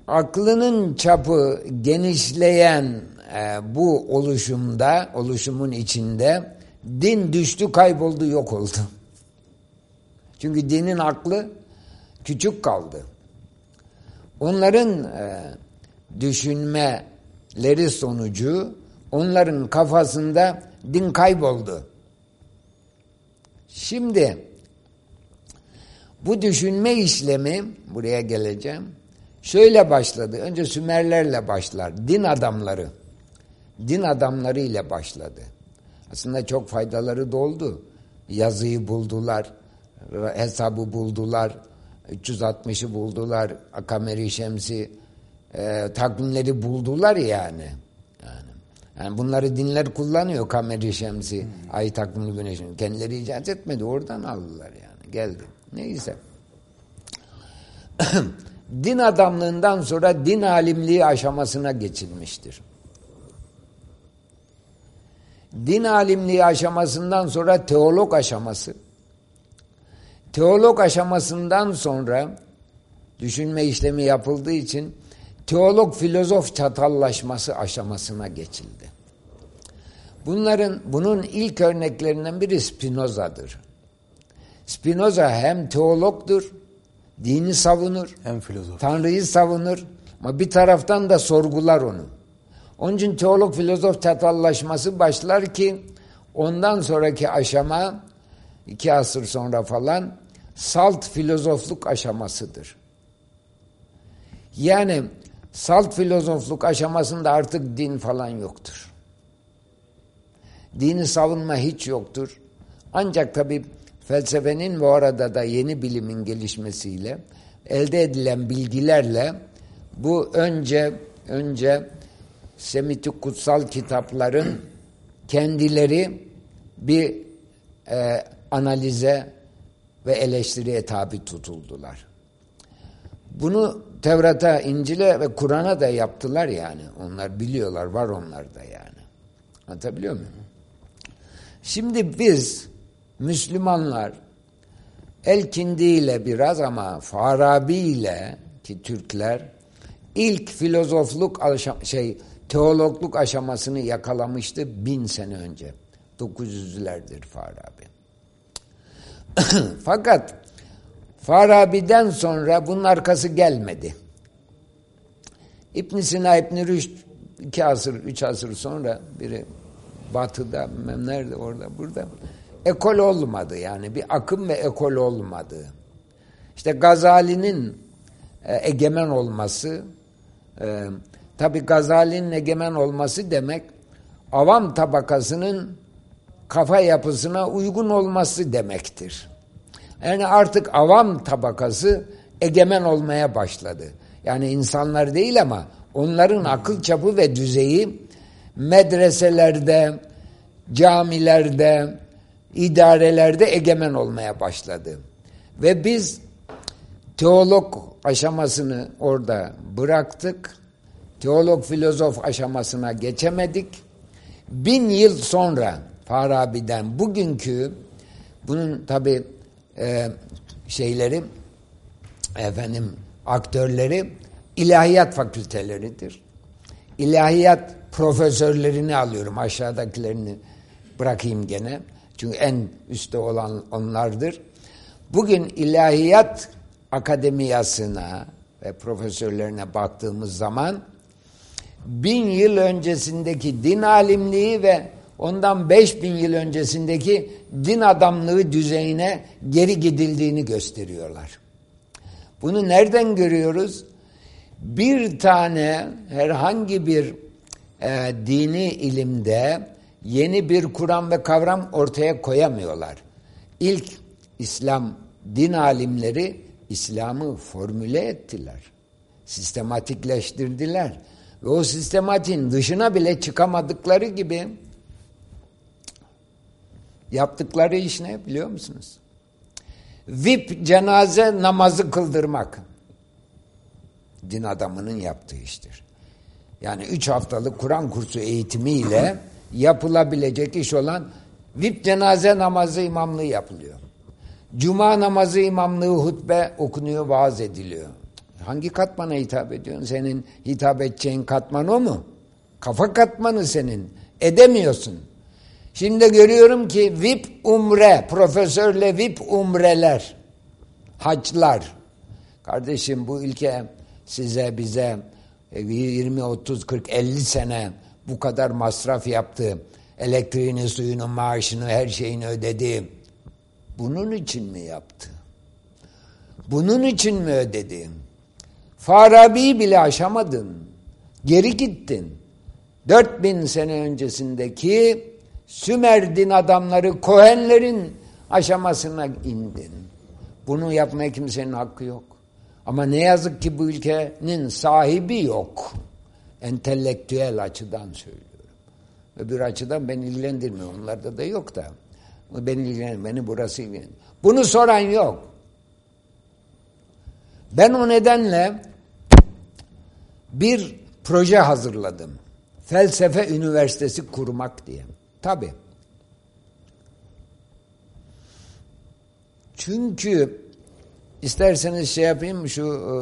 Aklının çapı genişleyen e, bu oluşumda, oluşumun içinde din düştü, kayboldu, yok oldu. Çünkü dinin aklı küçük kaldı. Onların e, düşünmeleri sonucu onların kafasında din kayboldu. Şimdi bu düşünme işlemi buraya geleceğim. Şöyle başladı. Önce Sümerlerle başlar. Din adamları. Din adamları ile başladı. Aslında çok faydaları da oldu. Yazıyı buldular. Hesabı buldular. 360'ı buldular. Akameri Şemsi e, takvimleri buldular yani. yani. Yani bunları dinler kullanıyor Kameri Şemsi, hmm. ay takvimli güneşin. Kendileri icat etmedi. Oradan aldılar yani. Geldi. Neyse. din adamlığından sonra din alimliği aşamasına geçilmiştir. Din alimliği aşamasından sonra teolog aşaması. Teolog aşamasından sonra düşünme işlemi yapıldığı için teolog filozof çatallaşması aşamasına geçildi. Bunların bunun ilk örneklerinden biri Spinoza'dır. Spinoza hem teologdur, dini savunur, hem filozof. Tanrı'yı savunur ama bir taraftan da sorgular onu. Onun için teolog filozof çatallaşması başlar ki ondan sonraki aşama iki asır sonra falan salt filozofluk aşamasıdır. Yani salt filozofluk aşamasında artık din falan yoktur. Dini savunma hiç yoktur. Ancak tabi felsefenin bu arada da yeni bilimin gelişmesiyle elde edilen bilgilerle bu önce önce Semitik kutsal kitapların kendileri bir e, analize ve eleştiriye tabi tutuldular. Bunu Tevrat'a, İncil'e ve Kur'an'a da yaptılar yani. Onlar biliyorlar, var onlarda yani. Anlatabiliyor muyum? Şimdi biz Müslümanlar Elkindi ile biraz ama Farabi ile ki Türkler ilk filozofluk şey teologluk aşamasını yakalamıştı bin sene önce. 900'lerdir Farabi. Fakat Farabi'den sonra bunun arkası gelmedi. İbn Sina, İbn Rüşd iki asır, üç asır sonra biri batıda, nerede orada, burada ekol olmadı yani bir akım ve ekol olmadı. İşte Gazali'nin e, egemen olması, e, tabi Gazali'nin egemen olması demek avam tabakasının kafa yapısına uygun olması demektir. Yani artık avam tabakası egemen olmaya başladı. Yani insanlar değil ama onların akıl çapı ve düzeyi medreselerde, camilerde, idarelerde egemen olmaya başladı. Ve biz teolog aşamasını orada bıraktık. Teolog filozof aşamasına geçemedik. Bin yıl sonra Farabi'den bugünkü bunun tabi e, şeyleri efendim aktörleri ilahiyat fakülteleridir. İlahiyat profesörlerini alıyorum aşağıdakilerini bırakayım gene. Çünkü en üstte olan onlardır. Bugün ilahiyat akademiyasına ve profesörlerine baktığımız zaman bin yıl öncesindeki din alimliği ve ondan beş bin yıl öncesindeki din adamlığı düzeyine geri gidildiğini gösteriyorlar. Bunu nereden görüyoruz? Bir tane herhangi bir e, dini ilimde yeni bir Kur'an ve kavram ortaya koyamıyorlar. İlk İslam din alimleri İslam'ı formüle ettiler. Sistematikleştirdiler. Ve o sistematiğin dışına bile çıkamadıkları gibi Yaptıkları iş ne biliyor musunuz? VIP cenaze namazı kıldırmak. Din adamının yaptığı iştir. Yani üç haftalık Kur'an kursu eğitimiyle yapılabilecek iş olan VIP cenaze namazı imamlığı yapılıyor. Cuma namazı imamlığı hutbe okunuyor, vaaz ediliyor. Hangi katmana hitap ediyorsun? Senin hitap edeceğin katman o mu? Kafa katmanı senin. Edemiyorsun. Şimdi görüyorum ki VIP umre, profesörle VIP umreler, haclar. Kardeşim bu ülke size bize 20, 30, 40, 50 sene bu kadar masraf yaptı. Elektriğini, suyunu, maaşını, her şeyini ödedi. Bunun için mi yaptı? Bunun için mi ödedi? Farabi'yi bile aşamadın. Geri gittin. 4000 sene öncesindeki Sümer din adamları, Kohenlerin aşamasına indin. Bunu yapmaya kimsenin hakkı yok. Ama ne yazık ki bu ülkenin sahibi yok. Entelektüel açıdan söylüyorum. Öbür açıdan beni ilgilendirmiyor. Onlarda da yok da. Beni ilgilendirmiyor. Beni burası ilgilendiriyor. Bunu soran yok. Ben o nedenle bir proje hazırladım. Felsefe Üniversitesi kurmak diye. Tabi. Çünkü isterseniz şey yapayım şu e,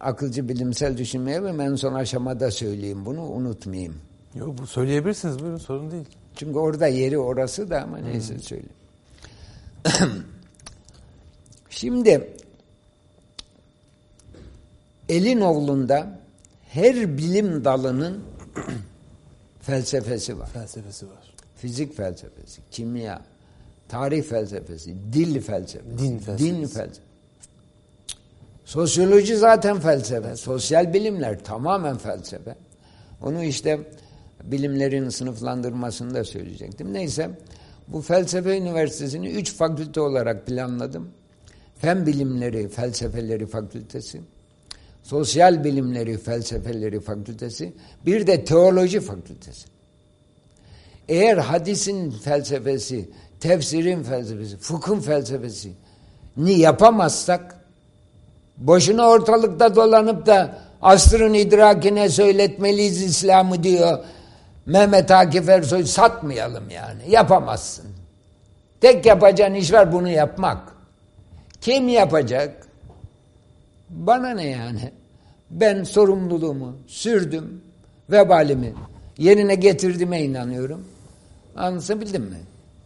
akılcı bilimsel düşünmeye ve en son aşamada söyleyeyim bunu unutmayayım. Yok bu söyleyebilirsiniz buyurun sorun değil. Çünkü orada yeri orası da ama neyse hmm. söyleyeyim. Şimdi elin oğlunda her bilim dalının felsefesi var. Felsefesi var. Fizik felsefesi, kimya, tarih felsefesi, dil felsefesi, din felsefesi. Din felsefesi. Sosyoloji zaten felsefe. Sosyal bilimler tamamen felsefe. Onu işte bilimlerin sınıflandırmasında söyleyecektim. Neyse bu felsefe üniversitesini üç fakülte olarak planladım. Fen bilimleri, felsefeleri fakültesi, sosyal bilimleri, felsefeleri fakültesi, bir de teoloji fakültesi. Eğer hadisin felsefesi, tefsirin felsefesi, fıkhın felsefesi ni yapamazsak boşuna ortalıkta dolanıp da asrın idrakine söyletmeliyiz İslam'ı diyor Mehmet Akif Ersoy satmayalım yani. Yapamazsın. Tek yapacağın iş var bunu yapmak. Kim yapacak? Bana ne yani? Ben sorumluluğumu sürdüm, vebalimi yerine getirdiğime inanıyorum. Anlatabildim mi?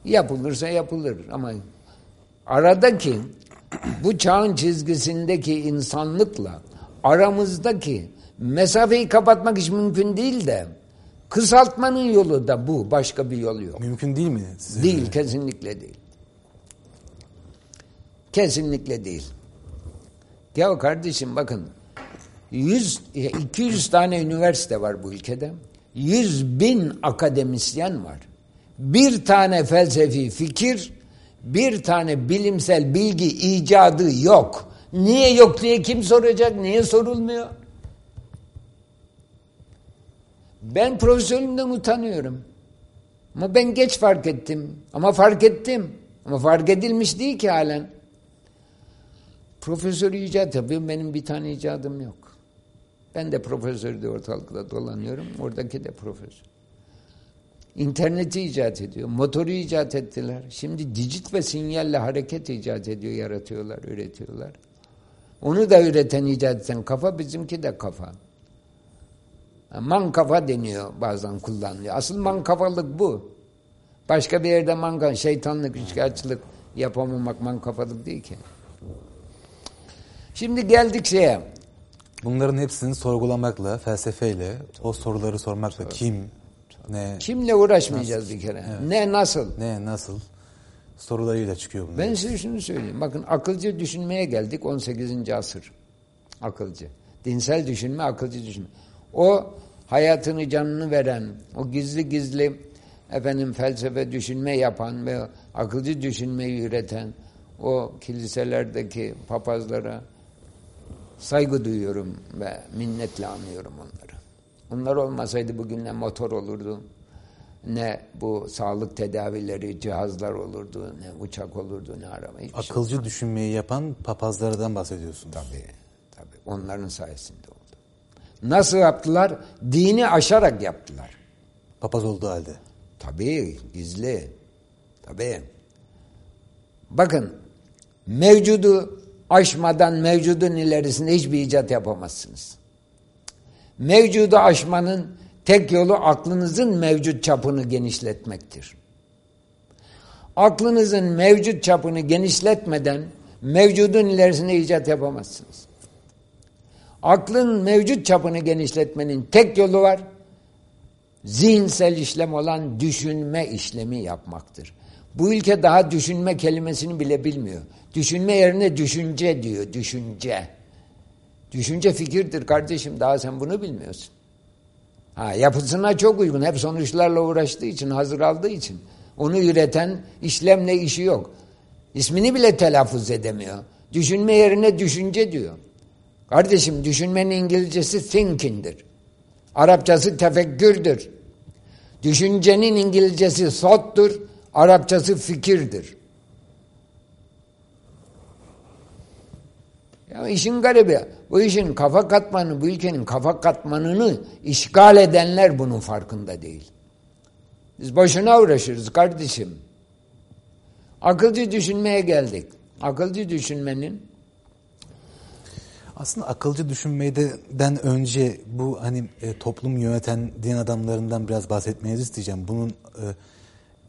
Yapılırsa yapılır ama aradaki bu çağın çizgisindeki insanlıkla aramızdaki mesafeyi kapatmak hiç mümkün değil de kısaltmanın yolu da bu. Başka bir yol yok. Mümkün değil mi? Size değil. Mi? Kesinlikle değil. Kesinlikle değil. Ya kardeşim bakın 100, 200 tane üniversite var bu ülkede. 100 bin akademisyen var. Bir tane felsefi fikir, bir tane bilimsel bilgi icadı yok. Niye yok diye kim soracak? Niye sorulmuyor? Ben profesörümden utanıyorum. Ama ben geç fark ettim. Ama fark ettim. Ama fark edilmiş değil ki halen. Profesör icat yapıyor. Benim bir tane icadım yok. Ben de profesör de ortalıkta dolanıyorum. Oradaki de profesör. İnterneti icat ediyor. Motoru icat ettiler. Şimdi digit ve sinyalle hareket icat ediyor, yaratıyorlar, üretiyorlar. Onu da üreten, icat eden kafa bizimki de kafa. Man kafa deniyor bazen kullanılıyor. Asıl man kafalık bu. Başka bir yerde man şeytanlık, üçkağıtçılık yapamamak man kafalık değil ki. Şimdi geldik şeye. Bunların hepsini sorgulamakla, felsefeyle, o soruları sormakla kim, ne... Kimle uğraşmayacağız nasıl? bir kere. Evet. Ne, nasıl? Ne, nasıl? Sorularıyla çıkıyor bunlar. Ben size şunu söyleyeyim. Bakın akılcı düşünmeye geldik 18. asır. Akılcı. Dinsel düşünme, akılcı düşünme. O hayatını, canını veren, o gizli gizli efendim felsefe düşünme yapan ve akılcı düşünmeyi üreten o kiliselerdeki papazlara saygı duyuyorum ve minnetle anıyorum onları. Onlar olmasaydı bugün ne motor olurdu, ne bu sağlık tedavileri, cihazlar olurdu, ne uçak olurdu, ne araba. şey Akılcı düşünmeyi yapan papazlardan bahsediyorsunuz. Tabii, tabii. Onların sayesinde oldu. Nasıl yaptılar? Dini aşarak yaptılar. Papaz olduğu halde. Tabii, gizli. Tabii. Bakın, mevcudu aşmadan mevcudun ilerisinde hiçbir icat yapamazsınız. Mevcudu aşmanın tek yolu aklınızın mevcut çapını genişletmektir. Aklınızın mevcut çapını genişletmeden mevcudun ilerisinde icat yapamazsınız. Aklın mevcut çapını genişletmenin tek yolu var. Zihinsel işlem olan düşünme işlemi yapmaktır. Bu ülke daha düşünme kelimesini bile bilmiyor. Düşünme yerine düşünce diyor, düşünce. Düşünce fikirdir kardeşim, daha sen bunu bilmiyorsun. Ha, yapısına çok uygun, hep sonuçlarla uğraştığı için, hazır aldığı için. Onu üreten işlemle işi yok. İsmini bile telaffuz edemiyor. Düşünme yerine düşünce diyor. Kardeşim düşünmenin İngilizcesi thinking'dir. Arapçası tefekkürdür. Düşüncenin İngilizcesi thought'tur. Arapçası fikirdir. Ya işin garibi bu işin kafa katmanı, bu ülkenin kafa katmanını işgal edenler bunun farkında değil. Biz boşuna uğraşırız kardeşim. Akılcı düşünmeye geldik. Akılcı düşünmenin aslında akılcı düşünmeden önce bu hani e, toplum yöneten din adamlarından biraz bahsetmenizi isteyeceğim. Bunun e,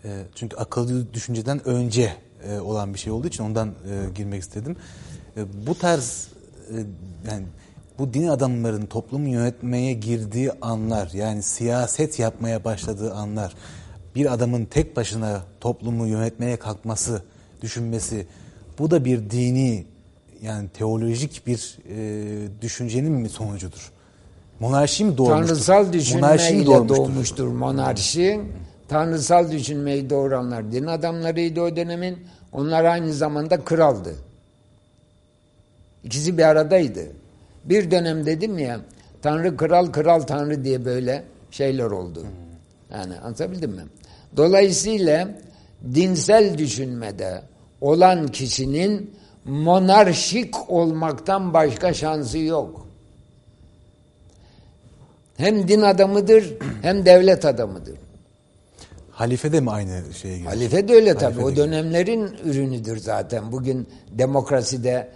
e, çünkü akılcı düşünceden önce e, olan bir şey olduğu için ondan e, girmek istedim. E, bu tarz e, yani bu din adamların toplumu yönetmeye girdiği anlar yani siyaset yapmaya başladığı anlar bir adamın tek başına toplumu yönetmeye kalkması, düşünmesi bu da bir dini yani teolojik bir e, düşüncenin mi sonucudur? Monarşi mi doğmuştur? Tanrısal düşünmeyle doğmuştur? doğmuştur monarşi. Tanrısal düşünmeyi doğuranlar din adamlarıydı o dönemin. Onlar aynı zamanda kraldı. İkisi bir aradaydı. Bir dönem dedim ya Tanrı kral kral Tanrı diye böyle şeyler oldu. Yani anlatabildim mi? Dolayısıyla dinsel düşünmede olan kişinin monarşik olmaktan başka şansı yok. Hem din adamıdır hem devlet adamıdır. Halife de mi aynı şeye giriyor? Halife de öyle tabii. O dönemlerin ürünüdür zaten. Bugün demokraside,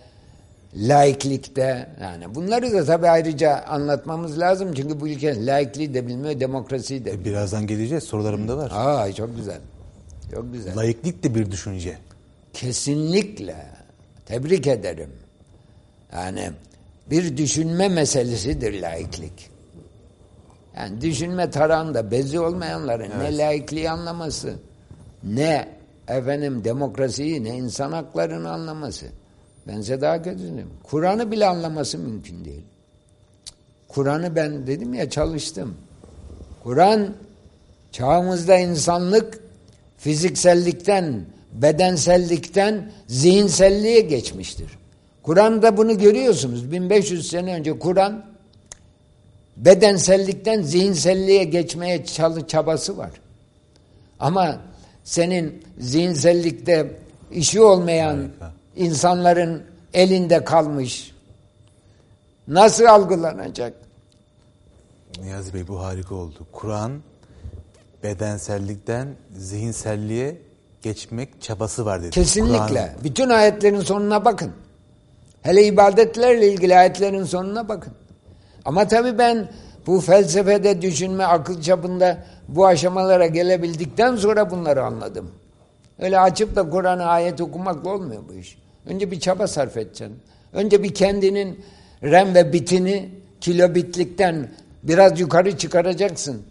laiklikte yani bunları da tabii ayrıca anlatmamız lazım. Çünkü bu ülke laikliği de bilmiyor, demokrasiyi de bilmiyor. Birazdan geleceğiz. Sorularım da var. Aa çok güzel. Çok güzel. Laiklik de bir düşünce. Kesinlikle. Tebrik ederim. Yani bir düşünme meselesidir laiklik. Yani düşünme tarağında bezi olmayanların evet. ne laikliği anlaması, ne efendim demokrasiyi, ne insan haklarını anlaması. Ben size daha kötüsünüm. Kur'an'ı bile anlaması mümkün değil. Kur'an'ı ben dedim ya çalıştım. Kur'an çağımızda insanlık fiziksellikten, bedensellikten zihinselliğe geçmiştir. Kur'an'da bunu görüyorsunuz. 1500 sene önce Kur'an bedensellikten zihinselliğe geçmeye çabası var. Ama senin zihinsellikte işi olmayan Harika. insanların elinde kalmış. Nasıl algılanacak? Niyazi Bey bu harika oldu. Kur'an bedensellikten zihinselliğe geçmek çabası var dedi. Kesinlikle. Bütün ayetlerin sonuna bakın. Hele ibadetlerle ilgili ayetlerin sonuna bakın. Ama tabii ben bu felsefede düşünme akıl çapında bu aşamalara gelebildikten sonra bunları anladım. Öyle açıp da Kur'an'ı ayet okumakla olmuyor bu iş. Önce bir çaba sarf edeceksin. Önce bir kendinin rem ve bitini kilobitlikten biraz yukarı çıkaracaksın.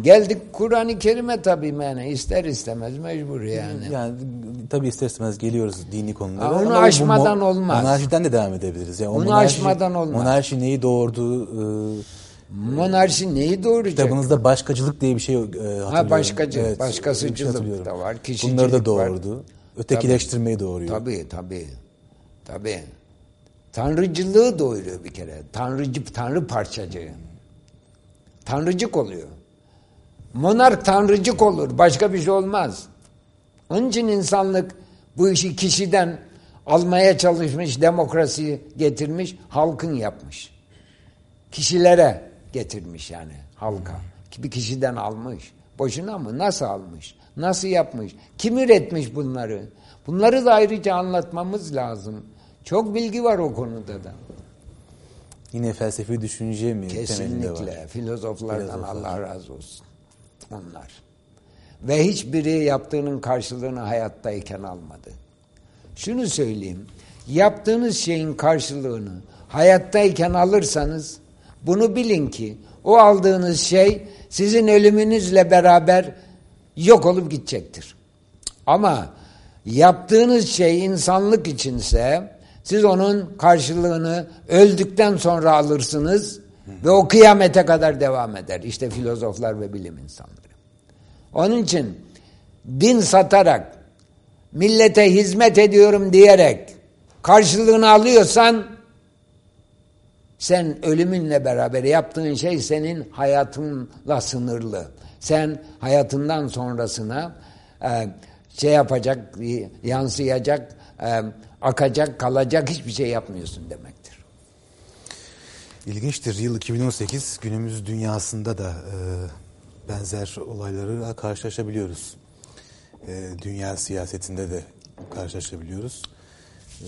Geldik Kur'an-ı Kerim'e tabii yani ister istemez mecbur yani. Yani tabii ister istemez geliyoruz dini konulara. Ha, onu aşmadan bu, olmaz. Monarşiden de devam edebiliriz. Yani onu monarşi, aşmadan olmaz. Monarşi neyi doğurdu? E, monarşi neyi doğuracak? Kitabınızda başkacılık diye bir şey e, hatırlıyorum. Ha başkacı, evet, başkasıcılık şey da var. Bunları da doğurdu. Var. Ötekileştirmeyi tabii, doğuruyor. Tabii tabii. Tabii. Tanrıcılığı doğuruyor bir kere. Tanrıcı, tanrı parçacığı. Tanrıcık oluyor. Monark tanrıcık olur. Başka bir şey olmaz. Onun için insanlık bu işi kişiden almaya çalışmış, demokrasi getirmiş, halkın yapmış. Kişilere getirmiş yani halka. Bir kişiden almış. Boşuna mı? Nasıl almış? Nasıl yapmış? Kim üretmiş bunları? Bunları da ayrıca anlatmamız lazım. Çok bilgi var o konuda da. Yine felsefi düşünce mi Kesinlikle. Var? Filozoflardan Filozoflar. Allah razı olsun. Onlar. Ve hiçbiri yaptığının karşılığını hayattayken almadı. Şunu söyleyeyim. Yaptığınız şeyin karşılığını hayattayken alırsanız bunu bilin ki o aldığınız şey sizin ölümünüzle beraber yok olup gidecektir. Ama yaptığınız şey insanlık içinse siz onun karşılığını öldükten sonra alırsınız ve o kıyamete kadar devam eder. İşte filozoflar ve bilim insanları. Onun için din satarak, millete hizmet ediyorum diyerek karşılığını alıyorsan sen ölümünle beraber yaptığın şey senin hayatınla sınırlı. Sen hayatından sonrasına e, şey yapacak, yansıyacak, e, akacak, kalacak hiçbir şey yapmıyorsun demektir. İlginçtir. Yıl 2018 günümüz dünyasında da e, benzer olayları karşılaşabiliyoruz. E, dünya siyasetinde de karşılaşabiliyoruz. E,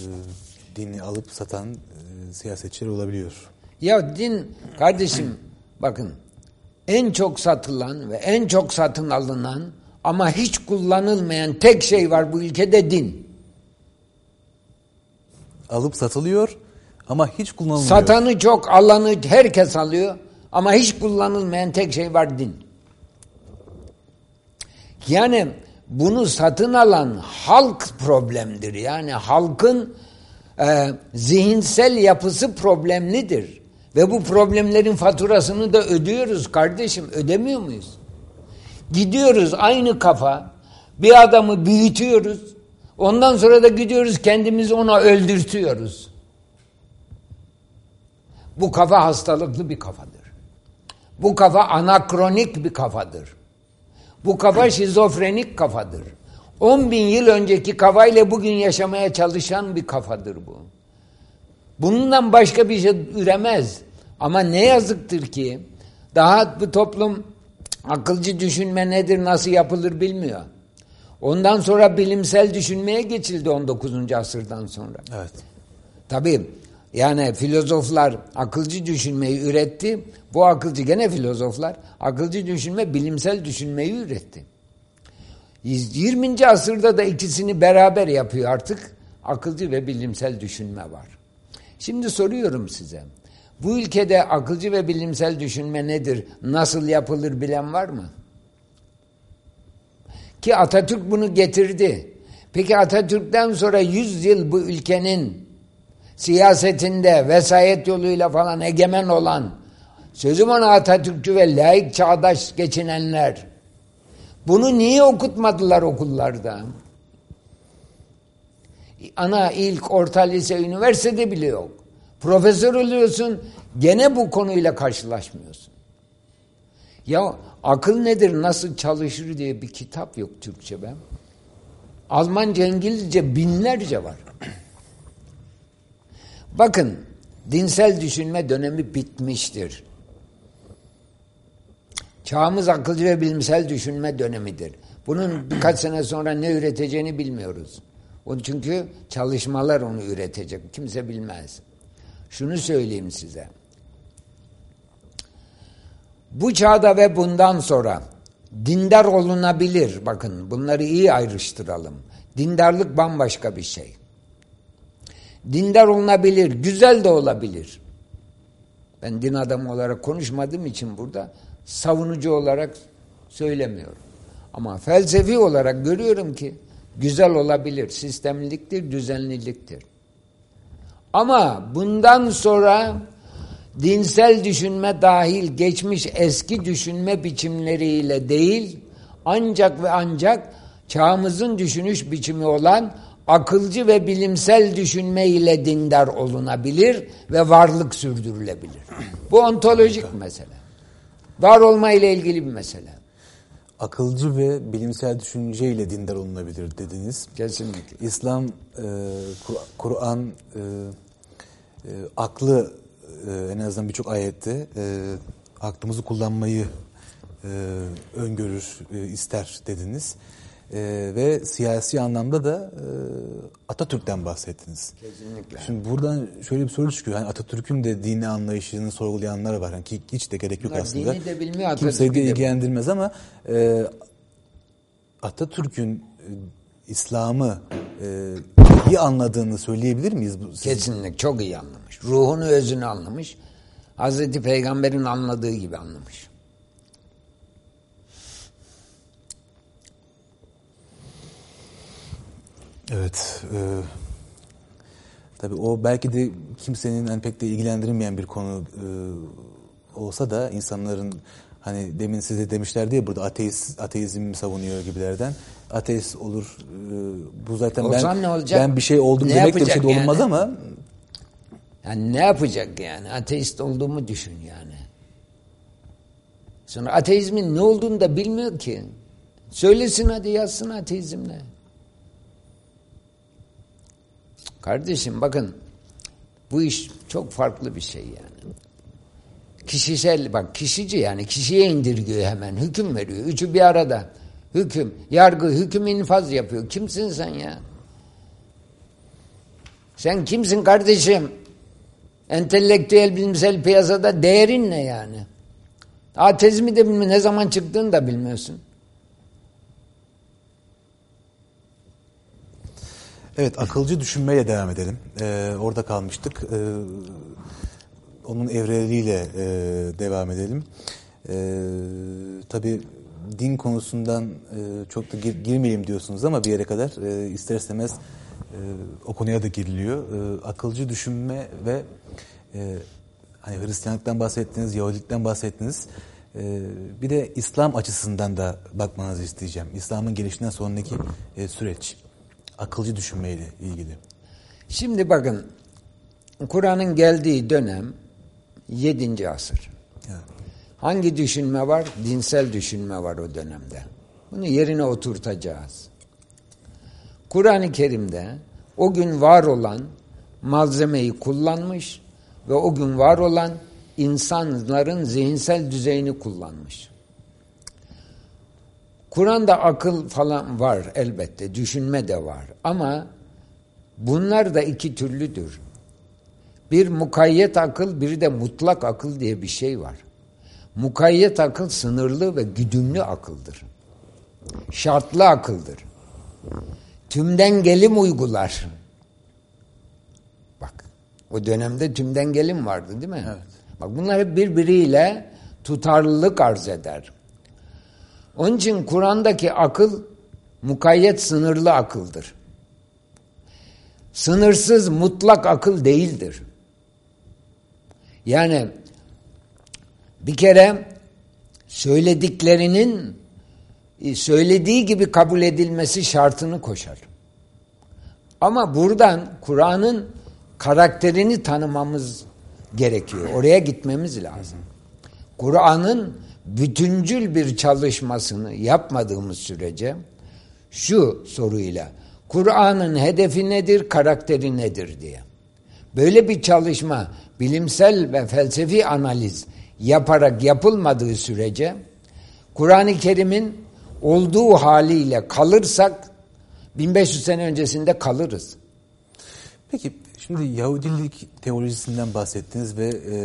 dini alıp satan e, siyasetçiler olabiliyor. Ya din kardeşim bakın en çok satılan ve en çok satın alınan ama hiç kullanılmayan tek şey var bu ülkede din. Alıp satılıyor ama hiç kullanılmıyor. Satanı çok, alanı herkes alıyor ama hiç kullanılmayan tek şey var din. Yani bunu satın alan halk problemdir. Yani halkın e, zihinsel yapısı problemlidir. Ve bu problemlerin faturasını da ödüyoruz kardeşim. Ödemiyor muyuz? Gidiyoruz aynı kafa bir adamı büyütüyoruz. Ondan sonra da gidiyoruz kendimizi ona öldürtüyoruz. Bu kafa hastalıklı bir kafadır. Bu kafa anakronik bir kafadır. Bu kafa şizofrenik kafadır. 10 bin yıl önceki kafayla bugün yaşamaya çalışan bir kafadır bu. Bundan başka bir şey üremez. Ama ne yazıktır ki daha bu toplum akılcı düşünme nedir, nasıl yapılır bilmiyor. Ondan sonra bilimsel düşünmeye geçildi 19. asırdan sonra. Evet. Tabii yani filozoflar akılcı düşünmeyi üretti. Bu akılcı gene filozoflar akılcı düşünme bilimsel düşünmeyi üretti. 20. asırda da ikisini beraber yapıyor artık. Akılcı ve bilimsel düşünme var. Şimdi soruyorum size. Bu ülkede akılcı ve bilimsel düşünme nedir? Nasıl yapılır bilen var mı? Ki Atatürk bunu getirdi. Peki Atatürk'ten sonra 100 yıl bu ülkenin siyasetinde vesayet yoluyla falan egemen olan sözüm ona Atatürkçü ve laik çağdaş geçinenler bunu niye okutmadılar okullarda? Ana, ilk, orta lise, üniversitede bile yok. Profesör oluyorsun gene bu konuyla karşılaşmıyorsun. Ya akıl nedir, nasıl çalışır diye bir kitap yok Türkçe ben. Almanca, İngilizce binlerce var. Bakın dinsel düşünme dönemi bitmiştir. Çağımız akılcı ve bilimsel düşünme dönemidir. Bunun birkaç sene sonra ne üreteceğini bilmiyoruz. Çünkü çalışmalar onu üretecek. Kimse bilmez. Şunu söyleyeyim size. Bu çağda ve bundan sonra dindar olunabilir. Bakın bunları iyi ayrıştıralım. Dindarlık bambaşka bir şey. Dindar olunabilir, güzel de olabilir. Ben din adamı olarak konuşmadığım için burada savunucu olarak söylemiyorum. Ama felsefi olarak görüyorum ki güzel olabilir, sistemliliktir, düzenliliktir. Ama bundan sonra dinsel düşünme dahil geçmiş eski düşünme biçimleriyle değil ancak ve ancak çağımızın düşünüş biçimi olan akılcı ve bilimsel düşünme ile dindar olunabilir ve varlık sürdürülebilir. Bu ontolojik mesele. Var olma ile ilgili bir mesele. akılcı ve bilimsel düşünceyle dindar olunabilir dediniz. Kesinlikle. İslam, e, Kur'an, e, e, aklı e, en azından birçok ayette e, aklımızı kullanmayı e, öngörür, e, ister dediniz. E, ve siyasi anlamda da e, Atatürk'ten bahsettiniz. Kesinlikle. Şimdi buradan şöyle bir soru çıkıyor. Yani Atatürk'ün de dini anlayışını sorgulayanlar var. Yani ki hiç de gerek yok Bunlar aslında. dini de bilmiyor, Kimseyi de ilgilendirmez ama e, Atatürk'ün e, İslam'ı e, iyi anladığını söyleyebilir miyiz? Bu, siz- Kesinlikle çok iyi anlamış. Ruhunu özünü anlamış. Hazreti Peygamber'in anladığı gibi anlamış. Evet. E, tabii o belki de kimsenin hani pek de ilgilendirilmeyen bir konu e, olsa da insanların hani demin size demişlerdi ya burada ateist ateizm savunuyor gibilerden. Ateist olur. e, bu zaten Olsan ben ne olacak? ben bir şey oldum Ne demek de bir şey de olmaz yani? ama Yani ne yapacak yani? Ateist olduğumu düşün yani. Sonra ateizmin ne olduğunu da bilmiyor ki. Söylesin hadi yazsın ateizm ne? Kardeşim bakın bu iş çok farklı bir şey yani. Kişisel bak kişici yani kişiye indirgiyor hemen hüküm veriyor. Üçü bir arada. Hüküm, yargı, hüküm infaz yapıyor. Kimsin sen ya? Sen kimsin kardeşim? Entelektüel bilimsel piyasada değerin ne yani? Atezmi de bilmiyor. Ne zaman çıktığını da bilmiyorsun. Evet, akılcı düşünmeyle devam edelim. Ee, orada kalmıştık. Ee, onun evreleriyle e, devam edelim. Ee, tabii din konusundan e, çok da gir, girmeyelim diyorsunuz ama bir yere kadar e, ister istemez e, o konuya da giriliyor. E, akılcı düşünme ve e, hani Hristiyanlıktan bahsettiniz, Yahudilikten bahsettiniz. E, bir de İslam açısından da bakmanızı isteyeceğim. İslam'ın gelişinden sonraki e, süreç. Akılcı düşünmeyle ilgili. Şimdi bakın Kur'an'ın geldiği dönem 7. asır. Evet. Hangi düşünme var? Dinsel düşünme var o dönemde. Bunu yerine oturtacağız. Kur'an-ı Kerim'de o gün var olan malzemeyi kullanmış ve o gün var olan insanların zihinsel düzeyini kullanmış. Kur'an'da akıl falan var elbette, düşünme de var ama bunlar da iki türlüdür. Bir mukayyet akıl, bir de mutlak akıl diye bir şey var. Mukayyet akıl sınırlı ve güdümlü akıldır. Şartlı akıldır. Tümden gelim uygular. Bak, o dönemde tümden gelim vardı değil mi? Evet. Bak bunlar hep birbiriyle tutarlılık arz eder. Onun için Kur'an'daki akıl mukayyet sınırlı akıldır. Sınırsız mutlak akıl değildir. Yani bir kere söylediklerinin e, söylediği gibi kabul edilmesi şartını koşar. Ama buradan Kur'an'ın karakterini tanımamız gerekiyor. Oraya gitmemiz lazım. Kur'an'ın bütüncül bir çalışmasını yapmadığımız sürece şu soruyla Kur'an'ın hedefi nedir, karakteri nedir diye. Böyle bir çalışma bilimsel ve felsefi analiz yaparak yapılmadığı sürece Kur'an-ı Kerim'in olduğu haliyle kalırsak 1500 sene öncesinde kalırız. Peki şimdi Yahudilik teolojisinden bahsettiniz ve e,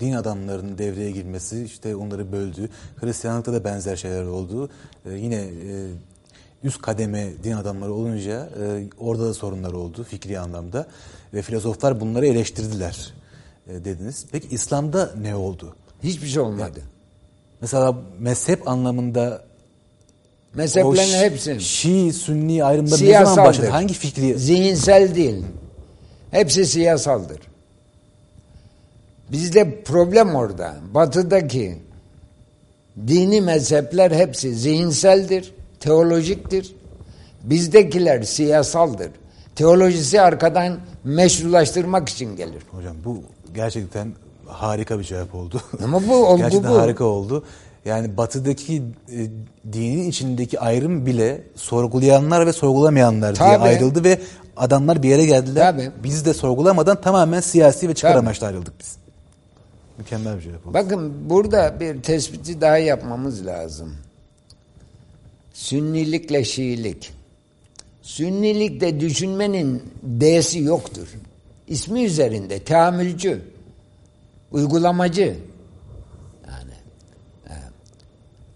din adamlarının devreye girmesi işte onları böldü. Hristiyanlıkta da benzer şeyler oldu. E, yine e, üst kademe din adamları olunca e, orada da sorunlar oldu fikri anlamda ve filozoflar bunları eleştirdiler e, dediniz. Peki İslam'da ne oldu? Hiçbir şey olmadı. Mesela mezhep anlamında Mezheplerin Şi- hepsi Şii, Sünni ayrımda ne zaman başladı? Hangi fikri? Zihinsel değil. Hepsi siyasaldır. Bizde problem orada. Batıdaki dini mezhepler hepsi zihinseldir, teolojiktir. Bizdekiler siyasaldır. Teolojisi arkadan meşrulaştırmak için gelir. Hocam bu gerçekten harika bir cevap oldu. Ama bu olgu gerçekten bu. harika oldu. Yani batıdaki e, dinin içindeki ayrım bile sorgulayanlar ve sorgulamayanlar diye Tabii. ayrıldı ve adamlar bir yere geldiler. Tabii. Biz de sorgulamadan tamamen siyasi ve çıkar Tabii. amaçla ayrıldık biz. Mükemmel bir şey yapıldı. Bakın burada bir tespiti daha yapmamız lazım. Sünnilikle Şiilik. Sünnilikte düşünmenin D'si yoktur. İsmi üzerinde teamülcü, uygulamacı. Yani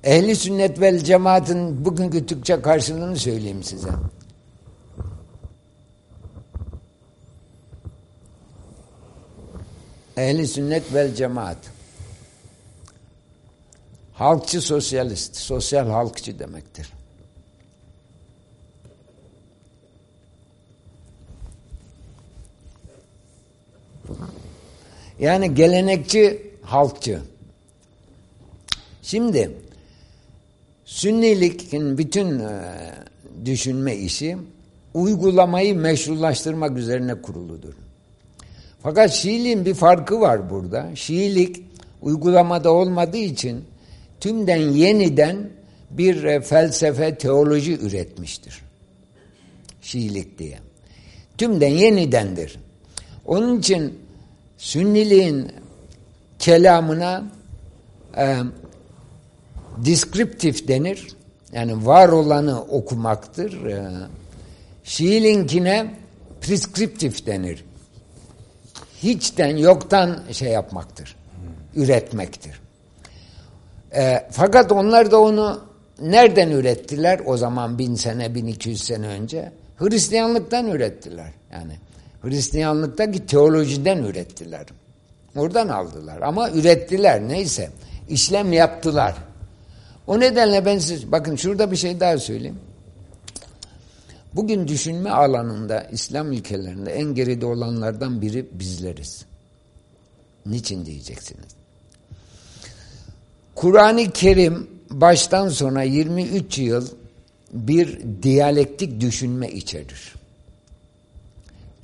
e, ehli sünnet vel cemaatin bugünkü Türkçe karşılığını söyleyeyim size. Ehli sünnet vel cemaat. Halkçı sosyalist, sosyal halkçı demektir. Yani gelenekçi halkçı. Şimdi Sünnilikin bütün e, düşünme işi uygulamayı meşrulaştırmak üzerine kuruludur. Fakat Şiiliğin bir farkı var burada. Şiilik uygulamada olmadığı için tümden yeniden bir e, felsefe, teoloji üretmiştir. Şiilik diye. Tümden yenidendir. Onun için Sünniliğin kelamına e, deskriptif denir. Yani var olanı okumaktır. E, Şiilinkine preskriptif denir hiçten yoktan şey yapmaktır. Üretmektir. E, fakat onlar da onu nereden ürettiler o zaman bin sene, bin iki yüz sene önce? Hristiyanlıktan ürettiler. Yani Hristiyanlıktaki teolojiden ürettiler. Oradan aldılar ama ürettiler neyse. işlem yaptılar. O nedenle ben siz bakın şurada bir şey daha söyleyeyim. Bugün düşünme alanında İslam ülkelerinde en geride olanlardan biri bizleriz. Niçin diyeceksiniz? Kur'an-ı Kerim baştan sona 23 yıl bir diyalektik düşünme içerir.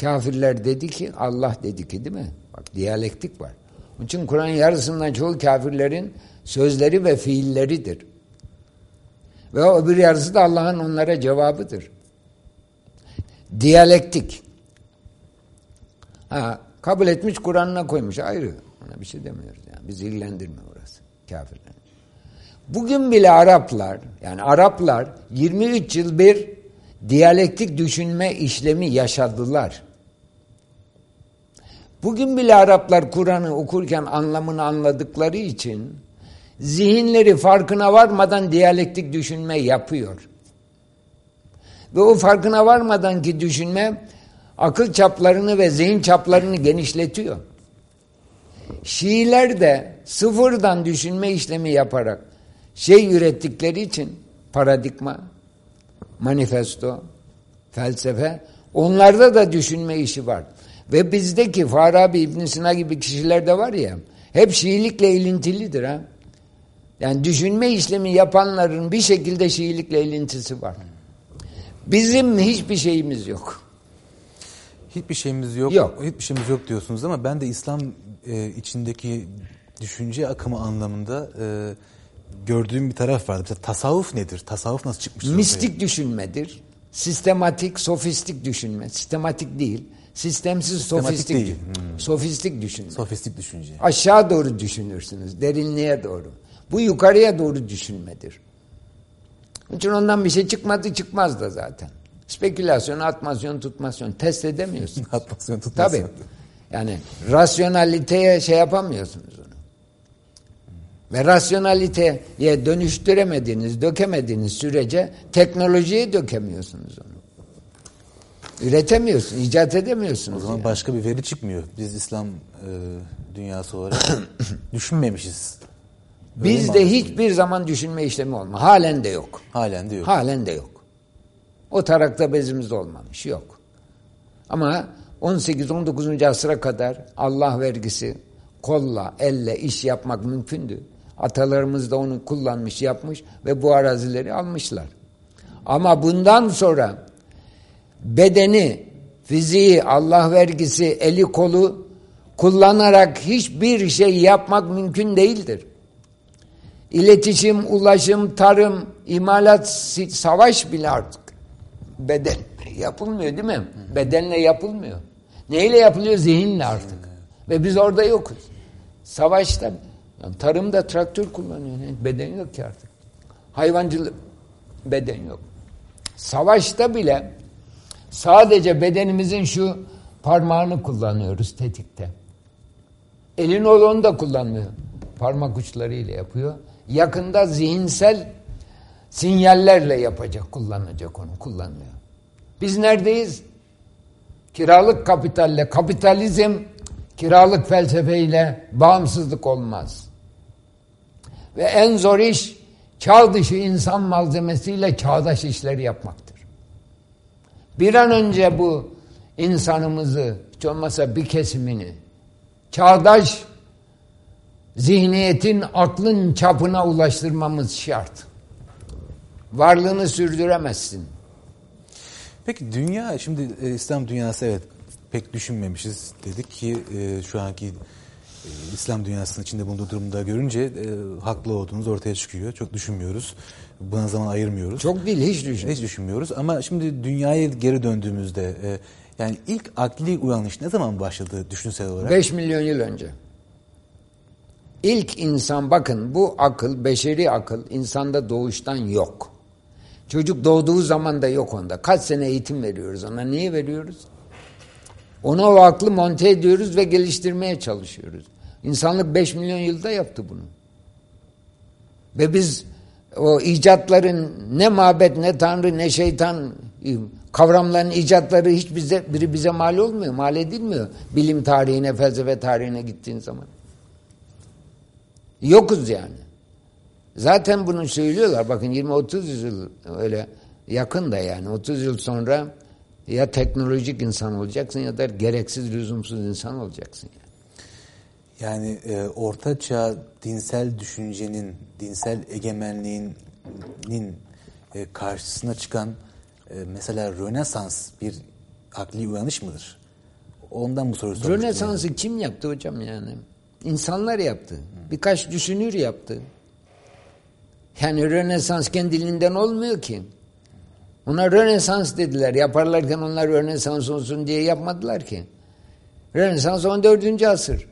Kafirler dedi ki Allah dedi ki değil mi? Bak diyalektik var. Onun için Kur'an yarısından çoğu kafirlerin sözleri ve fiilleridir. Ve o öbür yarısı da Allah'ın onlara cevabıdır. Diyalektik. Ha, kabul etmiş Kur'an'ına koymuş ayrı. Ona bir şey demiyoruz yani. Bizi ilgilendirmiyor orası. Kafirler. Bugün bile Araplar yani Araplar 23 yıl bir diyalektik düşünme işlemi yaşadılar. Bugün bile Araplar Kur'an'ı okurken anlamını anladıkları için zihinleri farkına varmadan diyalektik düşünme yapıyor. Ve o farkına varmadan ki düşünme akıl çaplarını ve zihin çaplarını genişletiyor. Şiiler de sıfırdan düşünme işlemi yaparak şey ürettikleri için paradigma, manifesto, felsefe onlarda da düşünme işi var. Ve bizdeki Farabi İbn Sina gibi kişiler de var ya hep Şiilikle ilintilidir ha. Yani düşünme işlemi yapanların bir şekilde Şiilikle ilintisi var. Bizim hiçbir şeyimiz yok. Hiçbir şeyimiz yok. Yok. Hiçbir şeyimiz yok diyorsunuz ama ben de İslam e, içindeki düşünce akımı anlamında e, gördüğüm bir taraf vardı. Mesela tasavvuf nedir? Tasavvuf nasıl çıkmış? Mistik düşünmedir. Sistematik, sofistik düşünme. Sistematik değil. Sistemsiz, Sistematik sofistik. değil. Hmm. Sofistik düşünme. Sofistik düşünce. Aşağı doğru düşünürsünüz. Derinliğe doğru. Bu yukarıya doğru düşünmedir. Onun ondan bir şey çıkmadı çıkmaz da zaten. Spekülasyon, atmasyon, tutmasyon test edemiyorsunuz. Atmasyon, tutmasyon. Tabii. Yani rasyonaliteye şey yapamıyorsunuz onu. Ve rasyonaliteye dönüştüremediğiniz, dökemediğiniz sürece teknolojiye dökemiyorsunuz onu. Üretemiyorsunuz, icat edemiyorsunuz. O zaman yani. başka bir veri çıkmıyor. Biz İslam e, dünyası olarak düşünmemişiz. Bizde hiçbir zaman düşünme işlemi olma. Halen de yok. Halen de yok. Halen de yok. O tarakta bezimiz olmamış. Yok. Ama 18-19. asıra kadar Allah vergisi kolla, elle iş yapmak mümkündü. Atalarımız da onu kullanmış, yapmış ve bu arazileri almışlar. Ama bundan sonra bedeni, fiziği, Allah vergisi, eli kolu kullanarak hiçbir şey yapmak mümkün değildir. İletişim, ulaşım, tarım, imalat, savaş bile artık beden yapılmıyor değil mi? Bedenle yapılmıyor. Neyle yapılıyor? Zihinle artık. Ve biz orada yokuz. Savaşta, yani tarımda traktör kullanıyor. Yani beden yok ki artık. Hayvancılık, beden yok. Savaşta bile sadece bedenimizin şu parmağını kullanıyoruz tetikte. Elin olanı da kullanmıyor. Parmak uçlarıyla yapıyor. Yakında zihinsel sinyallerle yapacak, kullanacak onu, kullanmıyor. Biz neredeyiz? Kiralık kapitalle, kapitalizm kiralık felsefeyle bağımsızlık olmaz. Ve en zor iş çağ dışı insan malzemesiyle çağdaş işleri yapmaktır. Bir an önce bu insanımızı hiç olmazsa bir kesimini çağdaş zihniyetin aklın çapına ulaştırmamız şart. Varlığını sürdüremezsin. Peki dünya şimdi e, İslam dünyası evet pek düşünmemişiz dedik ki e, şu anki e, İslam dünyasının içinde bulunduğu durumda görünce e, haklı olduğunuz ortaya çıkıyor. Çok düşünmüyoruz. Buna zaman ayırmıyoruz. Çok değil hiç düşünmüyoruz. Hiç düşünmüyoruz ama şimdi dünyaya geri döndüğümüzde e, yani ilk akli uyanış ne zaman başladı düşünsel olarak? 5 milyon yıl önce. İlk insan bakın bu akıl, beşeri akıl insanda doğuştan yok. Çocuk doğduğu zaman da yok onda. Kaç sene eğitim veriyoruz ona. Niye veriyoruz? Ona o aklı monte ediyoruz ve geliştirmeye çalışıyoruz. İnsanlık 5 milyon yılda yaptı bunu. Ve biz o icatların ne mabet ne tanrı ne şeytan kavramların icatları hiç bize biri bize mal olmuyor, mal edilmiyor. Bilim tarihine, felsefe tarihine gittiğin zaman. Yokuz yani. Zaten bunu söylüyorlar. Bakın 20-30 yıl öyle yakın da yani 30 yıl sonra ya teknolojik insan olacaksın ya da gereksiz lüzumsuz insan olacaksın. Yani. Yani e, orta çağ dinsel düşüncenin, dinsel egemenliğinin e, karşısına çıkan e, mesela Rönesans bir akli uyanış mıdır? Ondan bu soruyu sormuştum. Rönesans'ı yani. kim yaptı hocam yani? İnsanlar yaptı. Birkaç düşünür yaptı. Yani Rönesans kendiliğinden olmuyor ki. Ona Rönesans dediler. Yaparlarken onlar Rönesans olsun diye yapmadılar ki. Rönesans 14. asır.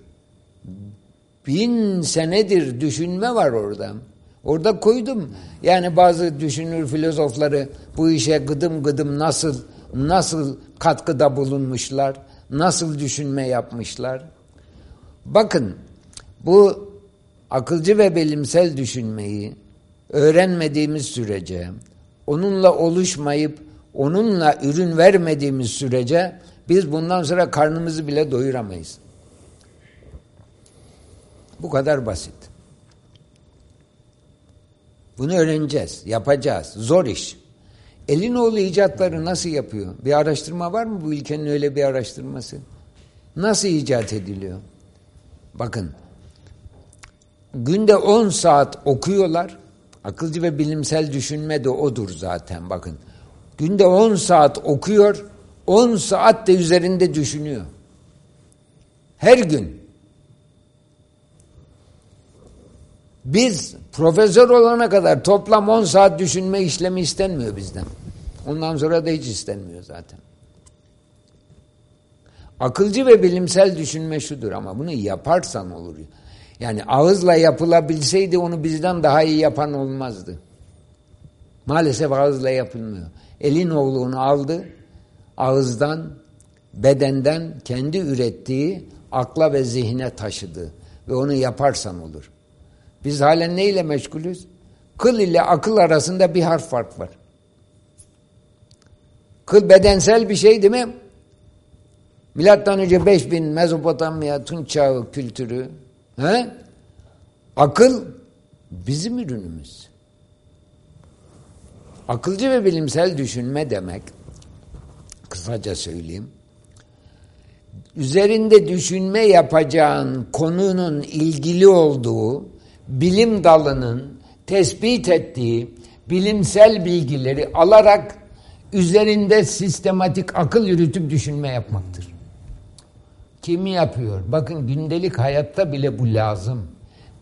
Bin senedir düşünme var orada. Orada koydum. Yani bazı düşünür filozofları bu işe gıdım gıdım nasıl nasıl katkıda bulunmuşlar, nasıl düşünme yapmışlar. Bakın bu akılcı ve bilimsel düşünmeyi öğrenmediğimiz sürece, onunla oluşmayıp onunla ürün vermediğimiz sürece biz bundan sonra karnımızı bile doyuramayız. Bu kadar basit. Bunu öğreneceğiz, yapacağız. Zor iş. Elinoğlu icatları nasıl yapıyor? Bir araştırma var mı bu ülkenin öyle bir araştırması? Nasıl icat ediliyor? Bakın, günde 10 saat okuyorlar. Akılcı ve bilimsel düşünme de odur zaten bakın. Günde 10 saat okuyor, 10 saat de üzerinde düşünüyor. Her gün. Biz profesör olana kadar toplam 10 saat düşünme işlemi istenmiyor bizden. Ondan sonra da hiç istenmiyor zaten. Akılcı ve bilimsel düşünme şudur ama bunu yaparsan olur. Yani ağızla yapılabilseydi onu bizden daha iyi yapan olmazdı. Maalesef ağızla yapılmıyor. Elin oğlunu aldı, ağızdan, bedenden kendi ürettiği akla ve zihne taşıdı. Ve onu yaparsan olur. Biz halen neyle meşgulüz? Kıl ile akıl arasında bir harf fark var. Kıl bedensel bir şey değil mi? Milattan önce 5000 Mezopotamya, Tunç çağı kültürü. He? Akıl bizim ürünümüz. Akılcı ve bilimsel düşünme demek, kısaca söyleyeyim, üzerinde düşünme yapacağın konunun ilgili olduğu bilim dalının tespit ettiği bilimsel bilgileri alarak üzerinde sistematik akıl yürütüp düşünme yapmaktır. Kimi yapıyor? Bakın gündelik hayatta bile bu lazım.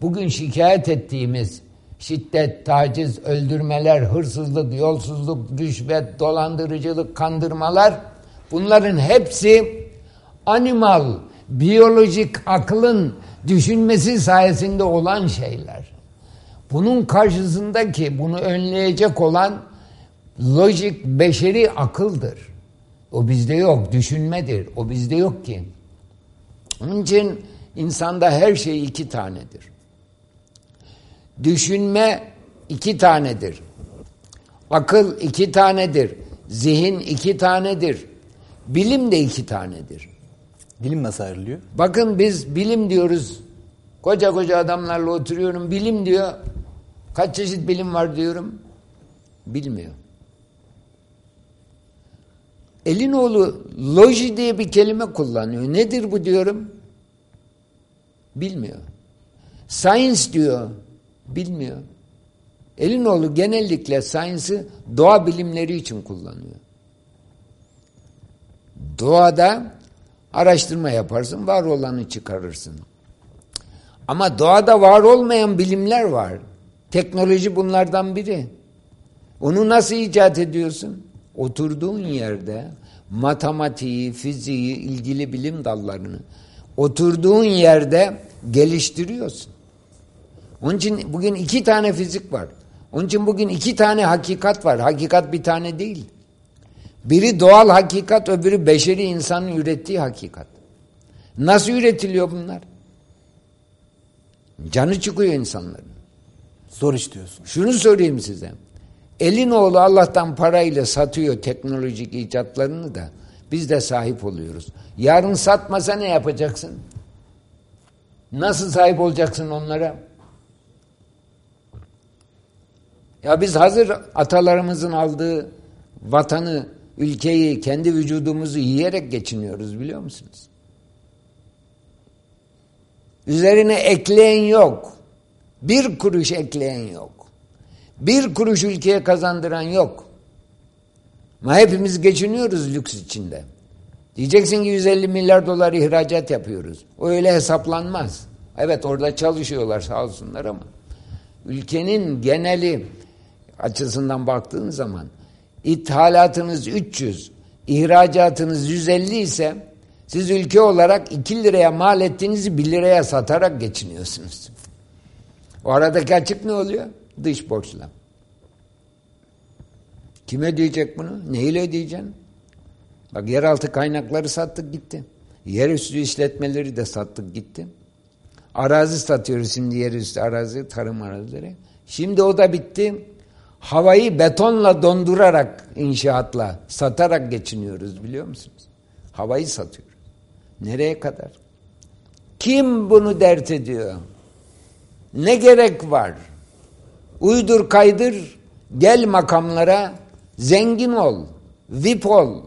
Bugün şikayet ettiğimiz şiddet, taciz, öldürmeler, hırsızlık, yolsuzluk, rüşvet, dolandırıcılık, kandırmalar bunların hepsi animal, biyolojik aklın düşünmesi sayesinde olan şeyler. Bunun karşısındaki bunu önleyecek olan lojik beşeri akıldır. O bizde yok, düşünmedir. O bizde yok ki. Onun için insanda her şey iki tanedir. Düşünme iki tanedir. Akıl iki tanedir. Zihin iki tanedir. Bilim de iki tanedir. Bilim nasıl ayrılıyor? Bakın biz bilim diyoruz. Koca koca adamlarla oturuyorum. Bilim diyor. Kaç çeşit bilim var diyorum. Bilmiyor. Elinoğlu loji diye bir kelime kullanıyor. Nedir bu diyorum. Bilmiyor. Science diyor. Bilmiyor. Elinoğlu genellikle science'ı doğa bilimleri için kullanıyor. Doğada araştırma yaparsın, var olanı çıkarırsın. Ama doğada var olmayan bilimler var. Teknoloji bunlardan biri. Onu nasıl icat ediyorsun? Oturduğun yerde matematiği, fiziği, ilgili bilim dallarını oturduğun yerde geliştiriyorsun. Onun için bugün iki tane fizik var. Onun için bugün iki tane hakikat var. Hakikat bir tane değil. Biri doğal hakikat, öbürü beşeri insanın ürettiği hakikat. Nasıl üretiliyor bunlar? Canı çıkıyor insanların. Zor iş diyorsun. Şunu sorayım size. Elin oğlu Allah'tan parayla satıyor teknolojik icatlarını da biz de sahip oluyoruz. Yarın satmasa ne yapacaksın? Nasıl sahip olacaksın onlara? Ya biz hazır atalarımızın aldığı vatanı, ülkeyi, kendi vücudumuzu yiyerek geçiniyoruz biliyor musunuz? Üzerine ekleyen yok. Bir kuruş ekleyen yok. Bir kuruş ülkeye kazandıran yok. Ama hepimiz geçiniyoruz lüks içinde. Diyeceksin ki 150 milyar dolar ihracat yapıyoruz. O öyle hesaplanmaz. Evet orada çalışıyorlar sağ olsunlar ama ülkenin geneli açısından baktığın zaman ithalatınız 300, ihracatınız 150 ise siz ülke olarak 2 liraya mal ettiğinizi 1 liraya satarak geçiniyorsunuz. O aradaki açık ne oluyor? Dış borçla. Kim ödeyecek bunu? Neyle ödeyeceksin? Bak yeraltı kaynakları sattık gitti. Yerüstü işletmeleri de sattık gitti. Arazi satıyoruz şimdi yerüstü arazi, tarım arazileri. Şimdi o da bitti. Havayı betonla dondurarak, inşaatla, satarak geçiniyoruz biliyor musunuz? Havayı satıyoruz. Nereye kadar? Kim bunu dert ediyor? Ne gerek var? Uydur kaydır, gel makamlara, zengin ol, vip ol.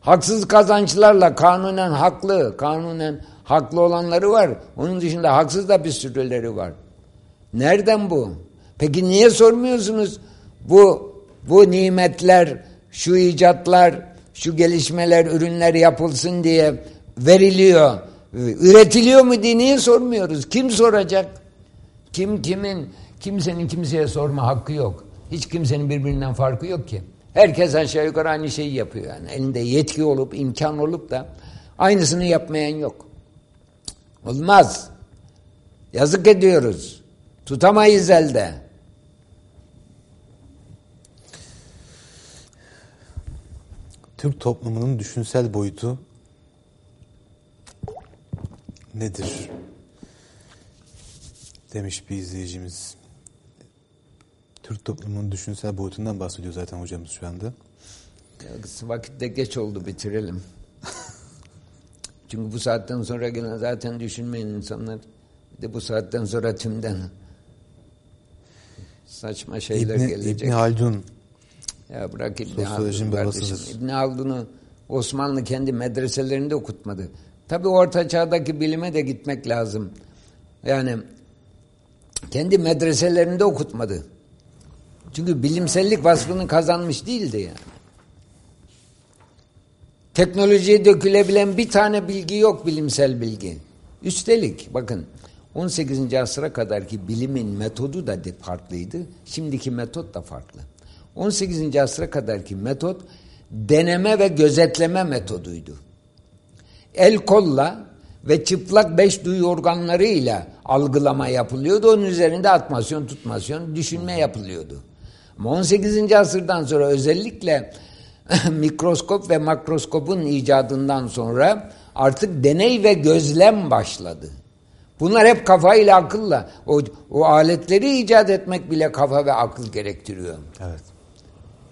Haksız kazançlarla kanunen haklı, kanunen haklı olanları var. Onun dışında haksız da bir sürüleri var. Nereden bu? Peki niye sormuyorsunuz? Bu bu nimetler, şu icatlar, şu gelişmeler, ürünler yapılsın diye veriliyor. Üretiliyor mu diye niye sormuyoruz? Kim soracak? Kim kimin kimsenin kimseye sorma hakkı yok. Hiç kimsenin birbirinden farkı yok ki. Herkes aşağı yukarı aynı şeyi yapıyor yani. Elinde yetki olup, imkan olup da aynısını yapmayan yok. Olmaz. Yazık ediyoruz. Tutamayız elde. Türk toplumunun düşünsel boyutu nedir? Demiş bir izleyicimiz. Türk toplumunun düşünsel boyutundan bahsediyor zaten hocamız şu anda. Vakitte geç oldu bitirelim. Çünkü bu saatten sonra gelen zaten düşünmeyin insanlar. Bir de bu saatten sonra tümden saçma şeyler İbni, gelecek. İbni Haldun. Ya bırak İbni Haldun kardeşim. İbni Haldun'u Osmanlı kendi medreselerinde okutmadı. Tabi orta çağdaki bilime de gitmek lazım. Yani kendi medreselerinde okutmadı. Çünkü bilimsellik vasfını kazanmış değildi yani. Teknolojiye dökülebilen bir tane bilgi yok bilimsel bilgi. Üstelik bakın 18. asıra kadarki bilimin metodu da farklıydı. Şimdiki metot da farklı. 18. asıra kadarki metot deneme ve gözetleme metoduydu. El kolla ve çıplak beş duyu organlarıyla algılama yapılıyordu. Onun üzerinde atmasyon, tutmasyon, düşünme yapılıyordu. Ama 18. asırdan sonra özellikle mikroskop ve makroskopun icadından sonra artık deney ve gözlem başladı. Bunlar hep kafayla akılla. O, o aletleri icat etmek bile kafa ve akıl gerektiriyor. Evet.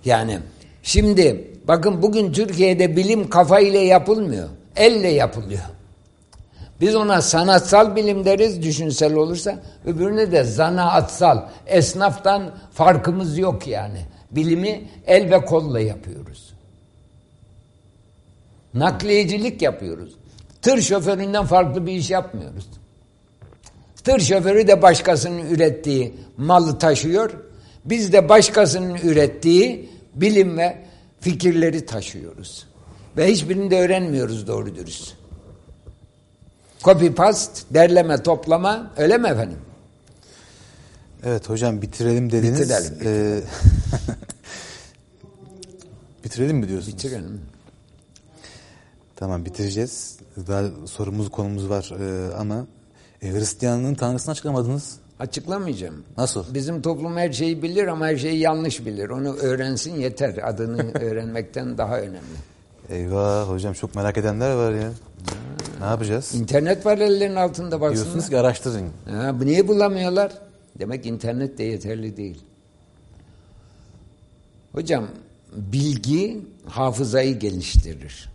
Yani şimdi bakın bugün Türkiye'de bilim kafa ile yapılmıyor. Elle yapılıyor. Biz ona sanatsal bilim deriz düşünsel olursa. Öbürüne de zanaatsal. Esnaftan farkımız yok yani. Bilimi el ve kolla yapıyoruz. Nakliyecilik yapıyoruz. Tır şoföründen farklı bir iş yapmıyoruz. Tır şoförü de başkasının ürettiği malı taşıyor. Biz de başkasının ürettiği bilim ve fikirleri taşıyoruz. Ve hiçbirini de öğrenmiyoruz doğru dürüst. Copy paste, derleme, toplama öyle mi efendim? Evet hocam bitirelim dediniz. Bitirelim. bitirelim. Ee, bitirelim mi diyorsunuz? Bitirelim. Tamam bitireceğiz. Daha sorumuz konumuz var ee, ama e, Hristiyanlığın tanrısını açıklamadınız. Açıklamayacağım. Nasıl? Bizim toplum her şeyi bilir ama her şeyi yanlış bilir. Onu öğrensin yeter. Adını öğrenmekten daha önemli. Eyvah hocam çok merak edenler var ya. Ne yapacağız? İnternet var ellerinin altında baksınlar. Diyorsunuz ki araştırın. Ha, niye bulamıyorlar? Demek internet de yeterli değil. Hocam bilgi hafızayı geliştirir.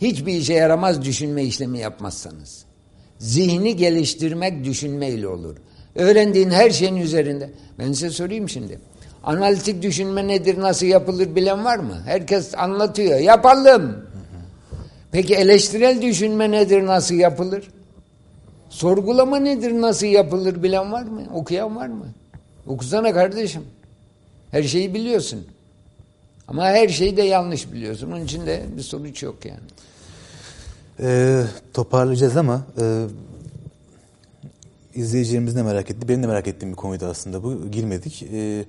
Hiçbir işe yaramaz düşünme işlemi yapmazsanız. Zihni geliştirmek düşünmeyle olur. Öğrendiğin her şeyin üzerinde. Ben size sorayım şimdi. Analitik düşünme nedir, nasıl yapılır bilen var mı? Herkes anlatıyor. Yapalım. Peki eleştirel düşünme nedir, nasıl yapılır? Sorgulama nedir, nasıl yapılır bilen var mı? Okuyan var mı? Okusana kardeşim. Her şeyi biliyorsun. Ama her şeyi de yanlış biliyorsun. Onun için de bir sonuç yok yani. Ee, toparlayacağız ama e, izleyicilerimiz de merak etti. Benim de merak ettiğim bir konuydu aslında bu. Girmedik. E,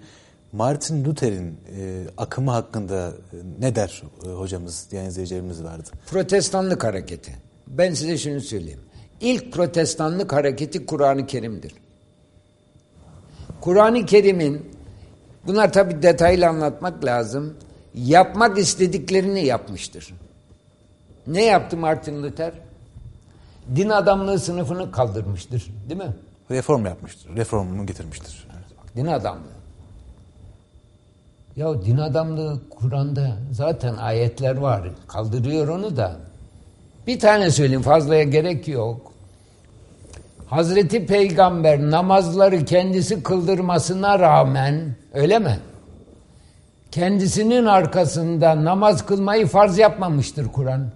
Martin Luther'in e, akımı hakkında ne der e, hocamız, diyen izleyicilerimiz vardı. Protestanlık hareketi. Ben size şunu söyleyeyim. İlk protestanlık hareketi Kur'an-ı Kerim'dir. Kur'an-ı Kerim'in bunlar tabi detaylı anlatmak lazım. Yapmak istediklerini yapmıştır. Ne yaptı Martin Luther? Din adamlığı sınıfını kaldırmıştır. Değil mi? Reform yapmıştır. Reformu getirmiştir. Evet. Din adamlığı. Ya din adamlığı Kur'an'da zaten ayetler var. Kaldırıyor onu da. Bir tane söyleyeyim fazlaya gerek yok. Hazreti Peygamber namazları kendisi kıldırmasına rağmen öyle mi? Kendisinin arkasında namaz kılmayı farz yapmamıştır Kur'an.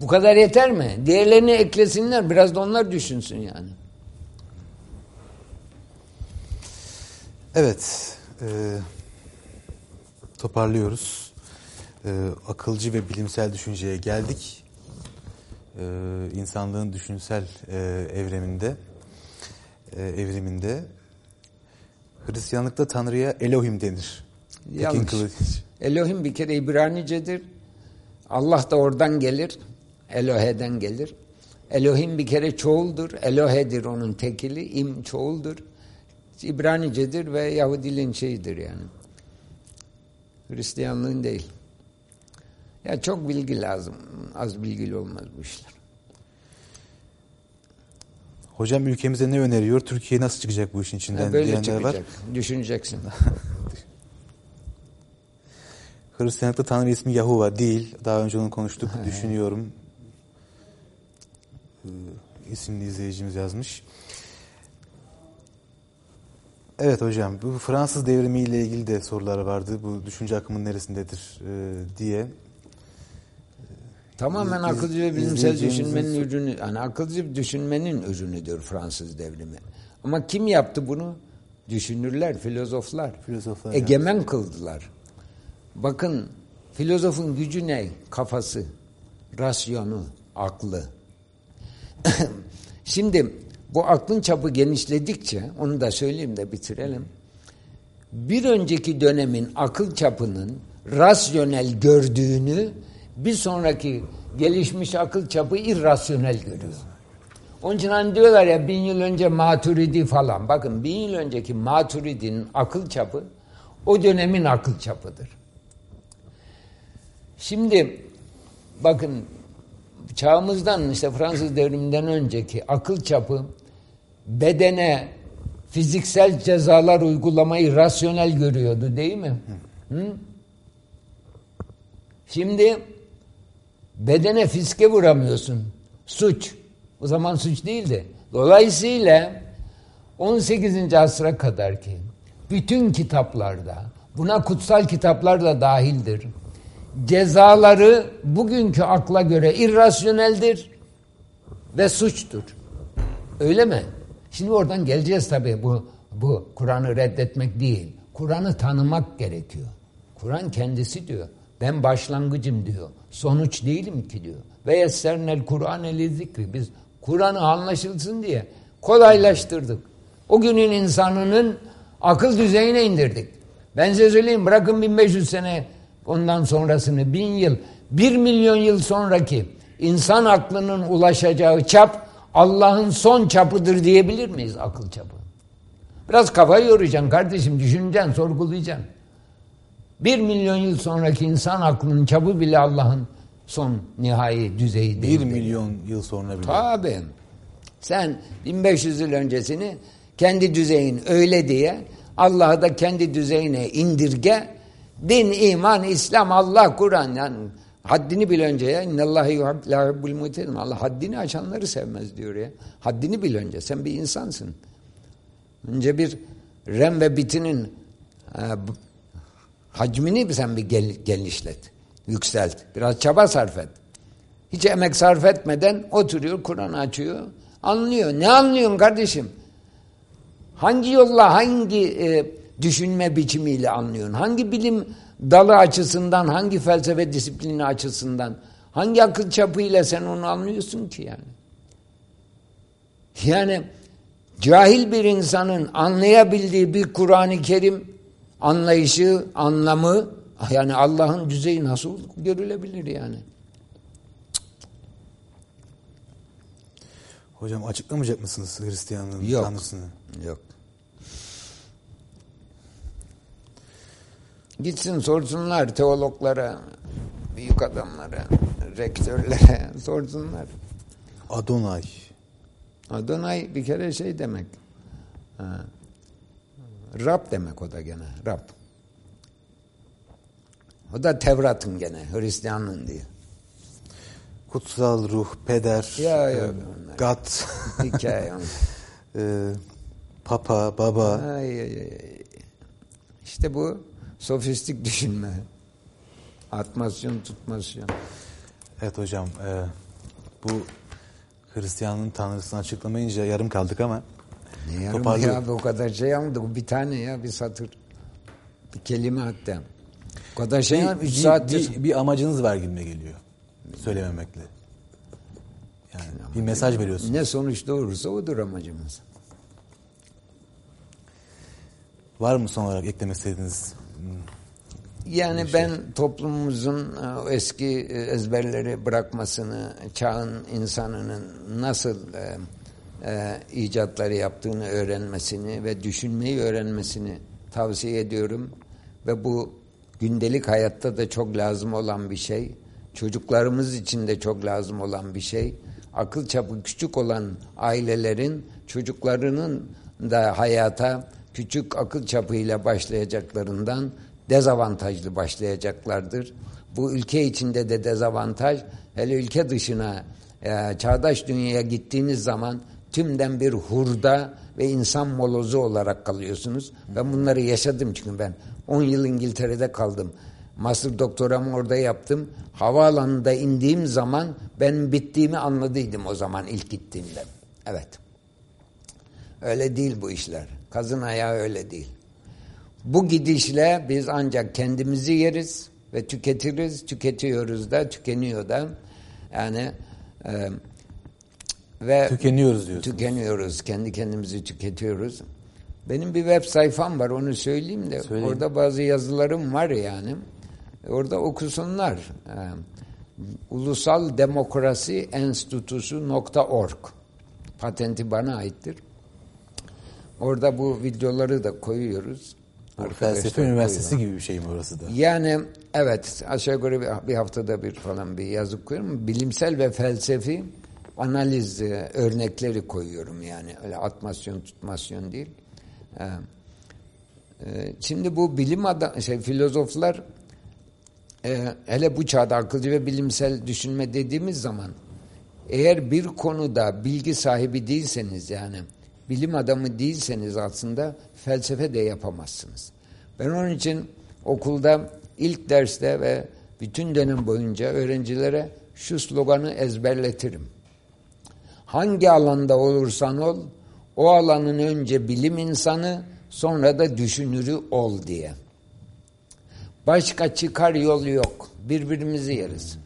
Bu kadar yeter mi? Diğerlerini eklesinler. Biraz da onlar düşünsün yani. Evet. E, toparlıyoruz. E, akılcı ve bilimsel düşünceye geldik. E, insanlığın düşünsel e, evreminde, e, evriminde Hristiyanlıkta Tanrı'ya Elohim denir. Yanlış. Elohim bir kere İbranicedir. Allah da oradan gelir. Elohe'den gelir. Elohim bir kere çoğuldur. Elohe'dir onun tekili. İm çoğuldur. İbranicedir ve Yahudiliğin şeyidir yani. Hristiyanlığın değil. Ya çok bilgi lazım. Az bilgili olmaz bu işler. Hocam ülkemize ne öneriyor? Türkiye nasıl çıkacak bu işin içinden? Ha, böyle çıkacak. Var. Düşüneceksin. Hristiyanlıkta Tanrı ismi Yahuva değil. Daha önce onu konuştuk. He. Düşünüyorum. Ee, isimli izleyicimiz yazmış. Evet hocam. Bu Fransız devrimiyle ilgili de sorular vardı. Bu düşünce akımının neresindedir e, diye. Tamamen Biz, akılcı ve bilimsel düşünmenin ürünü, yani akılcı düşünmenin ürünüdür Fransız devrimi. Ama kim yaptı bunu? Düşünürler, filozoflar. Filozoflar. Egemen yani. kıldılar. Bakın filozofun gücü ne? Kafası, rasyonu, aklı. Şimdi bu aklın çapı genişledikçe onu da söyleyeyim de bitirelim. Bir önceki dönemin akıl çapının rasyonel gördüğünü bir sonraki gelişmiş akıl çapı irrasyonel görüyor. Onun için hani diyorlar ya bin yıl önce Maturidi falan. Bakın bin yıl önceki Maturidi'nin akıl çapı o dönemin akıl çapıdır. Şimdi bakın çağımızdan işte Fransız devriminden önceki akıl çapı bedene fiziksel cezalar uygulamayı rasyonel görüyordu değil mi? Hı? Şimdi bedene fiske vuramıyorsun. Suç. O zaman suç değildi. Dolayısıyla 18. asra kadar ki bütün kitaplarda buna kutsal kitaplar da dahildir. Cezaları bugünkü akla göre irrasyoneldir ve suçtur. Öyle mi? Şimdi oradan geleceğiz tabii bu bu Kur'an'ı reddetmek değil. Kur'an'ı tanımak gerekiyor. Kur'an kendisi diyor. Ben başlangıcım diyor. Sonuç değilim ki diyor. Ve yessernel Kur'an eli zikri. Biz Kur'an'ı anlaşılsın diye kolaylaştırdık. O günün insanının akıl düzeyine indirdik. Ben size söyleyeyim bırakın 1500 sene ondan sonrasını bin yıl, bir milyon yıl sonraki insan aklının ulaşacağı çap Allah'ın son çapıdır diyebilir miyiz akıl çapı? Biraz kafayı yoracaksın kardeşim, düşüneceksin, sorgulayacaksın. Bir milyon yıl sonraki insan aklının çapı bile Allah'ın son nihai düzeyi değil. Bir milyon yıl sonra bile. Tabii. Sen 1500 yıl öncesini kendi düzeyin öyle diye Allah'ı da kendi düzeyine indirge. Din, iman, İslam, Allah, Kur'an yani haddini bil önce ya. İnnallâhe yuhibbul mutedim. Allah haddini aşanları sevmez diyor ya. Haddini bil önce. Sen bir insansın. Önce bir rem ve bitinin e, hacmini sen bir gel, genişlet. Yükselt. Biraz çaba sarf et. Hiç emek sarf etmeden oturuyor, Kur'an açıyor. Anlıyor. Ne anlıyorsun kardeşim? Hangi yolla, hangi e, düşünme biçimiyle anlıyorsun? Hangi bilim dalı açısından, hangi felsefe disiplini açısından, hangi akıl çapıyla sen onu anlıyorsun ki yani? Yani cahil bir insanın anlayabildiği bir Kur'an-ı Kerim anlayışı, anlamı yani Allah'ın düzeyi nasıl görülebilir yani? Hocam açıklamayacak mısınız Hristiyanlığın Yok. tanrısını? Yok. Gitsin sorsunlar teologlara, büyük adamlara, rektörlere sorsunlar. Adonay. Adonay bir kere şey demek. Ha. Rab demek o da gene. Rab. O da Tevrat'ın gene. Hristiyanlığın diye. Kutsal ruh, peder, Ya, ya, e, gat, Hikaye e, papa, baba. Ay, ay, ay. İşte bu sofistik düşünme. Atmasyon, tutmasyon. Evet hocam e, bu Hristiyanlığın tanrısını açıklamayınca yarım kaldık ama Ne yarım Toparlıyor. ya o kadar şey almadı. Bu bir tane ya bir satır. Bir kelime hatta. O kadar şey bir, üç bir, saattir. bir, bir amacınız var gibime geliyor. Söylememekle. Yani bir mesaj veriyorsun. Ne sonuç doğurursa odur amacımız. Var mı son olarak eklemek istediğiniz? Yani ben toplumumuzun e, eski e, ezberleri bırakmasını, çağın insanının nasıl e, e, icatları yaptığını öğrenmesini ve düşünmeyi öğrenmesini tavsiye ediyorum. Ve bu gündelik hayatta da çok lazım olan bir şey. Çocuklarımız için de çok lazım olan bir şey. Akıl çapı küçük olan ailelerin çocuklarının da hayata küçük akıl çapıyla başlayacaklarından dezavantajlı başlayacaklardır. Bu ülke içinde de dezavantaj, hele ülke dışına, e, çağdaş dünyaya gittiğiniz zaman tümden bir hurda ve insan molozu olarak kalıyorsunuz. Ben bunları yaşadım çünkü ben 10 yıl İngiltere'de kaldım. Master doktoramı orada yaptım. Havaalanında indiğim zaman ben bittiğimi anladıydım o zaman ilk gittiğimde. Evet. Öyle değil bu işler. Kazın ayağı öyle değil. Bu gidişle biz ancak kendimizi yeriz ve tüketiriz, tüketiyoruz da, tükeniyor da. Yani E, ve tükeniyoruz diyorsunuz. Tükeniyoruz. Kendi kendimizi tüketiyoruz. Benim bir web sayfam var onu söyleyeyim de. Söyleyin. Orada bazı yazılarım var yani. Orada okusunlar. Ee, Ulusal Demokrasi Enstitüsü.org Patenti bana aittir. Orada bu videoları da koyuyoruz. Felsefe Üniversitesi gibi bir şey mi orası da? Yani evet aşağı yukarı bir, bir haftada bir falan bir yazı koyuyorum. Bilimsel ve felsefi analiz e, örnekleri koyuyorum yani. Öyle atmasyon tutmasyon değil. E, e, şimdi bu bilim adam, şey filozoflar e, hele bu çağda akılcı ve bilimsel düşünme dediğimiz zaman eğer bir konuda bilgi sahibi değilseniz yani bilim adamı değilseniz aslında felsefe de yapamazsınız. Ben onun için okulda ilk derste ve bütün dönem boyunca öğrencilere şu sloganı ezberletirim. Hangi alanda olursan ol, o alanın önce bilim insanı, sonra da düşünürü ol diye. Başka çıkar yol yok. Birbirimizi yeriz.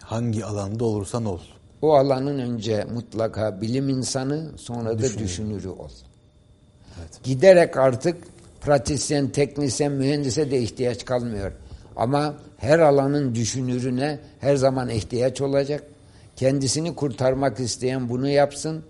Hangi alanda olursan ol. O alanın önce mutlaka bilim insanı, sonra da düşünürü ol. Evet. Giderek artık pratisyen, teknisyen, mühendise de ihtiyaç kalmıyor. Ama her alanın düşünürüne her zaman ihtiyaç olacak. Kendisini kurtarmak isteyen bunu yapsın.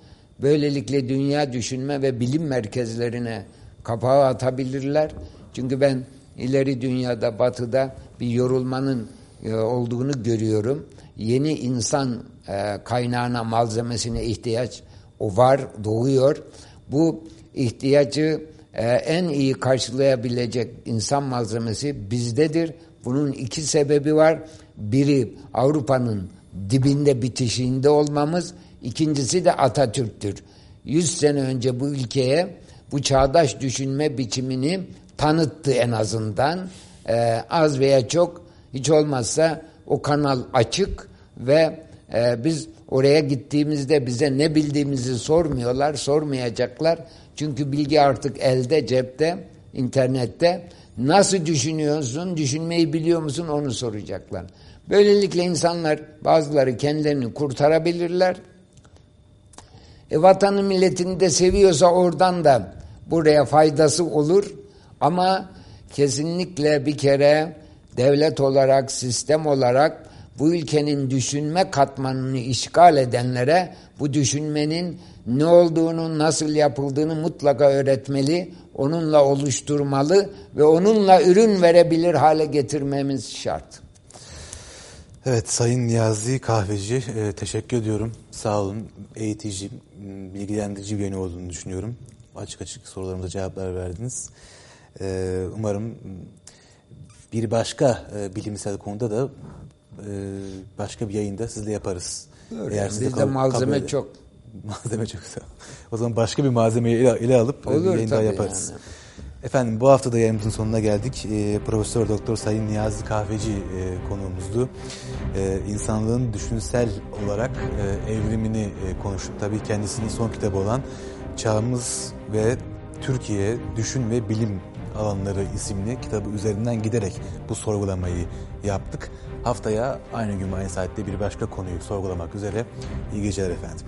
Böylelikle dünya düşünme ve bilim merkezlerine kapağı atabilirler. Çünkü ben ileri dünyada, batıda bir yorulmanın e, olduğunu görüyorum. Yeni insan e, kaynağına, malzemesine ihtiyaç o var, doğuyor. Bu ihtiyacı e, en iyi karşılayabilecek insan malzemesi bizdedir. Bunun iki sebebi var. Biri Avrupa'nın dibinde bitişiğinde olmamız, ikincisi de Atatürk'tür. Yüz sene önce bu ülkeye bu çağdaş düşünme biçimini tanıttı en azından. Ee, az veya çok hiç olmazsa o kanal açık ve e, biz oraya gittiğimizde bize ne bildiğimizi sormuyorlar, sormayacaklar. Çünkü bilgi artık elde, cepte, internette. Nasıl düşünüyorsun, düşünmeyi biliyor musun onu soracaklar. Böylelikle insanlar bazıları kendilerini kurtarabilirler. E, vatanı milletini de seviyorsa oradan da buraya faydası olur. Ama kesinlikle bir kere devlet olarak, sistem olarak bu ülkenin düşünme katmanını işgal edenlere bu düşünmenin ne olduğunu, nasıl yapıldığını mutlaka öğretmeli, onunla oluşturmalı ve onunla ürün verebilir hale getirmemiz şart. Evet Sayın Niyazi Kahveci e, teşekkür ediyorum. Sağ olun. Eğitici, bilgilendirici bir yönü olduğunu düşünüyorum. Açık açık sorularımıza cevaplar verdiniz. E, umarım bir başka e, bilimsel konuda da başka bir yayında sizle yaparız. Öyle. Eğer Bizde malzeme çok. Malzeme çok. O zaman başka bir malzemeyi ele, ele alıp Olur, bir yayın daha yaparız. Yani. Efendim bu hafta da yayınımızın sonuna geldik. E, Profesör Doktor Sayın Niyazi Kahveci e, konuğumuzdu. E, insanlığın düşünsel olarak e, evrimini e, konuştuk. Tabii kendisinin son kitabı olan Çağımız ve Türkiye Düşün ve Bilim alanları isimli kitabı üzerinden giderek bu sorgulamayı yaptık. Haftaya aynı gün aynı saatte bir başka konuyu sorgulamak üzere. İyi geceler efendim.